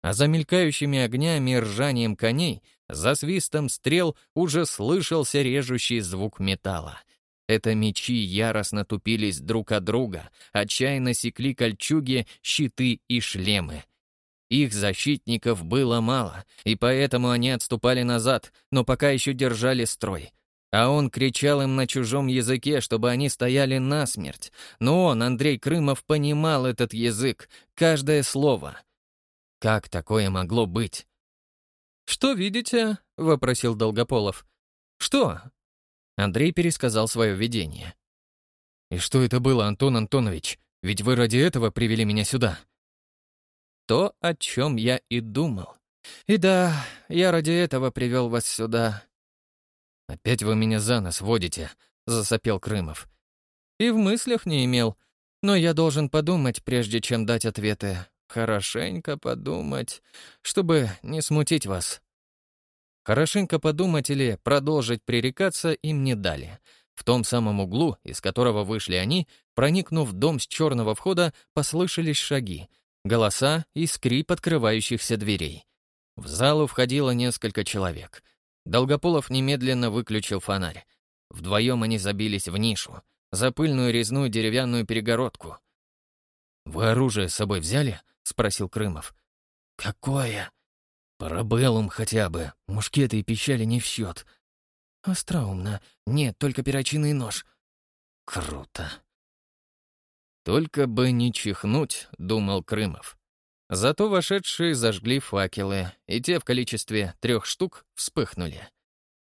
А за мелькающими огнями ржанием коней, за свистом стрел уже слышался режущий звук металла. Это мечи яростно тупились друг от друга, отчаянно секли кольчуги, щиты и шлемы. Их защитников было мало, и поэтому они отступали назад, но пока еще держали строй. А он кричал им на чужом языке, чтобы они стояли насмерть. Но он, Андрей Крымов, понимал этот язык, каждое слово. Как такое могло быть? «Что видите?» — вопросил Долгополов. «Что?» Андрей пересказал свое видение. «И что это было, Антон Антонович? Ведь вы ради этого привели меня сюда». То, о чем я и думал. И да, я ради этого привел вас сюда. «Опять вы меня за нос водите», — засопел Крымов. «И в мыслях не имел. Но я должен подумать, прежде чем дать ответы. Хорошенько подумать, чтобы не смутить вас». Хорошенько подумать или продолжить пререкаться им не дали. В том самом углу, из которого вышли они, проникнув в дом с черного входа, послышались шаги, голоса и скрип открывающихся дверей. В залу входило несколько человек. Долгополов немедленно выключил фонарь. Вдвоем они забились в нишу, за пыльную резную деревянную перегородку. «Вы оружие с собой взяли?» — спросил Крымов. «Какое?» «Парабеллум хотя бы. Мушкеты и пищали не в счет». «Остроумно. Нет, только перочинный нож». «Круто». «Только бы не чихнуть», — думал Крымов. Зато вошедшие зажгли факелы, и те в количестве трех штук вспыхнули.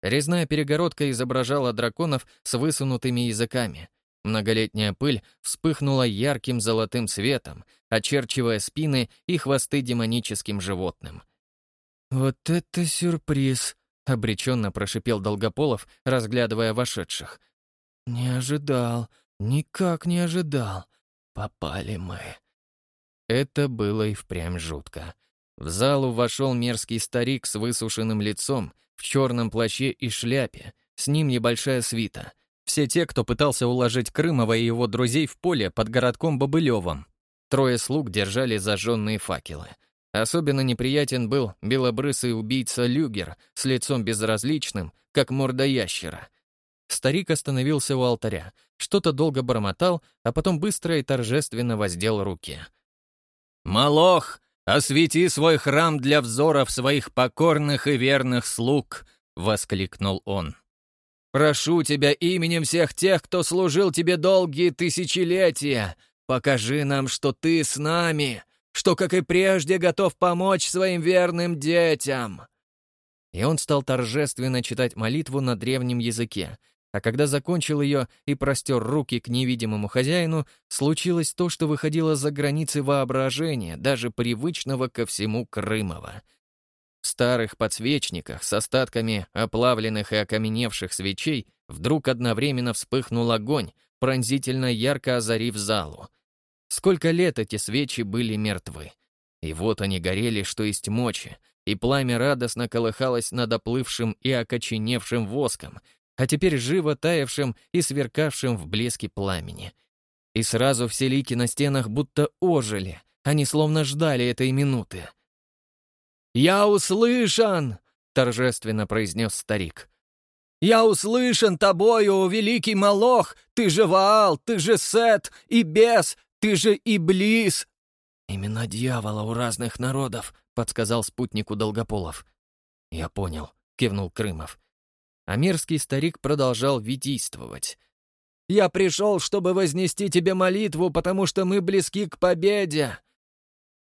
Резная перегородка изображала драконов с высунутыми языками. Многолетняя пыль вспыхнула ярким золотым светом, очерчивая спины и хвосты демоническим животным. «Вот это сюрприз!» — обреченно прошипел Долгополов, разглядывая вошедших. «Не ожидал, никак не ожидал. Попали мы». Это было и впрямь жутко. В залу вошел мерзкий старик с высушенным лицом, в черном плаще и шляпе, с ним небольшая свита. Все те, кто пытался уложить Крымова и его друзей в поле под городком Бобылевым. Трое слуг держали зажженные факелы. Особенно неприятен был белобрысый убийца Люгер с лицом безразличным, как морда ящера. Старик остановился у алтаря, что-то долго бормотал, а потом быстро и торжественно воздел руки — «Молох, освети свой храм для взоров своих покорных и верных слуг!» — воскликнул он. «Прошу тебя именем всех тех, кто служил тебе долгие тысячелетия, покажи нам, что ты с нами, что, как и прежде, готов помочь своим верным детям!» И он стал торжественно читать молитву на древнем языке, а когда закончил ее и простер руки к невидимому хозяину, случилось то, что выходило за границы воображения, даже привычного ко всему Крымова. В старых подсвечниках с остатками оплавленных и окаменевших свечей вдруг одновременно вспыхнул огонь, пронзительно ярко озарив залу. Сколько лет эти свечи были мертвы. И вот они горели, что есть мочи, и пламя радостно колыхалось над оплывшим и окоченевшим воском — а теперь живо таявшим и сверкавшим в блеске пламени. И сразу все лики на стенах будто ожили, они словно ждали этой минуты. «Я услышан!» — торжественно произнес старик. «Я услышан тобою, великий Молох! Ты же Ваал, ты же Сет и Бес, ты же Иблис!» «Имена дьявола у разных народов», — подсказал спутнику Долгополов. «Я понял», — кивнул Крымов а мерзкий старик продолжал видействовать. «Я пришел, чтобы вознести тебе молитву, потому что мы близки к победе!»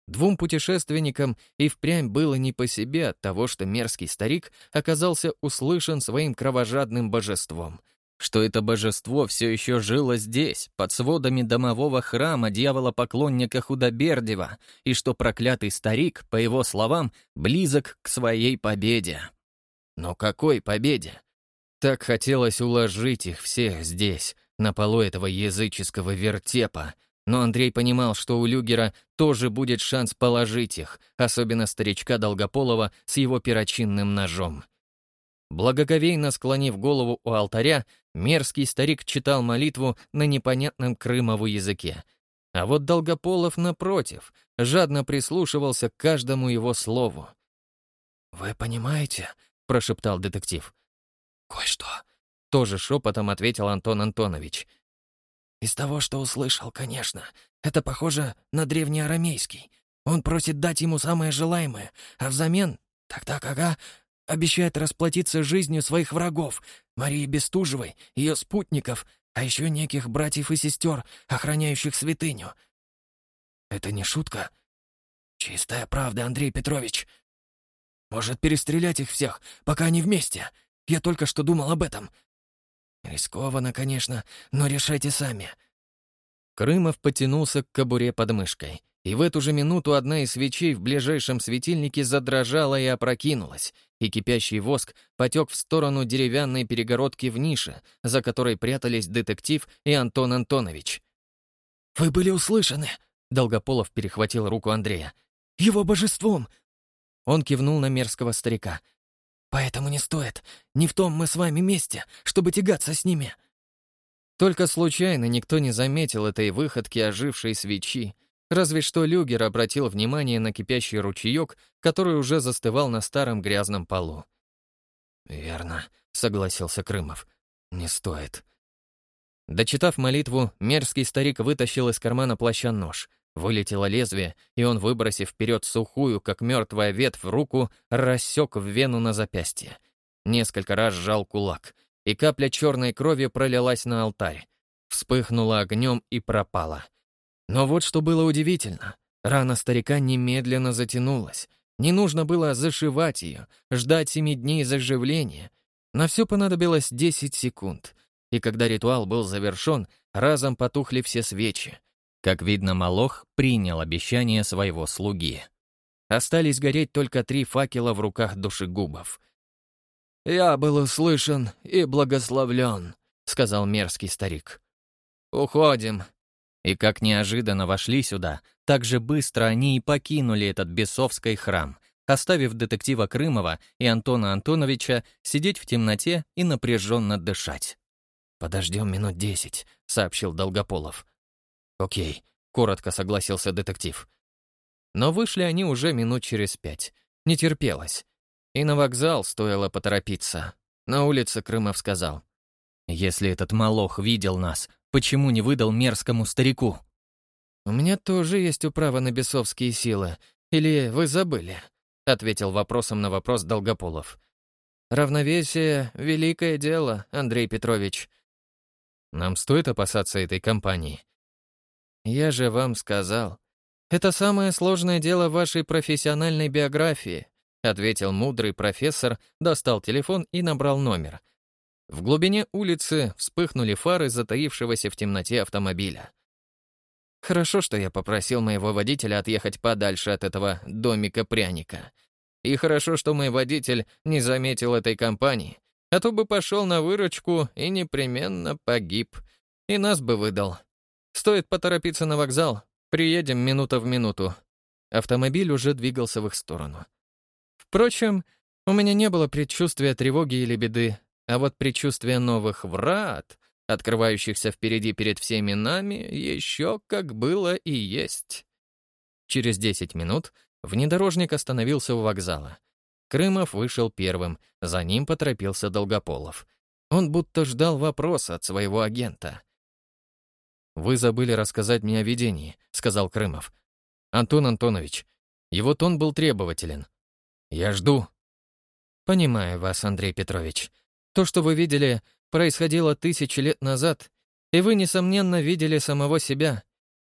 Двум путешественникам и впрямь было не по себе от того, что мерзкий старик оказался услышан своим кровожадным божеством, что это божество все еще жило здесь, под сводами домового храма дьявола-поклонника Худобердева, и что проклятый старик, по его словам, близок к своей победе. Но какой победе? Так хотелось уложить их всех здесь, на полу этого языческого вертепа. Но Андрей понимал, что у Люгера тоже будет шанс положить их, особенно старичка Долгополова с его перочинным ножом. Благоговейно склонив голову у алтаря, мерзкий старик читал молитву на непонятном крымову языке. А вот Долгополов, напротив, жадно прислушивался к каждому его слову. «Вы понимаете?» — прошептал детектив. «Кое-что», — тоже шепотом ответил Антон Антонович. «Из того, что услышал, конечно. Это похоже на древнеарамейский. Он просит дать ему самое желаемое, а взамен, так-так, обещает расплатиться жизнью своих врагов, Марии Бестужевой, ее спутников, а еще неких братьев и сестер, охраняющих святыню. Это не шутка? Чистая правда, Андрей Петрович. Может, перестрелять их всех, пока они вместе? Я только что думал об этом. Рискованно, конечно, но решайте сами. Крымов потянулся к кобуре под мышкой, и в эту же минуту одна из свечей в ближайшем светильнике задрожала и опрокинулась, и кипящий воск потек в сторону деревянной перегородки в нише, за которой прятались детектив и Антон Антонович. «Вы были услышаны!» — Долгополов перехватил руку Андрея. «Его божеством! Он кивнул на мерзкого старика. «Поэтому не стоит. Не в том мы с вами месте, чтобы тягаться с ними». Только случайно никто не заметил этой выходки ожившей свечи, разве что Люгер обратил внимание на кипящий ручеек, который уже застывал на старом грязном полу. «Верно», — согласился Крымов. «Не стоит». Дочитав молитву, мерзкий старик вытащил из кармана плаща нож, Вылетело лезвие, и он, выбросив вперед сухую, как мертвая ветвь, руку, рассек в вену на запястье. Несколько раз сжал кулак, и капля черной крови пролилась на алтарь. Вспыхнула огнем и пропала. Но вот что было удивительно. Рана старика немедленно затянулась. Не нужно было зашивать ее, ждать семи дней заживления. На все понадобилось 10 секунд. И когда ритуал был завершен, разом потухли все свечи. Как видно, Малох принял обещание своего слуги. Остались гореть только три факела в руках душегубов. «Я был услышан и благословлен», — сказал мерзкий старик. «Уходим». И как неожиданно вошли сюда, так же быстро они и покинули этот бесовский храм, оставив детектива Крымова и Антона Антоновича сидеть в темноте и напряженно дышать. «Подождем минут десять», — сообщил Долгополов. «Окей», — коротко согласился детектив. Но вышли они уже минут через пять. Не терпелось. И на вокзал стоило поторопиться. На улице Крымов сказал. «Если этот малох видел нас, почему не выдал мерзкому старику?» «У меня тоже есть управа на бесовские силы. Или вы забыли?» — ответил вопросом на вопрос Долгополов. «Равновесие — великое дело, Андрей Петрович». «Нам стоит опасаться этой компании?» «Я же вам сказал. Это самое сложное дело вашей профессиональной биографии», ответил мудрый профессор, достал телефон и набрал номер. В глубине улицы вспыхнули фары затаившегося в темноте автомобиля. Хорошо, что я попросил моего водителя отъехать подальше от этого домика-пряника. И хорошо, что мой водитель не заметил этой компании, а то бы пошел на выручку и непременно погиб. И нас бы выдал. Стоит поторопиться на вокзал. Приедем минута в минуту. Автомобиль уже двигался в их сторону. Впрочем, у меня не было предчувствия тревоги или беды, а вот предчувствие новых врат, открывающихся впереди перед всеми нами, еще как было и есть. Через 10 минут внедорожник остановился у вокзала. Крымов вышел первым, за ним поторопился Долгополов. Он будто ждал вопроса от своего агента. «Вы забыли рассказать мне о видении», — сказал Крымов. «Антон Антонович, его тон был требователен. Я жду». «Понимаю вас, Андрей Петрович. То, что вы видели, происходило тысячи лет назад, и вы, несомненно, видели самого себя.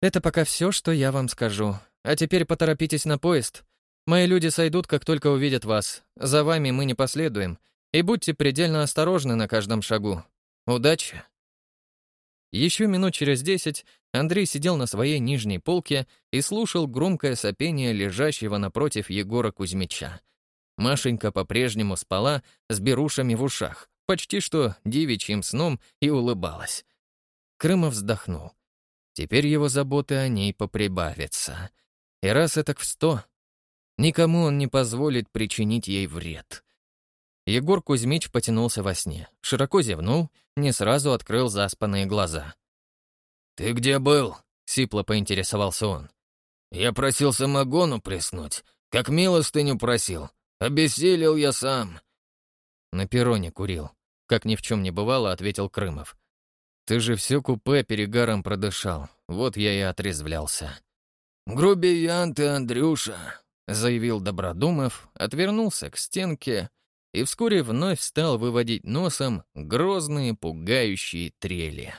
Это пока все, что я вам скажу. А теперь поторопитесь на поезд. Мои люди сойдут, как только увидят вас. За вами мы не последуем. И будьте предельно осторожны на каждом шагу. Удачи!» Еще минут через десять Андрей сидел на своей нижней полке и слушал громкое сопение лежащего напротив Егора Кузьмича. Машенька по-прежнему спала с берушами в ушах, почти что девичьим сном, и улыбалась. Крымов вздохнул. Теперь его заботы о ней поприбавятся. И раз это в сто, никому он не позволит причинить ей вред. Егор Кузьмич потянулся во сне, широко зевнул, не сразу открыл заспанные глаза. «Ты где был?» — сипло поинтересовался он. «Я просил самогону приснуть, как милостыню просил. Обессилел я сам». На перроне курил. Как ни в чем не бывало, ответил Крымов. Ты же все купе перегаром продышал. Вот я и отрезвлялся. «Грубиян ты, Андрюша!» — заявил Добродумов, отвернулся к стенке и вскоре вновь стал выводить носом грозные пугающие трели.